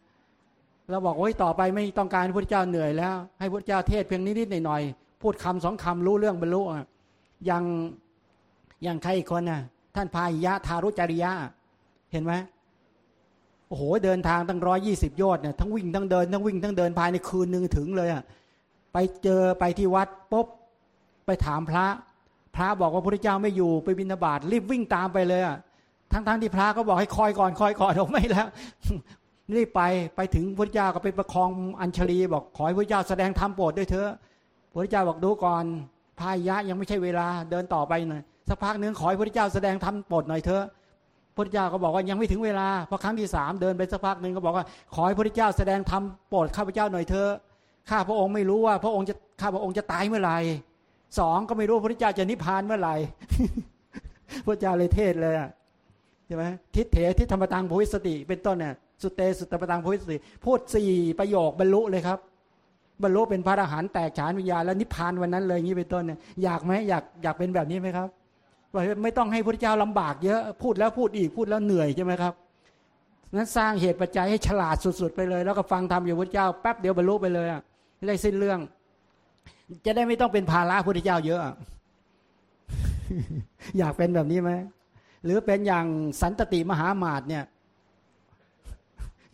เราบอกว่าต่อไปไม่ต้องการพระเจ้าเหนื่อยแล้ว ให้พระเจ้าเทศเพียงนิดๆหน่อยๆพูดคำสองคำรู้เรื่องบรรลุอย่างอย่างใครอีกคนน่ะ ท่านพายยะทารุจริยะ เห็นไหมโอ้โหเดินทางตั้งร้อยยี่สิบยอดเนี่ยทั้งวิ่งทั้งเดินทั้งวิ่งทั้งเดินภายในคืนหนึ่งถึงเลยอะไปเจอไปที่วัดปุ๊บไปถามพระ พระบอกว่าพระเจ้าไม่อยู่ไปบิณฑบาตรีบวิ่งตามไปเลยอะทั้งๆทที่พระก็บอกให้คอยก่อนคอยก่อนผมไม่แล้ว รีบไปไปถึงพระเจ้าก็ไปประคองอัญชลีบอกขอให้พระเจ้าแสดงธรรมโปรดด้วยเถอะพระเจ้าบอกดูก่อนพายะยังไม่ใช่เวลาเดินต่อไปหน่อยสักพักนึงขอให้พระเจ้าแสดงธรรมโปรดหน่อยเถอะพระเจ้าก็บอกว่ายังไม่ถึงเวลาพอครั้งที่สามเดินไปสักพักหนึ่งก็บอกว่าขอให้พระเจ้าแสดงธรรมโปรดข้าพเจ้าหน่อยเถอะข้าพระองค์ไม่รู้ว่า พระองค์จะข้าพระองค์จะตายเมื่อไหร่สองก็ไม่รู้พระเจ้าจะนิพพานเมื่อไหร่พระเจ้าเลยเทศเลยใช่ไหมทิศเถทิศธรรมตังโพวิสติเป็นต้นเนี่ย สุเตสุตตปตังโพวิสติพูดสี่ประโยคบรรลุเลยครับ บรรลุเป็นพระอรหันต์แตกฉานวิญญาณแล้วนิพพานวันนั้นเลยอย่างนี้เป็นต้นเนี่ยอยากไหมอยากอยากเป็นแบบนี้ไหมครับไม่ต้องให้พระเจ้าลำบากเยอะพูดแล้วพูดอีกพูดแล้วเหนื่อยใช่ไหมครับนั้นสร้างเหตุปัจจัยให้ฉลาดสุด ๆ ไปเลย แล้วก็ฟังธรรมอยู่พระเจ้าแป๊บเดียวบรรลุไปเลยอะได้สิ้นเรื่อง จะได้ไม่ต้องเป็นภาระพระเจ้าเยอะอยากเป็นแบบนี้ไหมหรือเป็นอย่างสันตติมหามาตเนี่ย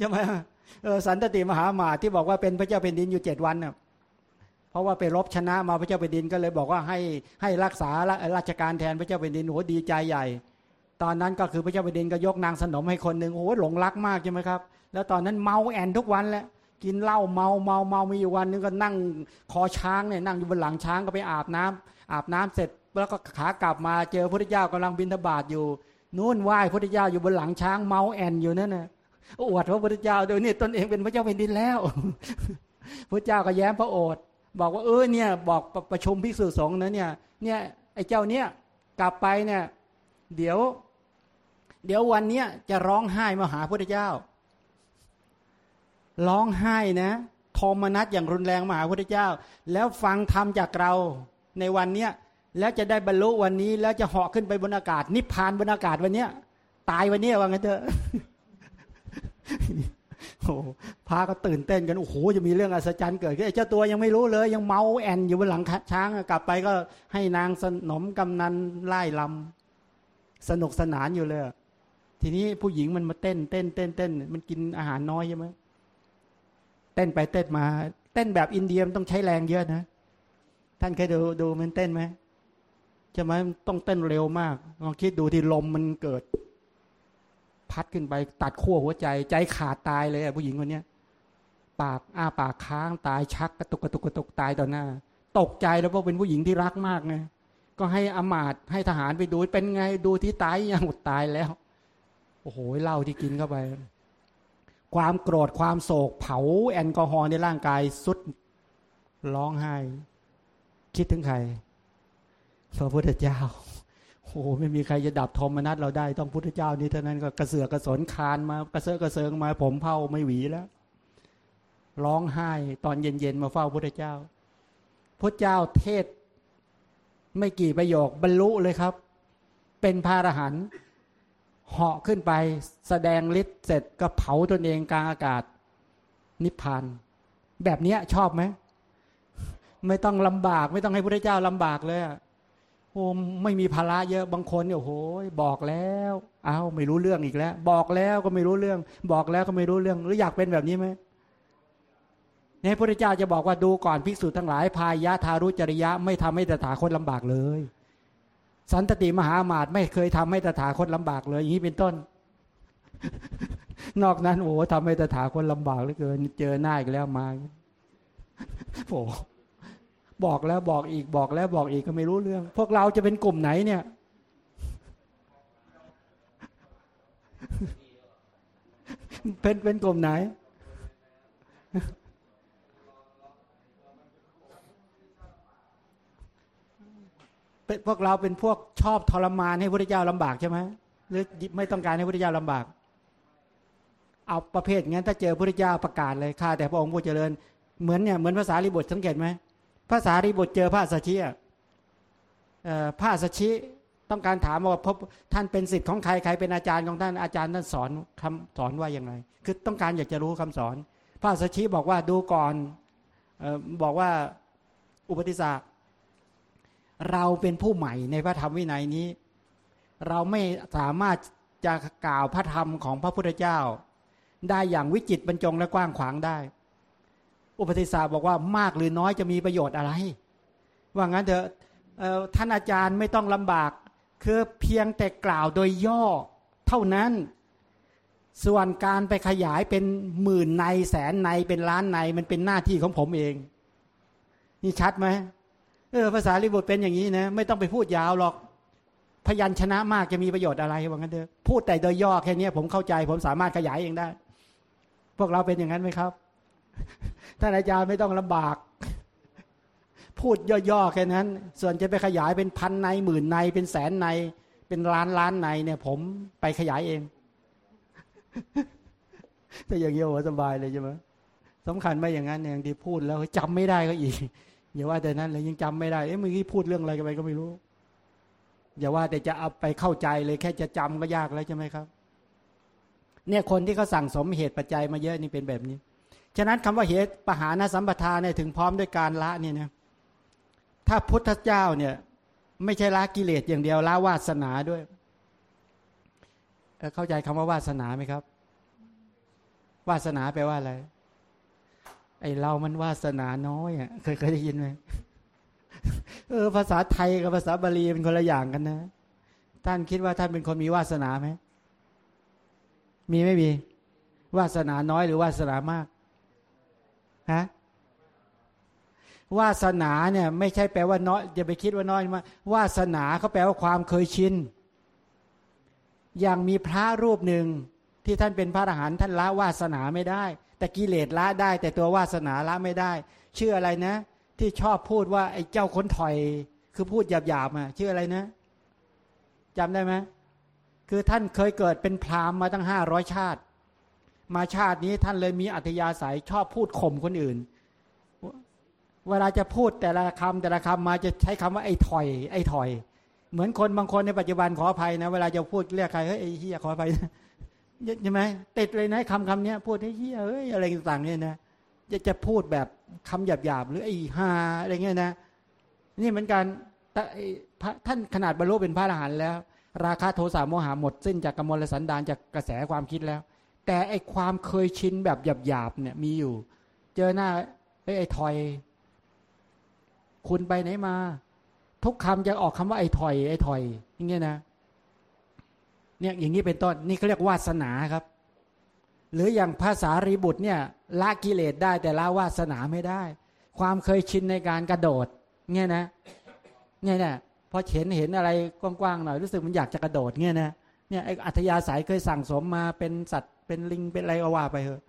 ช่ไหมสันตติมหามาที่บอกว่าเป็นพระเจ้าเป็นดินอยู่เจ็ดวันเนี่ยเพราะว่าไปรบชนะมาพระเจ้าแผ่นดินก็เลยบอกว่าให้ให้รักษาราชการแทนพระเจ้าแผ่นดินโหดีใจใหญ่ ตอนนั้นก็คือพระเจ้าแผ่นดินก็ยกนางสนมให้คนหนึ่งโอ้หลงรักมากใช่ไหมครับ แล้วตอนนั้นเมาแอนทุกวันแหละกินเหล้าเมาเมาเมามีอยู่วันนึงก็นั่งคอช้างเนี่ยนั่งอยู่บนหลังช้างก็ไปอาบน้ำอาบน้ำเสร็จแล้วก็ขากลับมาเจอพระเจ้ากำลังบินทบาทอยู่นู่นไหว้พระเจ้าอยู่บนหลังช้างเมาแอนอยู่นั่นน่ะ อวดพระพุทธเจ้าโดยนี่ตนเองเป็นพระเจ้าแผ่นดินแล้วพระเจ้าก็แย้มพระโอษฐ์บอกว่าเออเนี่ยบอกประชุมภิกษุสงฆ์นะเนี่ยเนี่ยไอ้เจ้าเนี่ยกลับไปเนี่ยเดี๋ยว เดี๋ยววันเนี้ยจะร้องไห้มาหาพระพุทธเจ้า ร้องไห้นะโทมนัสอย่างรุนแรงมาหาพระพุทธเจ้า แล้วฟังธรรมจากเราในวันเนี้ยแล้วจะได้บรรลุวันนี้ แล้วจะเหาะขึ้นไปบนอากาศ นิพพานบนอากาศวันเนี้ยตายวันเนี้ยว่างั้นเถอะ โอ้พาก็ตื่นเต้นกัน โอ้โห จะมีเรื่องอัศจรรย์เกิดขึ้นเจ้าตัวยังไม่รู้เลย ยังเมาแอนอยู่บนหลังช้างกลับไปก็ให้นางสนมกำนันไล่ลำสนุกสนานอยู่เลย ทีนี้ผู้หญิงมันมาเต้นเต้นเต้นเต้น มันกินอาหารน้อยใช่ไหมเต้นไปเต้นมา เต้นแบบอินเดียมต้องใช้แรงเยอะนะ ท่านเคยดูดูมันเต้นไหมใช่ไหมต้องเต้นเร็วมากลองคิดดูที่ลมมันเกิด พัดขึ้นไปตัดขั้วหัวใจ ใจขาดตายเลยผู้หญิงคนเนี้ยปากอ้าปากค้างตายชักกระตุกกระตุกกระตุกตายต่อหน้า ตกใจแล้วเพราะเป็นผู้หญิงที่รักมากไงก็ให้อมาตให้ทหารไปดูเป็นไงดูที่ตายยังตายแล้ว โอ้โหเหล้าที่กินเข้าไป ความโกรธความโศกเผาแอลกอฮอล์ในร่างกายสุดร้องไห้ คิดถึงใครพระพุทธเจ้า โอ้โหไม่มีใครจะดับทอมนัสเราได้ต้องพุทธเจ้านี้เท่านั้นก็กระเสือกกระสนคานมากระเซาะกระเซิงมาผมเผาไม่หวีแล้ว ร้องไห้ตอนเย็นๆมาเฝ้าพุทธเจ้าพระเจ้าเทศ ไม่กี่ประโยคบรรลุเลยครับ เป็นพระอรหันต์เหาะขึ้นไปแสดงฤทธิ์เสร็จก็เผาตนเองกลางอากาศ นิพพาน แบบนี้ชอบไหมไม่ต้องลำบาก ไม่ต้องให้พระเจ้าลำบากเลย โอ้ไม่มีภาระเยอะบางคนเนี่ยโอ้โหบอกแล้ว เอาไม่รู้เรื่องอีกแล้ว บอกแล้วก็ไม่รู้เรื่อง บอกแล้วก็ไม่รู้เรื่อง หรืออยากเป็นแบบนี้ไหมเนี่พระเจ้าจะบอกว่าดูก่อนภิกษุทั้งหลายพายะทารุจริยะ ไม่ทำให้ตถาคตลำบากเลย สันตติมหามาตไม่เคยทำให้ตถาคตลำบากเลย อย่างนี้เป็นต้น นอกนั้นโอ้ทำให้ตถาคตลำบากเหลือเกิน เจอหน้าอีกแล้วมาโอ้ บอกแล้วบอกอีกบอกแล้วบอกอีกก็ไม่รู้เรื่อง พวกเราจะเป็นกลุ่มไหนเนี่ย เป็นเป็นกลุ่มไหน เป็นพวกเราเป็นพวกชอบทรมานให้พระเจ้าลำบากใช่ไหมหรือไม่ต้องการให้พระเจ้าลำบาก เอาประเภทงั้นถ้าเจอพระเจ้าประกาศเลยข้าแต่พระองค์ผู้เจริญ เหมือนเนี่ยเหมือนภาษาลิบุตรสังเกตไหม ภาษาริบุตรเจอพระสัชชีพระสัชชีต้องการถามว่าพบท่านเป็นสิทธิ์ของใครใครเป็นอาจารย์ของท่านอาจารย์ท่านสอนคำสอนว่าอย่างไรคือต้องการอยากจะรู้คำสอน พระสัชชีบอกว่าดูก่อนบอกว่าอุปติสาเราเป็นผู้ใหม่ในพระธรรมวินัยนี้ เราไม่สามารถจะกล่าวพระธรรมของพระพุทธเจ้า ได้อย่างวิจิตบรรจงและกว้างขวางได้ อุปติสาบอกว่ามากหรือน้อยจะมีประโยชน์อะไร ว่างั้นเถอะท่านอาจารย์ไม่ต้องลำบาก คือเพียงแต่กล่าวโดยย่อเท่านั้น ส่วนการไปขยายเป็นหมื่นในแสนในเป็นล้านในมันเป็นหน้าที่ของผมเอง นี่ชัดไหมเออภาษาลิบุตรเป็นอย่างนี้นะไม่ต้องไปพูดยาวหรอกพยัญชนะมากจะมีประโยชน์อะไรว่างั้นเถอะพูดแต่โดยย่อแค่นี้ผมเข้าใจ ผมสามารถขยายเองได้ พวกเราเป็นอย่างนั้นไหมครับ ท่านอาจารย์ไม่ต้องลำบาก พูดย่อๆแค่นั้น ส่วนจะไปขยายเป็นพันในหมื่นในเป็นแสนใน เป็นล้านล้านในเนี่ย ผมไปขยายเองแต่อย่างเงี้ยโหสบายเลยใช่ไหมสำคัญไม่อย่างนั้นอย่างที่พูดแล้วจำไม่ได้ก็อีกอย่าว่าแต่นั้นเลยยังจำไม่ได้เอ๊ะเมื่อกี้พูดเรื่องอะไรกันไปก็ไม่รู้ อย่าว่าแต่จะเอาไปเข้าใจเลยแค่จะจำก็ยากแล้วใช่ไหมครับ เนี่ยคนที่เขาสั่งสมเหตุปัจจัยมาเยอะนี่เป็นแบบนี้ ฉะนั้นคำว่าเหตุปหานสัมปทาเนี่ยถึงพร้อมด้วยการละเนี่ยนะถ้าพุทธเจ้าเนี่ยไม่ใช่ละกิเลสอย่างเดียวละวาสนาด้วย เข้าใจคำว่าวาสนาไหมครับ วาสนาแปลว่าอะไร ไอเรามันวาสนาน้อยอะเคยเคยได้ยินไหมเออภาษาไทยกับภาษาบาลีเป็นคนละอย่างกันนะ ท่านคิดว่าท่านเป็นคนมีวาสนาไหมมีไม่มี วาสนาน้อยหรือวาสนามาก ฮะวาสนาเนี่ย ไม่ใช่แปลว่าน้อยอย่าไปคิดว่าน้อยมาวาสนาเขาแปลว่าความเคยชินอย่างมีพระรูปหนึ่งที่ท่านเป็นพระอรหันต์ท่านละวาสนาไม่ได้ แต่กิเลสละได้ แต่ตัววาสนาละไม่ได้ชื่ออะไรนะ ที่ชอบพูดว่าไอ้เจ้าคนถอย คือพูดหยาบๆอะชื่ออะไรนะจำได้ไหมคือท่านเคยเกิดเป็นพราหมณ์มาตั้งห้าร้อยชาติ มาชาตินี้ท่านเลยมีอัธยาศัยชอบพูดข่มคนอื่น เวลาจะพูดแต่ละคำแต่ละคำมาจะใช้คำว่าไอ้ถอย ไอ้ถอย เหมือนคนบางคนในปัจจุบันขออภัยนะ เวลาจะพูดเรียกใครเฮ้ยไอ้เฮียขออภัยนะใช่ไหมติดเลยนะคำคำนี้พูดให้เฮียเอ้ยอะไรต่างๆเนี่ยนะจะจะพูดแบบคำหยาบๆหรือไอ้ฮาอะไรเงี้ยนะ นี่เหมือนกันท่านขนาดบรรลุเป็นพระอรหันต์แล้ว ราคาโทสะโมหะหมดสิ้นจากกมลสันดานจากกระแสความคิดแล้ว แต่ไอความเคยชินแบบหยาบๆเนี่ยมีอยู่ เจอหน้าไอ้ไอ้ถอย คุณไปไหนมา ทุกคำจะออกคำว่าไอ้ถอยไอ้ถอย อย่างเงี้ยนะ เนี่ยอย่างนี้เป็นต้นนี่เขาเรียกวาสนาครับ หรืออย่างภาษารีบุตรเนี่ยละกิเลสได้แต่ละวาสนาไม่ได้ ความเคยชินในการกระโดด เนี่ยนะ เนี่ยนะพอเห็นเห็นอะไรกว้างๆหน่อยรู้สึกมันอยากจะกระโดดเนี่ยนะเนี่ยไออัธยาศัยเคยสั่งสมมาเป็นสัตว์ เป็นลิงเป็นอะไรก็ว่าไปเถอะ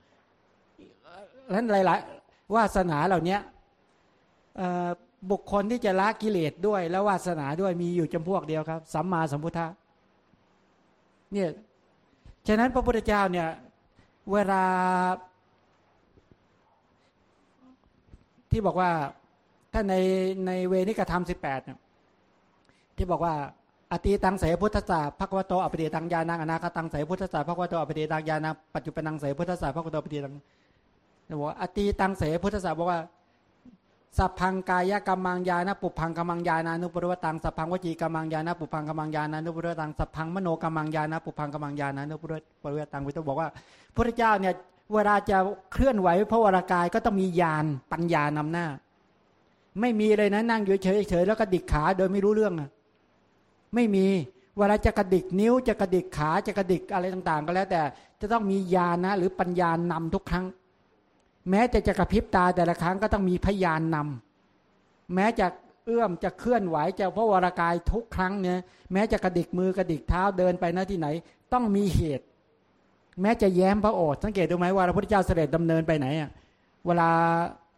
แล้วหลาย ๆ วาสนาเหล่านี้บุคคลที่จะละกิเลสด้วย แล้ววาสนาด้วยมีอยู่จำพวกเดียวครับ สัมมาสัมพุทธะเนี่ยฉะนั้นพระพุทธเจ้าเนี่ย เวลา ที่บอกว่าถ้าในในเวนิกธรรมสิบแปดเนี่ยที่บอกว่า อตีตังเสพุทธศาสภควโตอภิเดตังยานังอนาคตังเสพุทธศาสภควโตอภิเดตังยานังปัจจุปนังเสพุทธศาสภควโตอภิเดตังบอกว่าอตีตังเสพุทธศาสบอกว่าสัพพังกายกรรมังยานะปุพังกรรมังยานานุปรวตังสัพพังวจีกรรมังยานะปุพังกรรมังยานานุปรวตังสัพพังมโนกรรมังยานะปุพังกรรมังยานานุปรวตังวิตบอกว่าพระเจ้าเนี่ยเวลาจะเคลื่อนไหวพระวรากายก็ต้องมียานปัญญานำหน้า ไม่มีเลยนะนั่งอยู่เฉยเฉยแล้วก็ดิกขาโดยไม่รู้เรื่อง ไม่มีเวลาจะกระดิกนิ้วจะกระดิกขาจะกระดิกอะไรต่างๆ ก็แล้วแต่จะต้องมีญาณนะ หรือปัญญานำทุกครั้ง แม้แต่จะกระพริบตาแต่ละครั้งก็ต้องมีพยานนำแม้จะเอื้อมจะเคลื่อนไหวจะพระวรากายทุกครั้งเนี่ยแม้จะกระดิกมือกระดิกเท้าเดินไปหน้าที่ไหน ต้องมีเหตุ แม้จะแย้มพระโอษฐ์สังเกตดูไหมว่าพระพุทธเจ้าเสด็จดำเนินไปไหนอะเวลา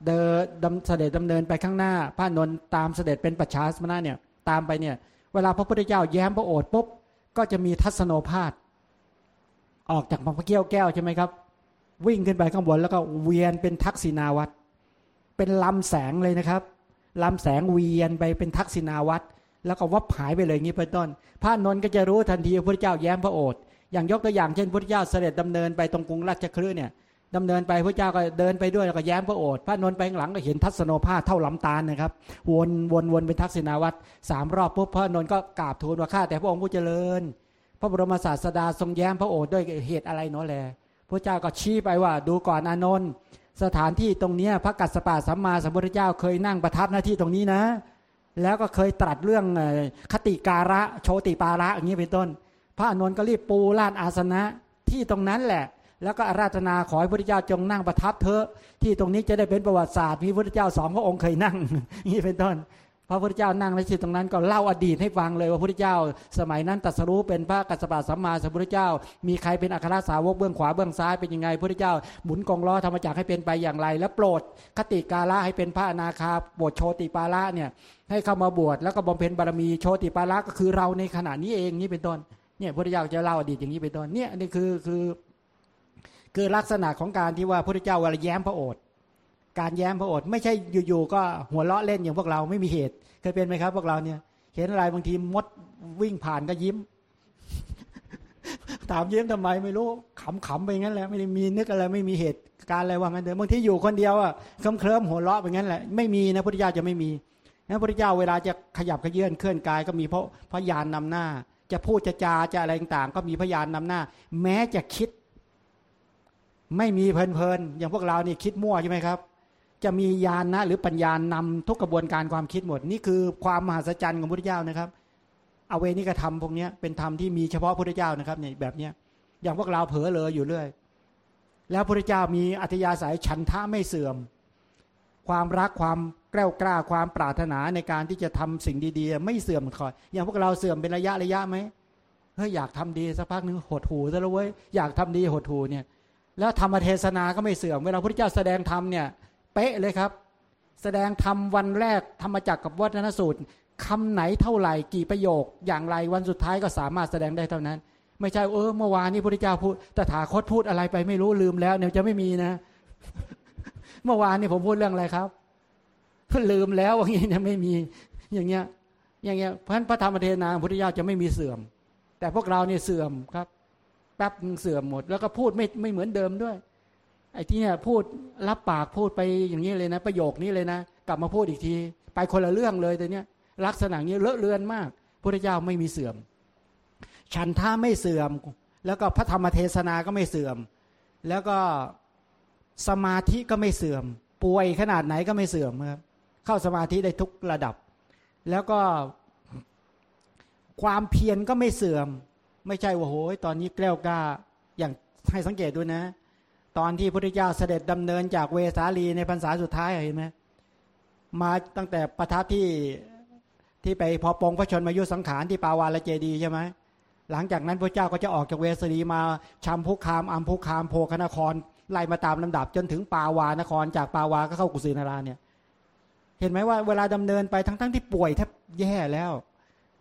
เดินเสด็จดำเนินไปข้างหน้าพระนนตามเสด็จเป็นปัจฉาสมณะเนี่ยตามไปเนี่ย เวลาพระพุทธเจ้าแย้มพระโอษฐ์ปุ๊บก็จะมีทัศโนภาพออกจากพระเกี้ยวแก้วใช่ไหมครับ วิ่งขึ้นไปข้างบนแล้วก็เวียนเป็นทักษิณาวัตรเป็นลำแสงเลยนะครับลำแสงเวียนไปเป็นทักษิณาวัตรแล้วก็วับหายไปเลยงี้เป็นต้น พระนนท์ก็จะรู้ทันทีพระพุทธเจ้าแย้มพระโอษฐ์อย่างยกตัวอย่างเช่นพระพุทธเจ้าเสด็จดำเนินไปตรงกรุงราชคฤห์เนี่ย ดำเนินไปพระเจ้าก็เดินไปด้วยแล้วก็แย้มพระโอษฐ์พระนนท์ไปข้างหลังก็เห็นทัศโนภาเท่าลำตาลนะครับ วนวนวนเป็นทักษิณาวัตรสามรอบปุ๊บพระนนท์ก็กราบทูลว่าข้าแต่พระองค์ผู้เจริญ พระบรมศาสดาทรงแย้มพระโอษฐ์ด้วยเหตุอะไรเนาะแลพระเจ้าก็ชี้ไปว่าดูก่อนอานนท์สถานที่ตรงนี้พระกัสสปะสัมมาสัมพุทธเจ้าเคยนั่งประทับหน้าที่ตรงนี้นะ แล้วก็เคยตรัสเรื่องคติการะโชติปาระอย่างนี้เป็นต้น พระอนุนก็รีบปูลาดอาสนะที่ตรงนั้นแหละ แล้วก็อาราธนาขอให้พระพุทธเจ้าจงนั่งประทับเถอะที่ตรงนี้จะได้เป็นประวัติศาสตร์มีพระพุทธเจ้าสองพระองค์เคยนั่งนี่เป็นต้นพระพุทธเจ้านั่งในที่ตรงนั้นก็เล่าอดีตให้ฟังเลยว่าพระพุทธเจ้า สมัยนั้นตรัสรู้เป็นพระกัสสปะสัมมาสัมพุทธเจ้า มีใครเป็นอัครสาวกเบื้องขวาเบื้องซ้ายเป็นยังไงพระพุทธเจ้าหมุนกองล้อธรรมจักรให้เป็นไปอย่างไร และโปรดคติกาละให้เป็นพระอนาคาบทโชติปาละเนี่ยให้เข้ามาบวชแล้วก็บำเพ็ญบารมีโชติปาละก็คือเราในขณะนี้เองนี่เป็นต้นเนี่ยพระพุทธเจ้าจะเล่าอดีตอย่างนี้เป็นต้นเนี่ยนี่คือคือคือ คือลักษณะของการที่ว่าพระพุทธเจ้าเวลาแย้มพระโอษฐ์การแย้มพระโอษฐ์ไม่ใช่อยู่ๆก็หัวเราะเล่นอย่างพวกเราไม่มีเหตุ เคยเป็นไหมครับ พวกเราเนี่ย เห็นอะไรบางทีมดวิ่งผ่านก็ยิ้ม ถามยิ้มทำไมไม่รู้ขำๆไปงั้นแหละไม่ได้มีนึกอะไรไม่มีเหตุการอะไรว่างั้นเถอะบางทีอยู่คนเดียวอะเคลิ้มเคลิ้มหัวเราะไปงั้นแหละไม่มีนะพระพุทธเจ้าจะไม่มีนะพระพุทธเจ้าเวลาจะขยับขยื่นเคลื่อนกายก็มีเพราะพยานนำหน้า จะพูดจะจาจะอะไรต่างก็มีพยานนำหน้า แม้จะคิด ไม่มีเพลินๆอย่างพวกเรานี่คิดมั่วใช่ไหมครับ จะมีญาณนะหรือปัญญานำทุกกระบวนการความคิดหมด นี่คือความมหัศจรรย์ของพระพุทธเจ้านะครับเอาเวนิกธรรมพวกนี้เป็นธรรมที่มีเฉพาะพระพุทธเจ้านะครับเนี่ยแบบเนี้ยอย่างพวกเราเผลอเลยอยู่เรื่อย แล้วพระพุทธเจ้ามีอัธยาศัยฉันทะไม่เสื่อม ความรักความกล้ากล้าความปรารถนาในการที่จะทำสิ่งดีๆ ไม่เสื่อมคอย อย่างพวกเราเสื่อมเป็นระยะระยะไหมเฮ้ยอยากทำดีสักพักหนึ่งหดหูซะแล้วเว้ยอยากทำดีหดหูเนี่ย แล้วธรรมเทศนาก็ไม่เสื่อม เวลาพระพุทธเจ้าแสดงธรรมเนี่ย เป๊ะเลยครับ แสดงธรรมวันแรกธรรมจักรกับวัฒนสูตรคำไหนเท่าไหร่กี่ประโยค อย่างไรวันสุดท้ายก็สามารถแสดงได้เท่านั้น ไม่ใช่เออเมื่อวานนี้พระพุทธเจ้าพูดแตถาคตพูดอะไรไปไม่รู้ลืมแล้วเนี่ยจะไม่มีนะ เมื่อวานนี้ผมพูดเรื่องอะไรครับลืมแล้วอย่างนี้จะไม่มีอย่างเงี้ย อย่างเงี้ยเพราะฉะนั้นพระธรรมเทศนาพุทธเจ้าจะไม่มีเสื่อม แต่พวกเราเนี่ยเสื่อมครับ แป๊บเสื่อมหมด แล้วก็พูดไม่ไม่เหมือนเดิมด้วย ไอ้ที่เนี่ยพูดรับปากพูดไปอย่างนี้เลยนะ ประโยคนี้เลยนะ กลับมาพูดอีกที ไปคนละเรื่องเลยแต่เนี้ยลักษณะนี้เลอะเลือนมากพระเจ้าไม่มีเสื่อม ฉันท่าไม่เสื่อม แล้วก็พระธรรมเทศนาก็ไม่เสื่อม แล้วก็สมาธิก็ไม่เสื่อม ป่วยขนาดไหนก็ไม่เสื่อมครับเข้าสมาธิได้ทุกระดับ แล้วก็ความเพียรก็ไม่เสื่อม ไม่ใช่ว่าโหยตอนนี้แกล้วกล้าอย่างให้สังเกตดูนะ ตอนที่พระพุทธเจ้าเสด็จดำเนินจากเวสาลีในพรรษาสุดท้ายเห็นไหมมาตั้งแต่ประทับที่ที่ไปพอปองพระชนมายุสังขารที่ปาวาลเจดีใช่ไหมหลังจากนั้นพระเจ้าก็จะออกจากเวสาลีมาชัมพุคามอัมพุคามโพคนครไล่มาตามลำดับจนถึงปาวานคร จากปาวาก็เข้ากุสินาราเนี่ย เห็นไหมว่าเวลาดำเนินไปทั้งๆทที่ป่วยแทบแย่แล้ว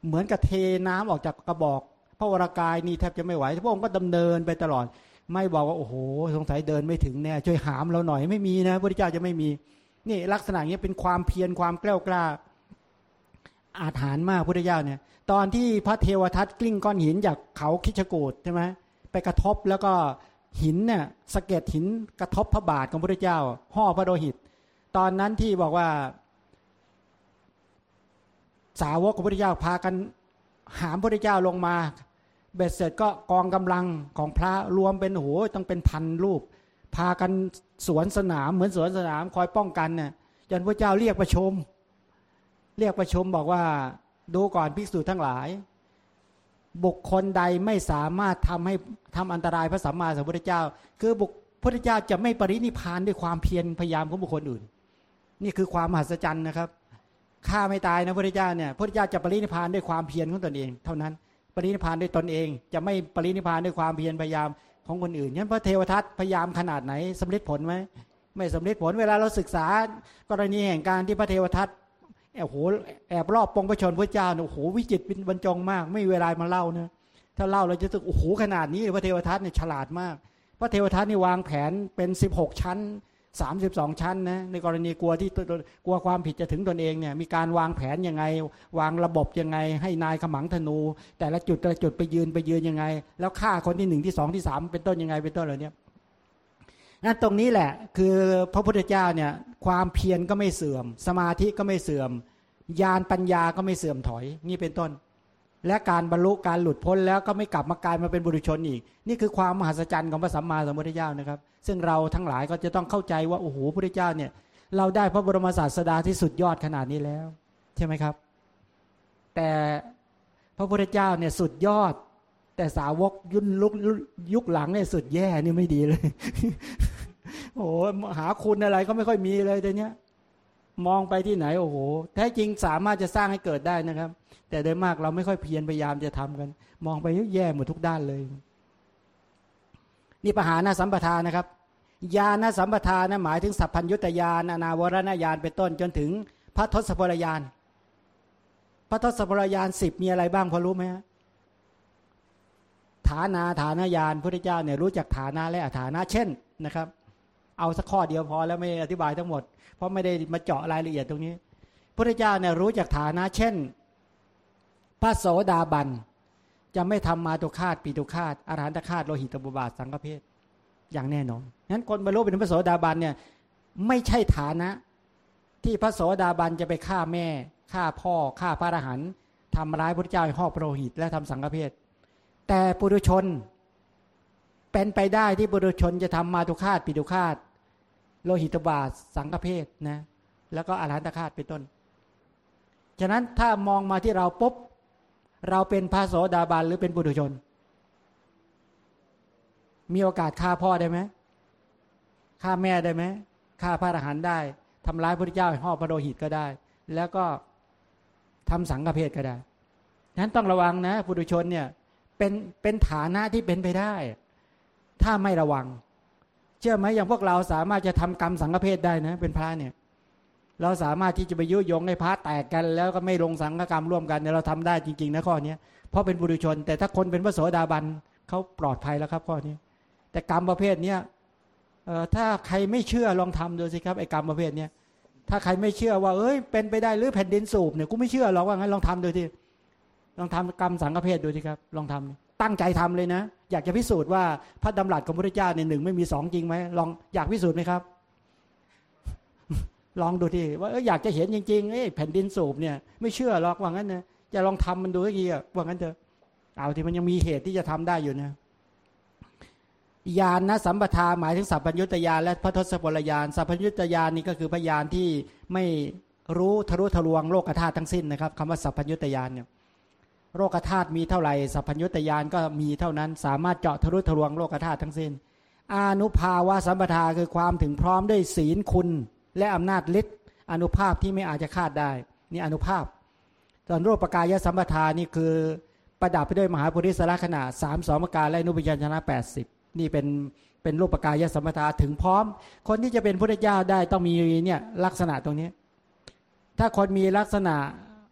เหมือนกับเทน้ำออกจากกระบอก พระวรากายนี่แทบจะไม่ไหวพระองค์ก็ดำเนินไปตลอด ไม่บอกว่าโอ้โห สงสัยเดินไม่ถึงแน่ช่วยหามเราหน่อยไม่มีนะพระพุทธเจ้าจะไม่มีนี่ลักษณะนี้เป็นความเพียรความกล้ากล้า อาถรรพ์มากพุทธเจ้าเนี่ย ตอนที่พระเทวทัตกลิ้งก้อนหินจากเขาคิชกูดใช่ไหมไปกระทบแล้วก็หินเนี่ยสะเก็ดหินกระทบพระบาทของพระเจ้า ห่อพระโลหิต ตอนนั้นที่บอกว่า สาวกของพระเจ้าพากัน หามพระเจ้าลงมา เบ็ดเสร็จก็กองกำลังของพระรวมเป็นโอ้โหต้องเป็นพันรูป พากันสวนสนามเหมือนสวนสนามคอยป้องกันเนี่ยจนพระเจ้าเรียกประชุม เรียกประชุมบอกว่าดูก่อนภิกษุทั้งหลาย บุคคลใดไม่สามารถทำให้ทำอันตรายพระสัมมาสัมพุทธเจ้า คือบุคพระเจ้าจะไม่ปรินิพานด้วยความเพียรพยายามของบุคคลอื่น นี่คือความมหัศจรรย์นะครับ ฆ่าไม่ตายนะพระเจ้าเนี่ยพระเจ้าจะปรินิพานด้วยความเพียรของตนเอง เท่านั้น ปรินิพานด้วยตนเอง จะไม่ปรินิพานด้วยความเพียรพยายามของคนอื่นงั้นพระเทวทัตพยายามขนาดไหนสำเร็จผลไหมไม่สำเร็จผลเวลาเราศึกษากรณีแห่งการที่พระเทวทัตแอบโหแอบรอบปองประชนพระเจ้าโอ้โหวิจิตรบรรจงมาก ไม่เวลามาเล่านะถ้าเล่าเราจะตึกโอ้โหขนาดนี้พระเทวทัตเนี่ยฉลาดมาก พระเทวทัตนี่วางแผนเป็น 16 ชั้น สามสิบสองชั้นนะในกรณีกลัวที่กลัวความผิดจะถึงตนเองเนี่ยมีการวางแผนยังไง วางระบบยังไง ให้นายขมังธนู แต่ละจุดแต่ละจุดไปยืนไปยืนยังไง แล้วฆ่าคนที่หนึ่งที่สองที่สามเป็นต้นยังไงเป็นต้นเหล่านี้นั่นตรงนี้แหละคือพระพุทธเจ้าเนี่ยความเพียรก็ไม่เสื่อม สมาธิก็ไม่เสื่อม ญาณปัญญาก็ไม่เสื่อมถอย นี่เป็นต้น และการบรรลุการหลุดพ้นแล้วก็ไม่กลับมากลายมาเป็นบุรุชนอีก นี่คือความมหัศจรรย์ของพระสัมมาสัมพุทธเจ้านะครับ ซึ่งเราทั้งหลายก็จะต้องเข้าใจว่าโอ้โหพระพุทธเจ้าเนี่ย เราได้พระบรมศาสดาที่สุดยอดขนาดนี้แล้ว ใช่ไหมครับ แต่พระพุทธเจ้าเนี่ยสุดยอด แต่สาวกยุนลุกยุคหลังเนี่ยสุดแย่นี่ไม่ดีเลยโอ้หาคุณอะไรก็ไม่ค่อยมีเลยแต่เนี้ย มองไปที่ไหนโอ้โหแท้จริงสามารถจะสร้างให้เกิดได้นะครับ แต่โดยมากเราไม่ค่อยเพียรพยายามจะทำกัน มองไปแย่หมดทุกด้านเลย นี่ปหานาสัมปทานนะครับญาณสัมปทานนะหมายถึงสัพพัญยุตยานอนาวรณญาณเป็นต้นจนถึงพระทศพลยานพระทศพลยานสิบมีอะไรบ้างพอรู้ไหมฮะฐานาฐานญาณพระเจ้าเนี่ยรู้จักฐานะและฐานะ เช่นนะครับ เอาสักข้อเดียวพอแล้วไม่อธิบายทั้งหมด เพราะไม่ได้มาเจาะรายละเอียดตรงนี้พระเจ้าเนี่ยรู้จักฐานะ เช่น พระโสดาบันจะไม่ทำมาตุคาตปีตุคาตอรหันตคาตโลหิตบุบาทสังฆเพศอย่างแน่นอนนั้นคนบรรลุเป็นพระโสดาบันเนี่ยไม่ใช่ฐานะ ที่พระโสดาบันจะไปฆ่าแม่ฆ่าพ่อฆ่าพระอรหันต์ทำร้ายพระเจ้าห่อพระโลหิต และทำสังฆเพศแต่ปุถุชน เป็นไปได้ที่ปุถุชนจะทำมาตุคาตปีตุคาต โลหิตบาทสังฆเพศนะแล้วก็อรหันตคาตเป็นต้น ฉะนั้นถ้ามองมาที่เราปุ๊บ เราเป็นพระโสดาบันหรือเป็นบุตรชน มีโอกาสฆ่าพ่อได้ไหมฆ่าแม่ได้ไหมฆ่าพระอรหันต์ได้ทำร้ายพระเจ้าห่อพระโลหิตก็ได้ แล้วก็ทำสังฆเพศก็ได้นั้นต้องระวังนะบุตรชนเนี่ยเป็นเป็นฐานะที่เป็นไปได้ ถ้าไม่ระวัง ชื่อไหมอย่างพวกเราสามารถจะทำกรรมสังฆเพศได้นะ เป็นพระเนี่ย เราสามารถที่จะไปยุยงให้พระแตกกัน แล้วก็ไม่ลงสังฆกรรมร่วมกันเนี่ยเราทำได้จริงๆนะข้อนี้เพราะเป็นบุรุชน แต่ถ้าคนเป็นพระโสดาบันเขาปลอดภัยแล้วครับข้อนี้ แต่กรรมประเภทเนี้ยถ้าใครไม่เชื่อลองทำดูสิครับไอ้กรรมประเภทเนี้ยถ้าใครไม่เชื่อว่า เอ้ย เป็นไปได้หรือแผ่นดินสูบเนี่ยกูไม่เชื่อหรอกว่างั้นลองทำดูทีลองทำกรรมสังฆเพศดูสิครับ ลองทตั้งใจทำเลยนะ อยากจะพิสูจน์ว่าพระดำรัสของพระพุทธเจ้าในหนึ่งไม่มีสองจริงไหมลองอยากพิสูจน์ไหมครับ ลองดูที่ว่าอยากจะเห็นจริงๆเอ้แผ่นดินสูบเนี่ย ไม่เชื่อหรอกว่างั้นนะจะลองทำมันดูสักทีว่างั้นเถอะเอาที่มันยังมีเหตุที่จะทำได้อยู่นะญาณนะสัมปทาหมายถึงสัพพัญญุตญาณและพระทศพลญาณสัพพัญญุตญาณนี่ก็คือพยานที่ไม่รู้ทะลุทะลวงโลกธาตุทั้งสิ้นนะครับคำว่าสัพพัญญุตญาณเนี่ย โลกธาตุมีเท่าไหร่สัพพัญญุตญาณก็มีเท่านั้น สามารถเจาะทะลุทะลวงโลกธาตุทั้งสิ้น อานุภาวะสัมปทาคือความถึงพร้อมด้วยศีลคุณ และอำนาจฤทธิ์อนุภาพที่ไม่อาจจะคาดได้ นี่อนุภาพ ส่วนรูปปกายสัมปทานี่คือประดับไปด้วยมหาปุริสละขนาดสามสองประการและนุปยัญชนะแปดสิบนี่เป็นเป็นรูปปกายสัมปทาถึงพร้อม คนที่จะเป็นพระเจ้าได้ต้องมีเนี่ยลักษณะตรงนี้ ถ้าคนมีลักษณะ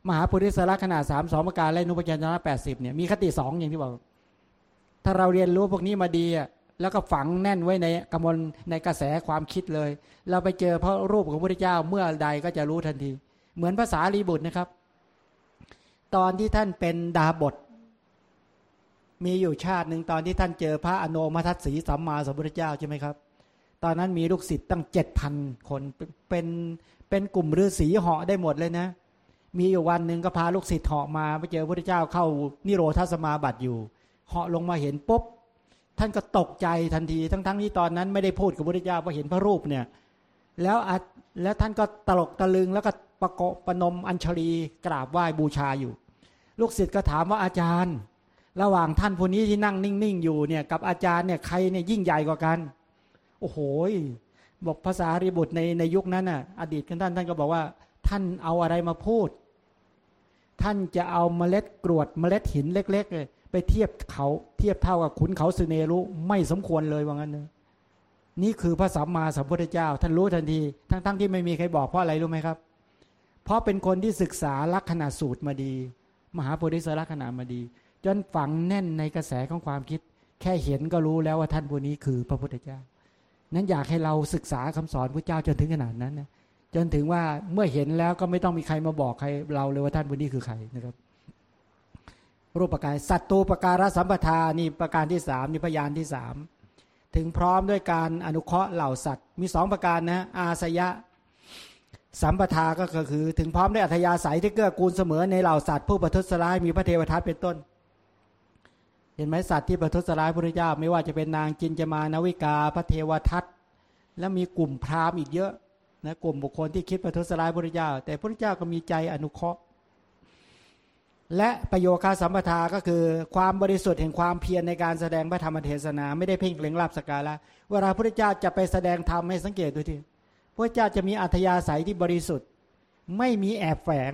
มหาปุริสละขนาดสามสองประการและนุปยัญชนะแปดสิบเนี่ยมีคติสองอย่างที่บอกถ้าเราเรียนรู้พวกนี้มาดีอะแล้วก็ฝังแน่นไว้ในกำมลในกระแสความคิดเลย เราไปเจอพระรูปของพระเจ้าเมื่อใดก็จะรู้ทันที เหมือนภาษาลีบุตรนะครับ ตอนที่ท่านเป็นดาบท มีอยู่ชาติหนึ่งตอนที่ท่านเจอพระอโนมัทสีสัมมาสัมพุทธเจ้าใช่ไหมครับ ตอนนั้นมีลูกศิษย์ตั้งเจ็ดพันคนเป็นเป็นกลุ่มฤาษีเหาะได้หมดเลยนะ มีอยู่วันหนึ่งก็พาลูกศิษย์เหาะมาไปเจอพระพุทธเจ้าเข้านิโรธาสมาบัติอยู่เหาะลงมาเห็นปุ๊บท่านก็ตกใจทันที ทั้งๆที่ตอนนั้นไม่ได้พูดกับพระพุทธเจ้าเพราะเห็นพระรูปเนี่ยแล้วแล้วท่านก็ตลกตะลึงแล้วก็ประกปนมอัญชลีกราบไหว้บูชาอยู่ ลูกศิษย์ก็ถามว่าอาจารย์ ระหว่างท่านผู้นี้ที่นั่งนิ่งๆอยู่เนี่ยกับอาจารย์เนี่ยใครเนี่ยยิ่งใหญ่กว่ากัน โอ้โหบอกภาษาริบุตรในในยุคนั้นน่ะอดีตกันท่านท่านก็บอกว่า ท่านเอาอะไรมาพูด ท่านจะเอาเมล็ดกรวดเมล็ดหินเล็กๆเลยไปเทียบเขาเทียบเท่ากับขุนเขาสุเนรุไม่สมควรเลยว่างั้นเลยนี่คือพระสัมมาสัมพุทธเจ้า ท่านรู้ทันที ทั้งๆทที่ไม่มีใครบอกเพราะอะไรรู้ไหมครับ เพราะเป็นคนที่ศึกษาลักษณะสูตรมาดี มหาโพธิสลักษณะมาดี จนฝังแน่นในกระแสของความคิด แค่เห็นก็รู้แล้วว่าท่านผู้นี้คือพระพุทธเจ้า นั้นอยากให้เราศึกษาคำสอนพระเจ้าจนถึงขนาดนั้นนะ จนถึงว่าเมื่อเห็นแล้วก็ไม่ต้องมีใครมาบอกใคร เราเลยว่าท่านผู้นี้คือใครนะครับ รูปประกายสัตตูปการสัมปทานี่ประการที่สามนี่พยานที่สามถึงพร้อมด้วยการอนุเคราะห์เหล่าสัตว์ มีสองประการนะ อาสยะ สัมปทาก็คือ ถึงพร้อมด้วยอัธยาศัยที่เกื้อกูลเสมอในเหล่าสัตว์ผู้ประทุษร้ายมีพระเทวทัตเป็นต้น เห็นไหมสัตว์ที่ประทุษร้ายพระเจ้า ไม่ว่าจะเป็นนางจินจมานาวิกา พระเทวทัตและมีกลุ่มพราหมณ์อีกเยอะ นะกลุ่มบุคคลที่คิดประทุษร้ายพระเจ้า แต่พระเจ้าก็มีใจอนุเคราะห์ และประโยคาสัมปทาก็คือความบริสุทธิ์แห่งความเพียรในการแสดงพระธรรมเทศนาไม่ได้เพ่งเล็งลาบสกาละเวลาพระเจ้าจะไปแสดงธรรมให้สังเกตดูทีพระเจ้าจะมีอัธยาศัยที่บริสุทธิ์ ไม่มีแอบแฝง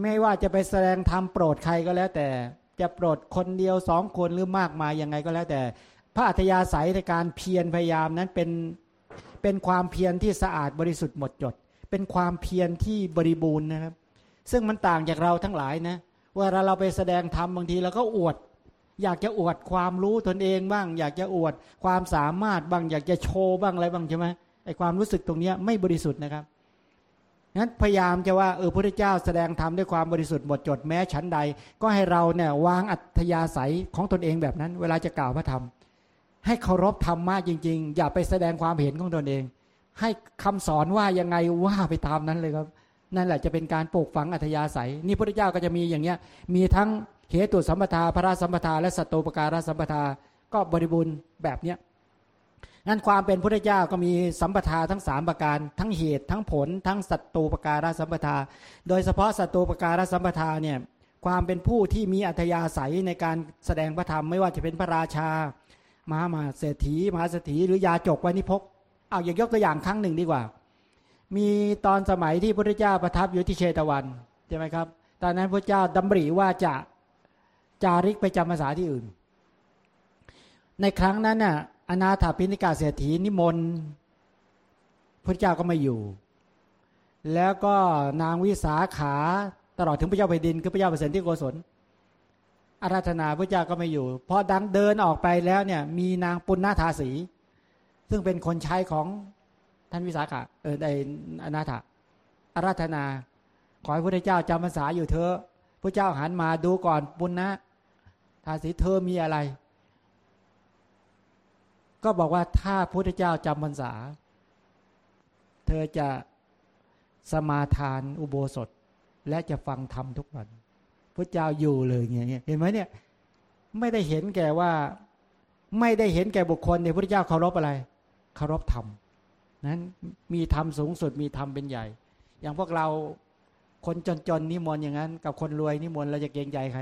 ไม่ว่าจะไปแสดงธรรมโปรดใครก็แล้ว แต่จะโปรดคนเดียวสองคนหรือมากมายยังไงก็แล้วแต่ พระอัธยาศัยในการเพียรพยายามนั้นเป็น เป็นความเพียรที่สะอาดบริสุทธิ์หมดจด เป็นความเพียรที่บริบูรณ์นะครับ ซึ่งมันต่างจากเราทั้งหลายนะเวลาเราไปแสดงธรรมบางทีเราก็อวด อยากจะอวดความรู้ตนเองบ้าง อยากจะอวดความสามารถบ้างอยากจะโชว์บ้างอะไรบ้างใช่ไหมไอความรู้สึกตรงนี้ไม่บริสุทธิ์นะครับนั้นพยายามจะว่าเออพระเจ้าแสดงธรรมด้วยความบริสุทธิ์หมดจดแม้ชั้นใด ก็ให้เราเนี่ยวางอัธยาศัยของตนเองแบบนั้น เวลาจะกล่าวพระธรรม ให้เคารพธรรมมากจริง ๆ อย่าไปแสดงความเห็นของตนเอง ให้คำสอนว่ายังไงว่าไปตามนั้นเลยครับ นั่นแหละจะเป็นการปลูกฝังอัธยาศัย นี่พระเจ้าก็จะมีอย่างเนี้ย มีทั้งเหตุสัมปทาพระราสัมปทา และสัตโตปการสัมปทา ก็บริบูรณ์แบบเนี้ยงั้นความเป็นพระเจ้าก็มีสัมปทาทั้ง 3 ประการ ทั้งเหตุทั้งผล ทั้งสัตตูปการสัมปทา โดยเฉพาะสัตตูปการสัมปทาเนี่ยความเป็นผู้ที่มีอัธยาศัยในการแสดงพระธรรมไม่ว่าจะเป็นพระราชา มหามาเศรษฐีมหาเศรษฐีหรือยาจกวานิพกเอาอย่างยกตัวอย่างครั้งหนึ่งดีกว่า มีตอนสมัยที่พระเจ้าประทับอยู่ที่เชตวันใช่ไหมครับตอนนั้นพระเจ้าดำริว่าจะจาริกไปจำพรรษาที่อื่น ในครั้งนั้นน่ะอนาถาพินิกาเศรษฐีนิมนต์พระเจ้าก็ไม่อยู่ แล้วก็นางวิสาขาตลอดถึงพระเจ้าแผ่นดินคือพระเจ้าเปรตที่โกศล อาราธนาพระเจ้าก็ไม่อยู่พอดังเดินออกไปแล้วเนี่ย มีนางปุณณาทาสี ซึ่งเป็นคนใช้ของท่านวิสาขะเออในอนาถาอาราธนา ขอให้พระเจ้าจำภาษาอยู่เถอะพระเจ้าหันมาดูก่อนบุญนะทาสีเธอมีอะไร ก็บอกว่าถ้าพระพุทธเจ้าจำพรรษา เธอจะสมาทานอุโบสถ และจะฟังธรรมทุกวัน พระเจ้าอยู่เลยอย่างเงี้ยเห็นไหมเนี่ย ไม่ได้เห็นแก่ว่า ไม่ได้เห็นแก่บุคคลเนี่ยพระเจ้าเคารพอะไรเคารพธรรมนั้นมีธรรมสูงสุดมีธรรมเป็นใหญ่ อย่างพวกเราคนจนๆนิมนต์อย่างนั้น กับคนรวยนิมนต์เราจะเกรงใจใคร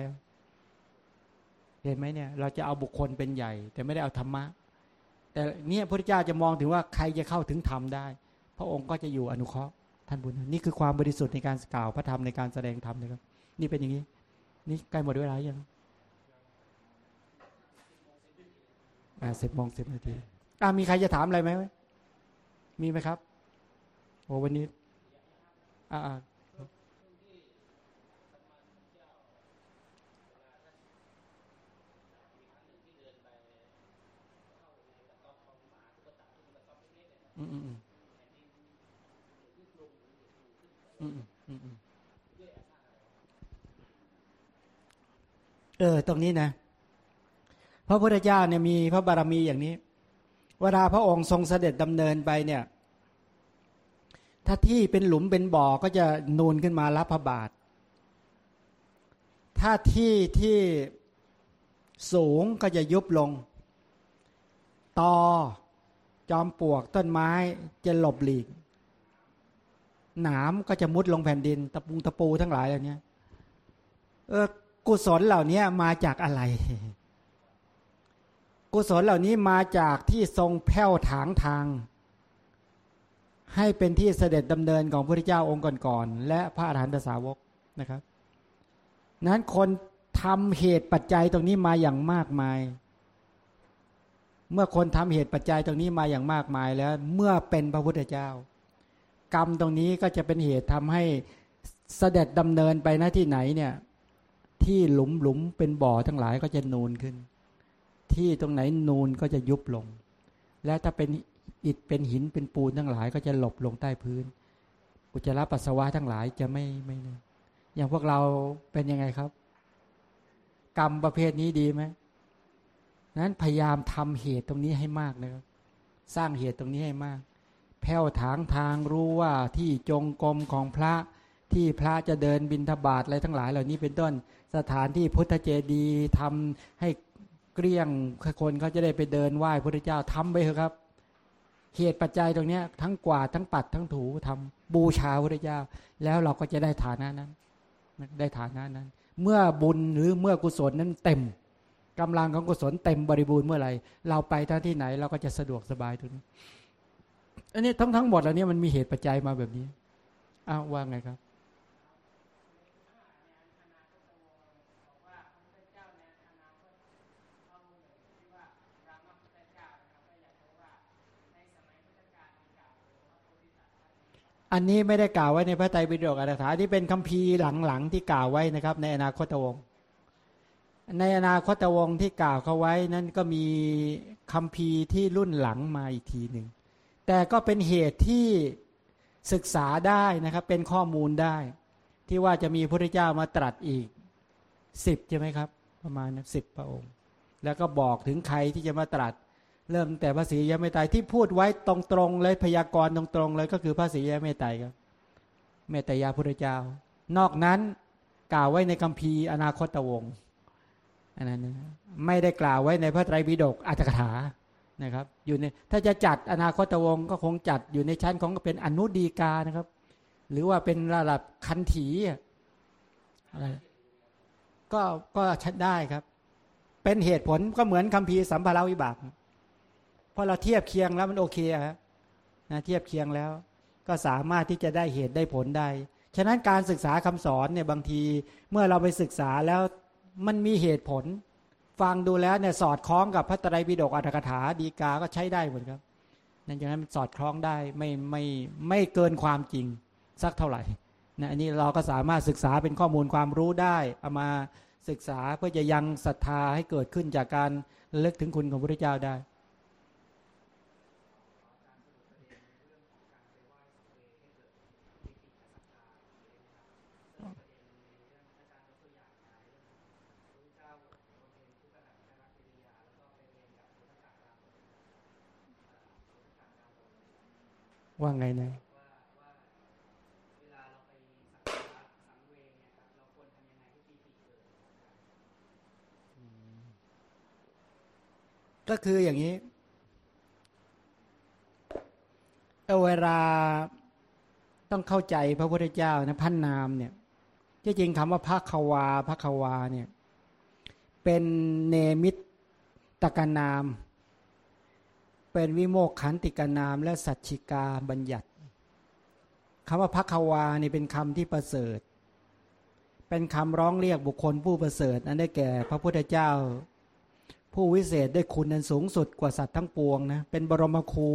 เห็นไหมเนี่ย เราจะเอาบุคคลเป็นใหญ่ แต่ไม่ได้เอาธรรมะ แต่เนี่ยพระเจ้าจะมองถึงว่าใครจะเข้าถึงธรรมได้ พระองค์ก็จะอยู่อนุเคราะห์ท่านบุญนี่คือความบริสุทธิ์ในการกล่าวพระธรรมในการแสดงธรรมนะครับนี่เป็นอย่างนี้ นี่ใกล้หมดเวลายังอ่าสิบโมงสิบนาทีอ่ามีใครจะถามอะไรไหมมีไหมครับโอ้วันนี้ อ่าอืมอืมอืมอืมอืมอืม เออ ตรงนี้นะ พระพุทธเจ้าเนี่ยมีพระบารมีอย่างนี้ เวลาพระองค์ทรงเสด็จดำเนินไปเนี่ย ถ้าที่เป็นหลุมเป็นบ่อก็จะนูนขึ้นมารับพระบาท ถ้าที่ที่สูงก็จะยุบลง ตอ จอมปลวกต้นไม้จะหลบหลีก หนามก็จะมุดลงแผ่นดิน ตะปูตะปูทั้งหลายเหล่านี้ย เออ กุศลเหล่านี้มาจากอะไร กุศลเหล่านี้มาจากที่ทรงแผ้วถางทาง ให้เป็นที่เสด็จดำเนินของพระพุทธเจ้าองค์ก่อนๆและพระอรหันตสาวกนะครับ นั้นคนทำเหตุปัจจัยตรงนี้มาอย่างมากมาย เมื่อคนทำเหตุปัจจัยตรงนี้มาอย่างมากมายแล้ว เมื่อเป็นพระพุทธเจ้า กรรมตรงนี้ก็จะเป็นเหตุทำให้เสด็จดำเนินไปหน้าที่ไหนเนี่ย ที่หลุมหลุมเป็นบ่อทั้งหลายก็จะนูนขึ้น ที่ตรงไหนนูนก็จะยุบลง และถ้าเป็นอิฐเป็นหินเป็นปูนทั้งหลายก็จะหลบลงใต้พื้น อุจจาระปัสสาวะทั้งหลายจะไม่ไม่นอย่างพวกเราเป็นยังไงครับ กรรมประเภทนี้ดีไหมนั้นพยายามทำเหตุตรงนี้ให้มากนะครับ สร้างเหตุตรงนี้ให้มาก แผ้วถางทางรู้ว่าที่จงกรมของพระที่พระจะเดินบินทบาทอะไรทั้งหลายเหล่านี้เป็นต้น สถานที่พุทธเจดีย์ทำให้เกลี้ยงคนเขาจะได้ไปเดินไหว้พระเจ้าทำไปเถอะครับเหตุปัจจัยตรงนี้ทั้งกวาดทั้งปัดทั้งถูทำบูชาพระเจ้า แล้วเราก็จะได้ฐานะนั้น ได้ฐานะนั้น เมื่อบุญหรือเมื่อกุศลนั้นเต็มกำลังของกุศลเต็มบริบูรณ์เมื่อไหร่เราไปท่าที่ไหนเราก็จะสะดวกสบายตรงนี้อันนี้ทั้งทั้งหมดเหล่านี้มันมีเหตุปัจจัยมาแบบนี้อ้าวว่าไงครับ อันนี้ไม่ได้กล่าวไว้ในพระไตรปิฎกอัตถกถาที่เป็นคัมภีร์หลังๆที่กล่าวไว้นะครับ ในอนาคตวงศ์ในอนาคตวงศ์ที่กล่าวเขาไว้นั้นก็มีคัมภีร์ที่รุ่นหลังมาอีกทีหนึ่งแต่ก็เป็นเหตุที่ศึกษาได้นะครับ เป็นข้อมูลได้ ที่ว่าจะมีพระเจ้ามาตรัสอีกสิบใช่ไหมครับ ประมาณสิบพระองค์ แล้วก็บอกถึงใครที่จะมาตรัส เริ่มแต่พระศรียเมตไตรที่พูดไว้ตรงๆเลยพยากรณ์ตรงๆเลยก็คือพระศรียเมตไตรครับ เมตยาพุทธเจ้า นอกนั้นกล่าวไว้ในคัมภีร์อนาคตวงศ์อันนั้นไม่ได้กล่าวไว้ในพระไตรปิฎกอัตถกถานะครับ อยู่ในถ้าจะจัดอนาคตวงศ์ก็คงจัดอยู่ในชั้นของเป็นอนุดีกานะครับ หรือว่าเป็นระดับคันถีอะไรก็ก็ชัดได้ครับ เป็นเหตุผลก็เหมือนคัมภีร์สัมภาระวิบาก พอเราเทียบเคียงแล้วมันโอเคครับนะเทียบเคียงแล้ว ก็สามารถที่จะได้เหตุได้ผลได้ ฉะนั้นการศึกษาคำสอนเนี่ยบางทีเมื่อเราไปศึกษาแล้วมันมีเหตุผล ฟังดูแล้วเนี่ยสอดคล้องกับพระไตรปิฎกอัตถกถาดีกาก็ใช้ได้หมดครับนั่นฉะนั้นสอดคล้องได้ไม่ไม่ไม่เกินความจริงสักเท่าไหร่นะอันนี้เราก็สามารถศึกษาเป็นข้อมูลความรู้ได้เอามาศึกษาเพื่อจะยังศรัทธาให้เกิดขึ้นจากการเลิกถึงคุณของพระเจ้าได้ ว่าไงนะก็คืออย่างนี้เวลาต้องเข้าใจพระพุทธเจ้านะพันนามเนี่ยที่จริงคำว่าพระควาพระควาเนี่ย เป็นเนมิตตกนาม เป็นวิโมกขันติกนาม และสัจฉิกาบัญญัติคำว่าพระควานี่เป็นคำที่ประเสริฐ เป็นคำร้องเรียกบุคคลผู้ประเสริฐอันได้แก่พระพุทธเจ้า ผู้วิเศษได้คุณอันสูงสุดกว่าสัตว์ทั้งปวงนะเป็นบรมครู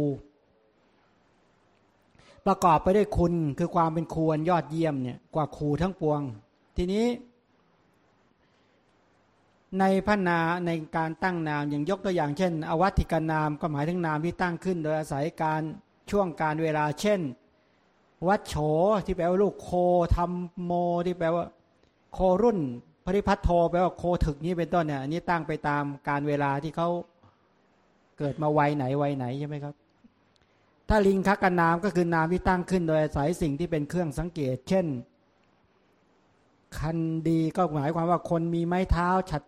ประกอบไปด้วยคุณคือความเป็นครูยอดเยี่ยมเนี่ยกว่าครูทั้งปวง ทีนี้ ในพระนาในการตั้งนามอย่างยกตัวอย่างเช่น อวัติกนามก็หมายถึงนามที่ตั้งขึ้น โดยอาศัยการช่วงการเวลาเช่น วัดโฉที่แปลว่าลูกโคทำโมที่แปลว่า โครุ่นปริพัทโทแปลว่าโคถึกนี้เป็นต้นเนี่ยอันนี้ตั้งไปตามการเวลาที่เขาเกิดมาวัยไหนวัยไหนใช่ไหมครับ ถ้าลิงคักกันนามก็คือนามที่ตั้งขึ้น โดยอาศัยสิ่งที่เป็นเครื่องสังเกต เช่น คันดีก็หมายความว่าคนมีไม้เท้าฉัด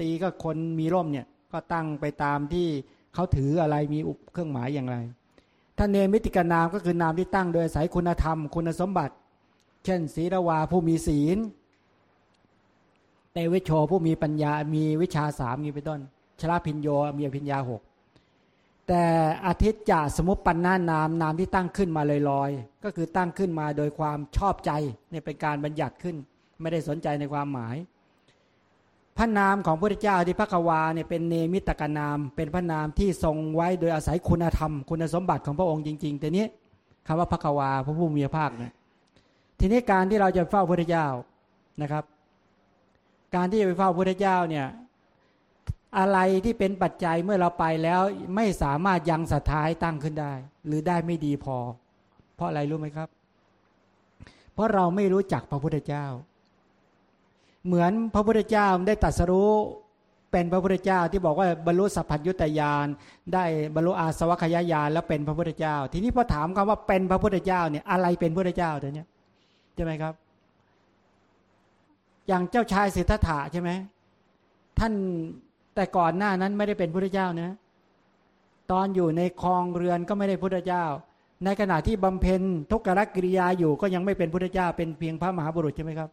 ตีก็คนมีร่มเนี่ยก็ตั้งไปตามที่เขาถืออะไรมีอุปเครื่องหมายอย่างไร ถ้าเนมิติกนามก็คือนามที่ตั้งโดยอาศัยคุณธรรม คุณสมบัติ เช่น ศีลวาผู้มีศีลเตวิโชผู้มีปัญญา มีวิชาสามมีเป็นต้น ชลาพิญโยมีพิญญาหกแต่อาทิตย์จะสมุปปันนานามนามที่ตั้งขึ้นมาลอยๆ ก็คือตั้งขึ้นมาโดยความชอบใจเนี่ยเป็นการบัญญัติขึ้น ไม่ได้สนใจในความหมาย พระนามของพระพุทธเจ้าที่พระกวาเนี่ยเป็นเนมิตกนาม เป็นพระนามที่ทรงไว้โดยอาศัยคุณธรรม คุณสมบัติของพระองค์จริง ๆ แต่นี้คำว่าพระกวาพระผู้มีพระภาคเนี่ยทีนี้การที่เราจะเฝ้าพระพุทธเจ้านะครับ การที่จะไปเฝ้าพระพุทธเจ้าเนี่ยอะไรที่เป็นปัจจัยเมื่อเราไปแล้วไม่สามารถยังศรัทธาให้ตั้งขึ้นได้ หรือได้ไม่ดีพอ เพราะอะไรรู้ไหมครับ เพราะเราไม่รู้จักพระพุทธเจ้า เหมือนพระพุทธเจ้าได้ตัดสรู้เป็นพระพุทธเจ้าที่บอกว่าบรรลุสัพพัญญุตยานได้บรรลุอาสวัคยายานแล้วเป็นพระพุทธเจ้า ทีนี้พอถามคำว่าเป็นพระพุทธเจ้าเนี่ยอะไรเป็นพระพุทธเจ้าเดี๋ยวนี้ใช่ไหมครับ อย่างเจ้าชายสิทธัตถะใช่ไหมท่านแต่ก่อนหน้านั้นไม่ได้เป็นพุทธเจ้านะตอนอยู่ในคลองเรือนก็ไม่ได้พุทธเจ้า ในขณะที่บำเพ็ญทุกขกิริยาอยู่ก็ยังไม่เป็นพุทธเจ้า เป็นเพียงพระมหาบุรุษใช่ไหมครับ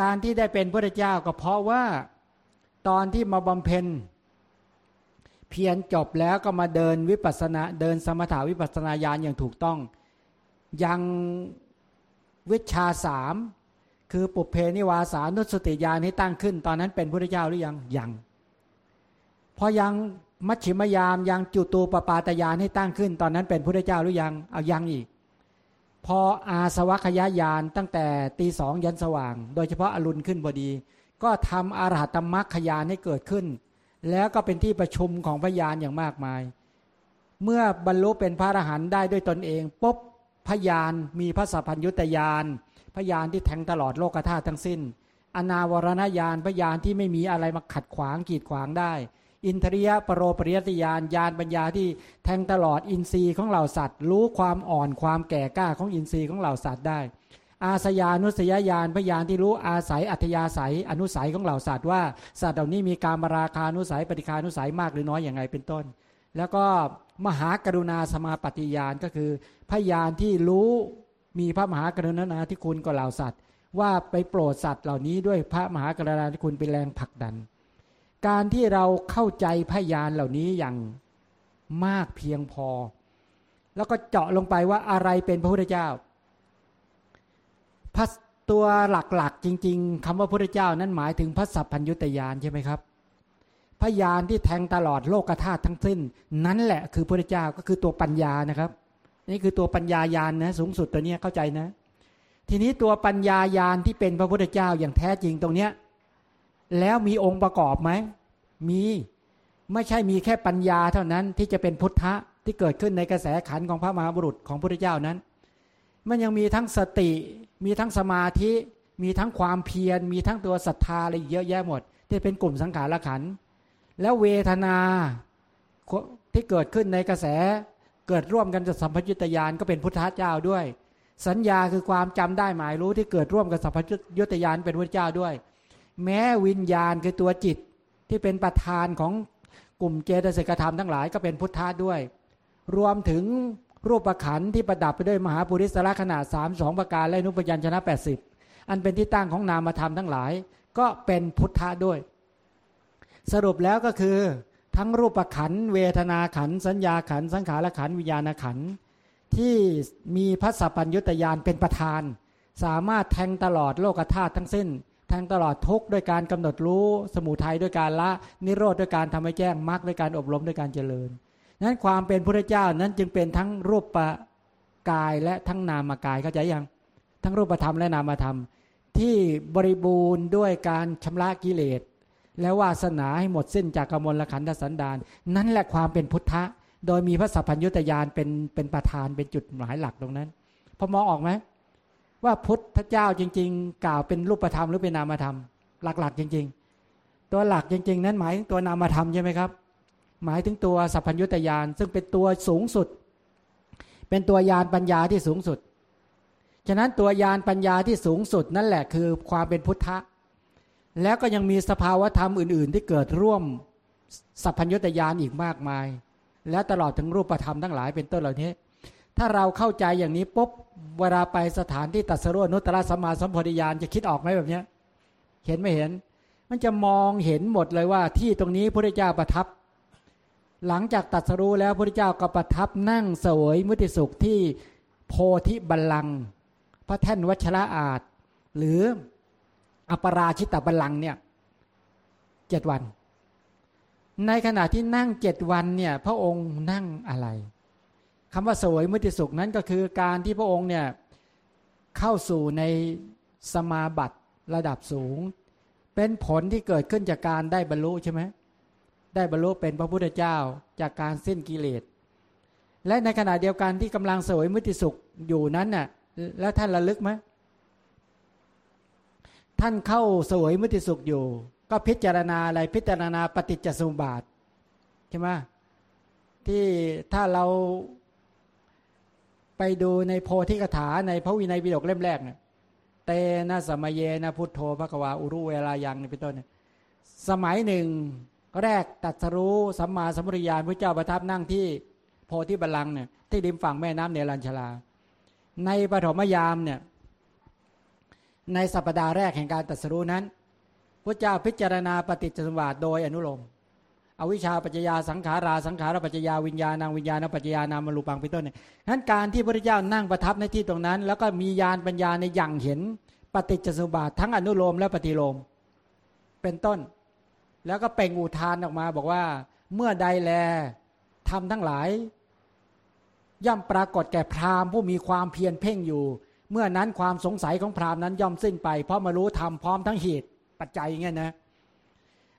การที่ได้เป็นพุทธเจ้าก็เพราะว่าตอนที่มาบำเพ็ญเพียรจบแล้วก็มาเดินวิปัสนาเดินสมถาวิปัสนาญาณอย่างถูกต้อง ยังวิชาสามคือปุเพนิวาสานุสติญาณที่ตั้งขึ้น ตอนนั้นเป็นพระเจ้าหรือยังยังพอยังมัชชิมยามยังจุตูปปาตยานให้ตั้งขึ้น ตอนนั้นเป็นพระเจ้าหรือยังเอายังอีก พออาสวัคยายานตั้งแต่ตีสองยันสว่าง โดยเฉพาะอรุณขึ้นพอดี ก็ทำอารหัตมรรคยานให้เกิดขึ้น แล้วก็เป็นที่ประชุมของพยานอย่างมากมาย เมื่อบรรลุเป็นพระอรหันต์ได้ด้วยตนเองปุ๊บพยานมีพระสัพพัญญุตยานพยานที่แทงตลอดโลกธาตุทั้งสิ้น อนาวรณญาณพยานที่ไม่มีอะไรมาขัดขวางกีดขวางได้ อินทรียปรโรปริยติยานญาณปัญญาที่แทงตลอดอินทรีย์ของเหล่าสัตว์ รู้ความอ่อนความแก่กล้าของอินทรีย์ของเหล่าสัตว์ได้ อาสยานุสยญาณพยานที่รู้อาศัยอัธยาศัยอนุสัยของเหล่าสัตว์ว่าสัตว์เหล่านี้มีการมราคานุสัยปฏิคานุสัยมากหรือน้อยอย่างไรเป็นต้น แล้วก็มหากรุณาสมาปฏิญาณก็คือพยานที่รู้มีพระมหากรุณาธิคุณกับเหล่าสัตว์ ว่าไปโปรดสัตว์เหล่านี้ด้วยพระมหากรุณาธิคุณเป็นแรงผลักดัน การที่เราเข้าใจพยานเหล่านี้อย่างมากเพียงพอ แล้วก็เจาะลงไปว่าอะไรเป็นพระพุทธเจ้าพระตัวหลักๆ จริง ๆคำว่าพระพุทธเจ้านั้นหมายถึงพระสัพพัญญุตยานใช่ไหมครับพยานที่แทงตลอดโลกธาตุทั้งสิ้น นั่นแหละคือพระพุทธเจ้าก็คือตัวปัญญานะครับ นี่คือตัวปัญญายาณนะสูงสุดตัวนี้เข้าใจนะ ทีนี้ตัวปัญญายาณที่เป็นพระพุทธเจ้าอย่างแท้จริงตรงเนี้ย แล้วมีองค์ประกอบไหม มีไม่ใช่มีแค่ปัญญาเท่านั้นที่จะเป็นพุทธะที่เกิดขึ้นในกระแสขันของพระมหาบุรุษของพระพุทธเจ้านั้น มันยังมีทั้งสติ มีทั้งสมาธิ มีทั้งความเพียร มีทั้งตัวศรัทธาอะไรเยอะแยะหมด ที่เป็นกลุ่มสังขารขัน แล้วเวทนาที่เกิดขึ้นในกระแสเกิดร่วมกันกับสัมพยุตยานก็เป็นพุทธเจ้าด้วย สัญญาคือความจำได้หมายรู้ที่เกิดร่วมกับสัมพยุตยานเป็นพุทธเจ้าด้วย แม้วิญญาณคือตัวจิตที่เป็นประธานของกลุ่มเจตสิกธรรมทั้งหลายก็เป็นพุทธะด้วย รวมถึงรูปประขันที่ประดับไปด้วยมหาปุริสละขนาด3 2ประการและนุปยัญชนะ 80 อันเป็นที่ตั้งของนามธรรมทั้งหลาย ก็เป็นพุทธะด้วย สรุปแล้วก็คือ ทั้งรูปขันเวทนาขันสัญญาขันสังขารขันวิญญาณขันที่มีพระสัพพัญญุตยานเป็นประธาน สามารถแทงตลอดโลกธาตุทั้งสิ้น แทงตลอดทุกด้วยการกำหนดรู้ สมุทัยด้วยการละนิโรธด้วยการทำให้แจ้งมรรคด้วยการอบรมด้วยการเจริญนั้นความเป็นพระเจ้านั้นจึงเป็นทั้งรูปปกายและทั้งนามกายเข้าใจยังทั้งรูปธรรมและนามธรรม ที่บริบูรณ์ด้วยการชำระกิเลส และวาสนาให้หมดสิ้นจากกมลขันธสันดานนั่นแหละความเป็นพุทธะ โดยมีพระสัพพัญญุตยานเป็นเป็นประธานเป็นจุดหมายหลักตรงนั้น พอมองออกไหม ว่าพุทธเจ้าจริง ๆ กล่าวเป็นรูปธรรมหรือเป็นนามธรรม หลักๆ จริง ๆ ตัวหลักจริง ๆ นั้นหมายถึงตัวนามธรรมใช่ไหมครับ หมายถึงตัวสัพพัญญุตยานซึ่งเป็นตัวสูงสุด เป็นตัวยานปัญญาที่สูงสุด ฉะนั้นตัวยานปัญญาที่สูงสุดนั่นแหละคือความเป็นพุทธะแล้วก็ยังมีสภาวธรรมอื่น ๆ ที่เกิดร่วมสัพพัญญุตยานอีกมากมาย และตลอดถึงรูปธรรมทั้งหลายเป็นต้นเหล่านี้ ถ้าเราเข้าใจอย่างนี้ปุ๊บ เวลาไปสถานที่ตัดสรุนุตตรสมมาสัมพธิญาณจะคิดออกไหมแบบนี้เห็นไม่เห็น มันจะมองเห็นหมดเลยว่าที่ตรงนี้พระเจ้าประทับ หลังจากตัดสรู้แล้วพระเจ้าก็ประทับนั่งเสวยมุติสุขที่โพธิบัลลังก์พระแท่นวัชระอาจ หรืออปราชิตบัลลังเนี่ยเจ็ดวัน ในขณะที่นั่งเจ็ดวันเนี่ย พระองค์นั่งอะไร คำว่าสวยมุติสุขนั้นก็คือการที่พระองค์เนี่ยเข้าสู่ในสมาบัติระดับสูง เป็นผลที่เกิดขึ้นจากการได้บรรลุใช่ไหมได้บรรลุเป็นพระพุทธเจ้าจากการสิ้นกิเลส และในขณะเดียวกันที่กำลังสวยมุติสุขอยู่นั้นน่ะแล้วท่านระลึกไหมท่านเข้าสวยมุติสุขอยู่ ก็พิจารณาอะไรพิจารณาปฏิจจสมุปบาทใช่ไหมที่ถ้าเรา ไปดูในโพธิกถาในพระวินัยวิโดกเล่มแรกเนี่ยเตนะสมัยเยนะพุทโธพระกวาอุรุเวลายังนี่เป็นต้นเนี่ยสมัยหนึ่งแรกตัดสรู้สัมมาสัมพุทธญาณพระเจ้าประทับนั่งที่โพธิบัลลังเนี่ยที่ริมฝั่งแม่น้ำเนรัญชลา ในปฐมยามเนี่ยในสัปดาห์แรกแห่งการตัดสรู้นั้นพระเจ้าพิจารณาปฏิจจสมบัติโดยอนุโลม อวิชชาปัจจยาสังขาราสังขารปัจจยาวิญญาณังวิญญาณปัจจยานามรูปังเป็นต้นเนี่ยนั้นการที่พระเจ้านั่งประทับในที่ตรงนั้น แล้วก็มีญาณปัญญาในอย่างเห็นปฏิจจสมบัติทั้งอนุโลมและปฏิโลม เป็นต้น แล้วก็เป่งอุทานออกมาบอกว่า เมื่อใดแลทำทั้งหลาย ย่อมปรากฏแก่พราหมณ์ผู้มีความเพียรเพ่งอยู่ เมื่อนั้นความสงสัยของพราหมณ์นั้นย่อมสิ้นไป เพราะมารู้ธรรมพร้อมทั้งเหตุปัจจัยอย่างเงี้ยนะเ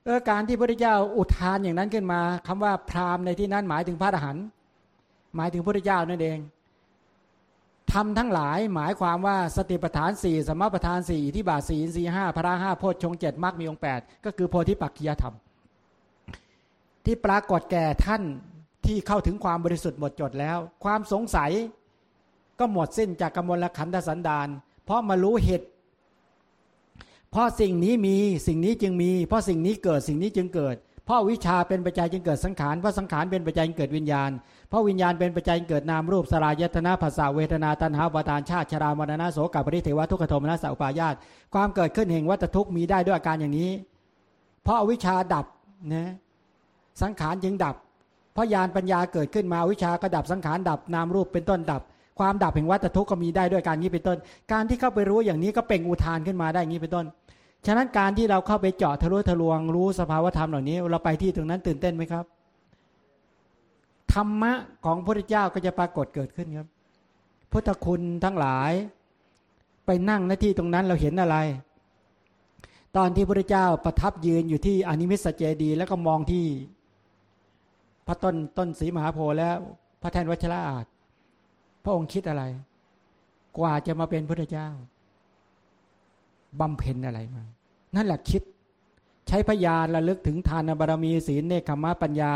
ออการที่พระพุทธเจ้าอุทานอย่างนั้นขึ้นมาคำว่าพราหมณ์ในที่นั้นหมายถึงพระอรหันต์หมายถึงพระพุทธเจ้านั่นเองทำทั้งหลายหมายความว่าสติปัฏฐานสี่สมปัฏฐานสี่ที่บาทสี่สี่ห้าพระห้าโพชฌงเจ็ดมรรคมีองค์แปดก็คือโพธิปักขียธรรม ที่ปรากฏแก่ท่านที่เข้าถึงความบริสุทธิ์หมดจดแล้ว ความสงสัยก็หมดสิ้นจากกมลขันธสันดาน เพราะมารู้เหตุ เพราะสิ่งนี้มีสิ่งนี้จึงมี เพราะสิ่งนี้เกิดสิ่งนี้จึงเกิด เพราะวิชาเป็นปัจจัยจึงเกิดสังขารเพราะสังขารเป็นปัจจัยจึงเกิดวิญญาณ เพราะวิญญาณเป็นปัจจัยจึงเกิดนามรูปสลายตนาภาษาเวทนาตัณหาปทานชาติชรามรณะโสกปริเทวทุกขโทมนัสอุปายาตความเกิดขึ้นแห่งวัตทุกมีได้ด้วยอาการอย่างนี้ เพราะวิชาดับนะสังขารจึงดับ เพราะญาณปัญญาเกิดขึ้นมาวิชาก็ดับสังขารดับนามรูปเป็นต้นดับความดับแห่งวัฏทุกข์ก็มีได้ด้วยการนี้เป็นต้น การที่เข้าไปรู้อย่างนี้ก็เป่งอุทานขึ้นมาได้อย่างนี้เป็นต้น ฉะนั้นการที่เราเข้าไปเจาะทะลุทะลวง รู้สภาวธรรมเหล่านี้ เราไปที่ตรงนั้นตื่นเต้นไหมครับ ธรรมะของพระเจ้าก็จะปรากฏเกิดขึ้นครับพุทธคุณทั้งหลาย ไปนั่งหน้าที่ตรงนั้นเราเห็นอะไร ตอนที่พระเจ้าประทับยืนอยู่ที่อนิมิสเจดี แล้วก็มองที่พระต้นต้นสีมหาโพธิ์แล้วพระแทนวัชระอาจพระองค์คิดอะไร กว่าจะมาเป็นพระเจ้าบำเพ็ญอะไรมา นั่นแหละคิด ใช้พยานระลึกถึงทานบารมีศีลเนคขมะปัญญา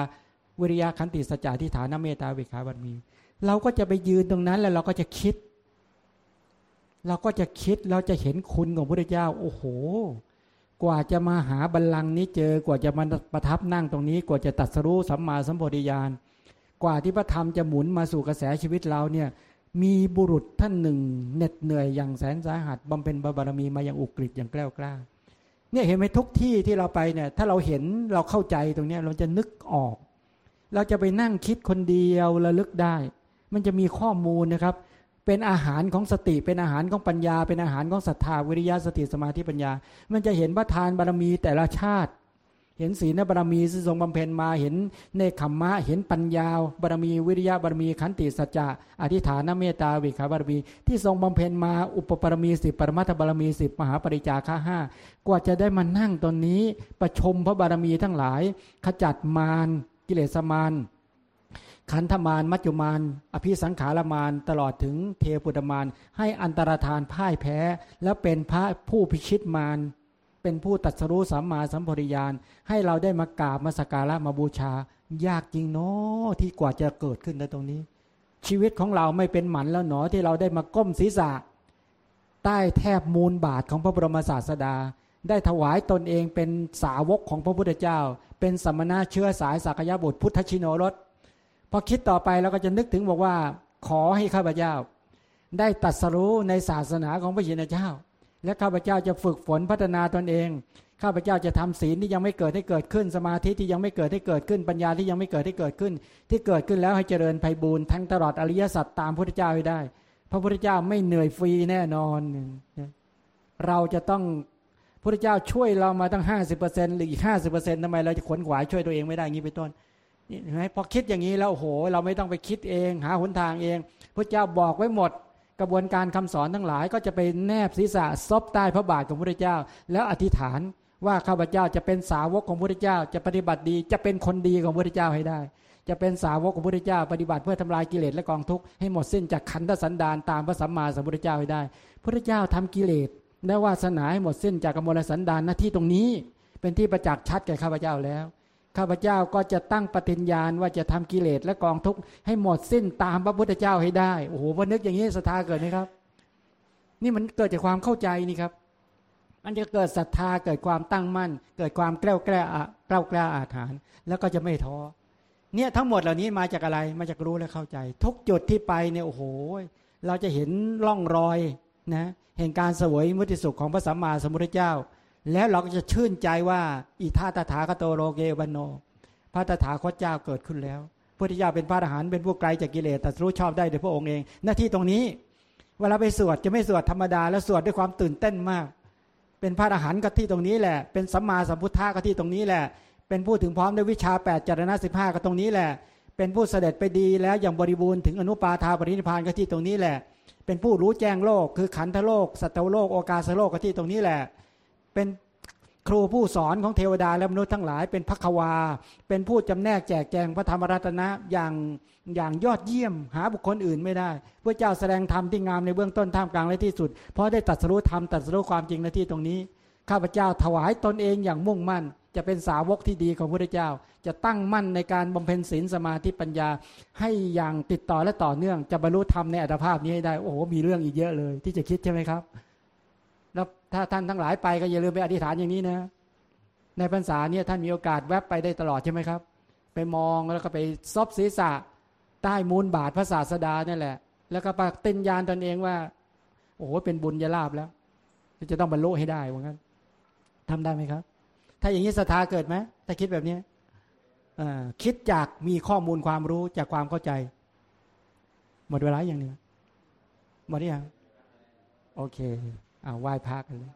วิริยะขันติสัจจะทิฏฐานเมตตาเวขาบารมี เราก็จะไปยืนตรงนั้นแล้วเราก็จะคิด เราก็จะคิดเราจะเห็นคุณของพระเจ้า โอ้โห กว่าจะมาหาบัลลังก์นี้เจอกว่าจะมาประทับนั่งตรงนี้ กว่าจะตัดสรู้สัมมาสัมปวิญาณกว่าที่พระธรรมจะหมุนมาสู่กระแสชีวิตเราเนี่ยมีบุรุษท่านหนึ่งเหน็ดเหนื่อยอย่างแสนสาหัสบำเพ็ญบารมีมาอย่างอุกฤษอย่างแกล้วกล้า เนี่ยเห็นไหมทุกที่ที่เราไปเนี่ย ถ้าเราเห็นเราเข้าใจตรงนี้เราจะนึกออก เราจะไปนั่งคิดคนเดียวระลึกได้ มันจะมีข้อมูลนะครับ เป็นอาหารของสติ เป็นอาหารของปัญญา เป็นอาหารของศรัทธาวิริยะสติสมาธิปัญญา มันจะเห็นว่าทานบารมีแต่ละชาติ เห็นศีลบารมีที่ทรงบำเพ็ญมาเห็นเนคขมมะเห็นปัญญาบารมีวิริยะบารมีขันติสัจจะอธิฐานเมตตาวิขาบารมี ที่ทรงบำเพ็ญมาอุปปารมีสิบปรมัตถบารมีสิบมหาปริจาค่าห้ากว่าจะได้มานั่งตอนนี้ ประชมพระบารมีทั้งหลาย ขจัดมารกิเลสมารขันธมารมัจจุมารอภิสังขารมารตลอดถึงเทปุตมารให้อันตรธานพ่ายแพ้ แล้วเป็นพระผู้พิชิตมาร เป็นผู้ตัดสรู้สัมมาสัมปริยานให้เราได้มากราบมาสักการะมาบูชา ยากจริงเนาะที่กว่าจะเกิดขึ้นในตรงนี้ ชีวิตของเราไม่เป็นหมันแล้วหนอที่เราได้มาก้มศีรษะ ใต้แทบมูลบาทของพระบรมศาสดา ได้ถวายตนเองเป็นสาวกของพระพุทธเจ้า เป็นสมณะเชื้อสายสักยบุตรพุทธชินโนรสพอคิดต่อไปเราก็จะนึกถึงบอกว่า ขอให้ข้าพเจ้า ได้ตัดสรู้ในศาสนาของพระชินเจ้า และข้าพเจ้าจะฝึกฝนพัฒนาตนเอง ข้าพเจ้าจะทำศีลที่ยังไม่เกิดให้เกิดขึ้น สมาธิที่ยังไม่เกิดให้เกิดขึ้น ปัญญาที่ยังไม่เกิดให้เกิดขึ้น ที่เกิดขึ้นแล้วให้เจริญไพบูรณ์ทั้งตลอดอริยสัจตามพระพุทธเจ้าให้ได้ พระพุทธเจ้าไม่เหนื่อยฟรีแน่นอน เราจะต้องพระพุทธเจ้าช่วยเรามาตั้งห้าสิบเปอร์เซ็นต์หรืออีกห้าสิบเปอร์เซ็นต์ทำไมเราจะขวนขวายช่วยตัวเองไม่ได้งี้เป็นต้นนี่เห็นไหมพอคิดอย่างนี้แล้วโอ้โห เราไม่ต้องไปคิดเอง หาหนทางเอง พระเจ้าบอกไว้หมด กระบวนการคำสอนทั้งหลาย ก็จะไปแนบศีรษะซบใต้พระบาทของพระเจ้า แล้วอธิษฐานว่าข้าพเจ้าจะเป็นสาวกของพระเจ้า จะปฏิบัติดี จะเป็นคนดีของพระเจ้าให้ได้ จะเป็นสาวกของพระเจ้า ปฏิบัติเพื่อทำลายกิเลสและกองทุกข์ให้หมดสิ้นจากขันธสันดานตามพระสัมมาสัมพุทธเจ้าให้ได้ พระเจ้าทำกิเลสและวาสนาให้หมดสิ้นจากกมลสันดานหน้าที่ตรงนี้ เป็นที่ประจักษ์ชัดแก่ข้าพเจ้าแล้ว ข้าพเจ้าก็จะตั้งปฏิญญาณว่าจะทำกิเลสและกองทุกข์ให้หมดสิ้นตามพระพุทธเจ้าให้ได้โอ้โหวันนึกอย่างนี้ศรัทธาเกิดไหมครับ นี่มันเกิดจากความเข้าใจนี่ครับ มันจะเกิดศรัทธาเกิดความตั้งมั่น เกิดความแกล้วแกล้ากล้ากล้าอาถรรพ์แล้วก็จะไม่ท้อเนี่ยทั้งหมดเหล่านี้มาจากอะไรมาจากรู้และเข้าใจ ทุกจุดที่ไปเนี่ยโอ้โห เราจะเห็นร่องรอยนะเห็นการสวยมุติสุขของพระสัมมาสัมพุทธเจ้า แล้วเราก็จะชื่นใจว่าอิทาตถาคโตโลเกบันโน พระตถาคตเจ้าเกิดขึ้นแล้วพุทธเจ้าเป็นพระอรหันต์เป็นผู้ไกลจากกิเลสแต่รู้ชอบได้โดยพระองค์เอง หน้าที่ตรงนี้เวลาไปสวดจะไม่สวดธรรมดา แล้วสวดด้วยความตื่นเต้นมาก เป็นพระอรหันต์ก็ที่ตรงนี้แหละ เป็นสัมมาสัมพุทธะก็ที่ตรงนี้แหละ เป็นผู้ถึงพร้อมด้วยวิชา 8จารณะสิบห้าก็ตรงนี้แหละ เป็นผู้เสด็จไปดีแล้วอย่างบริบูรณ์ถึงอนุปาทาปรินิพานก็ที่ตรงนี้แหละ เป็นผู้รู้แจ้งโลก คือขันธโลก สัตวโลก โอกาสโลกก็ที่ตรงนี้แหละ เป็นครูผู้สอนของเทวดาและมนุษย์ทั้งหลาย เป็นพักวา เป็นผู้จำแนกแจกแจงพระธรรมรัตนะอย่างอย่างยอดเยี่ยม หาบุคคลอื่นไม่ได้พระเจ้าแสดงธรรมที่งามในเบื้องต้นท่ามกลางและที่สุด เพราะได้ตัดสู้ธรรมตัดสู้ความจริงในที่ตรงนี้ข้าพเจ้าถวายตนเองอย่างมุ่งมั่น จะเป็นสาวกที่ดีของพระเจ้า จะตั้งมั่นในการบำเพ็ญศีลสมาธิปัญญา ให้อย่างติดต่อและต่อเนื่อง จะบรรลุธรรมในอัตภาพนี้ให้ได้โอ้โหมีเรื่องอีกเยอะเลย ที่จะคิดใช่ไหมครับ ถ้าท่านทั้งหลายไปก็อย่าลืมไปอธิษฐานอย่างนี้นะ ในพรรษาเนี่ยท่านมีโอกาสแวบไปได้ตลอดใช่ไหมครับ ไปมองแล้วก็ไปซบศีรษะ ใต้มูลบาทพระศาสดาเนี่ยแหละ แล้วก็ปฏิญญาณตนเองว่า โอ้โหเป็นบุญยาลาบแล้วจะต้องบรรลุให้ได้ว่างั้นทำได้ไหมครับ ถ้าอย่างนี้ศรัทธาเกิดไหมถ้าคิดแบบนี้คิดจากมีข้อมูลความรู้จากความเข้าใจ หมดเวลาอย่างนี้หมดหรือยังโอเค อ่าไหว้พระกันเลย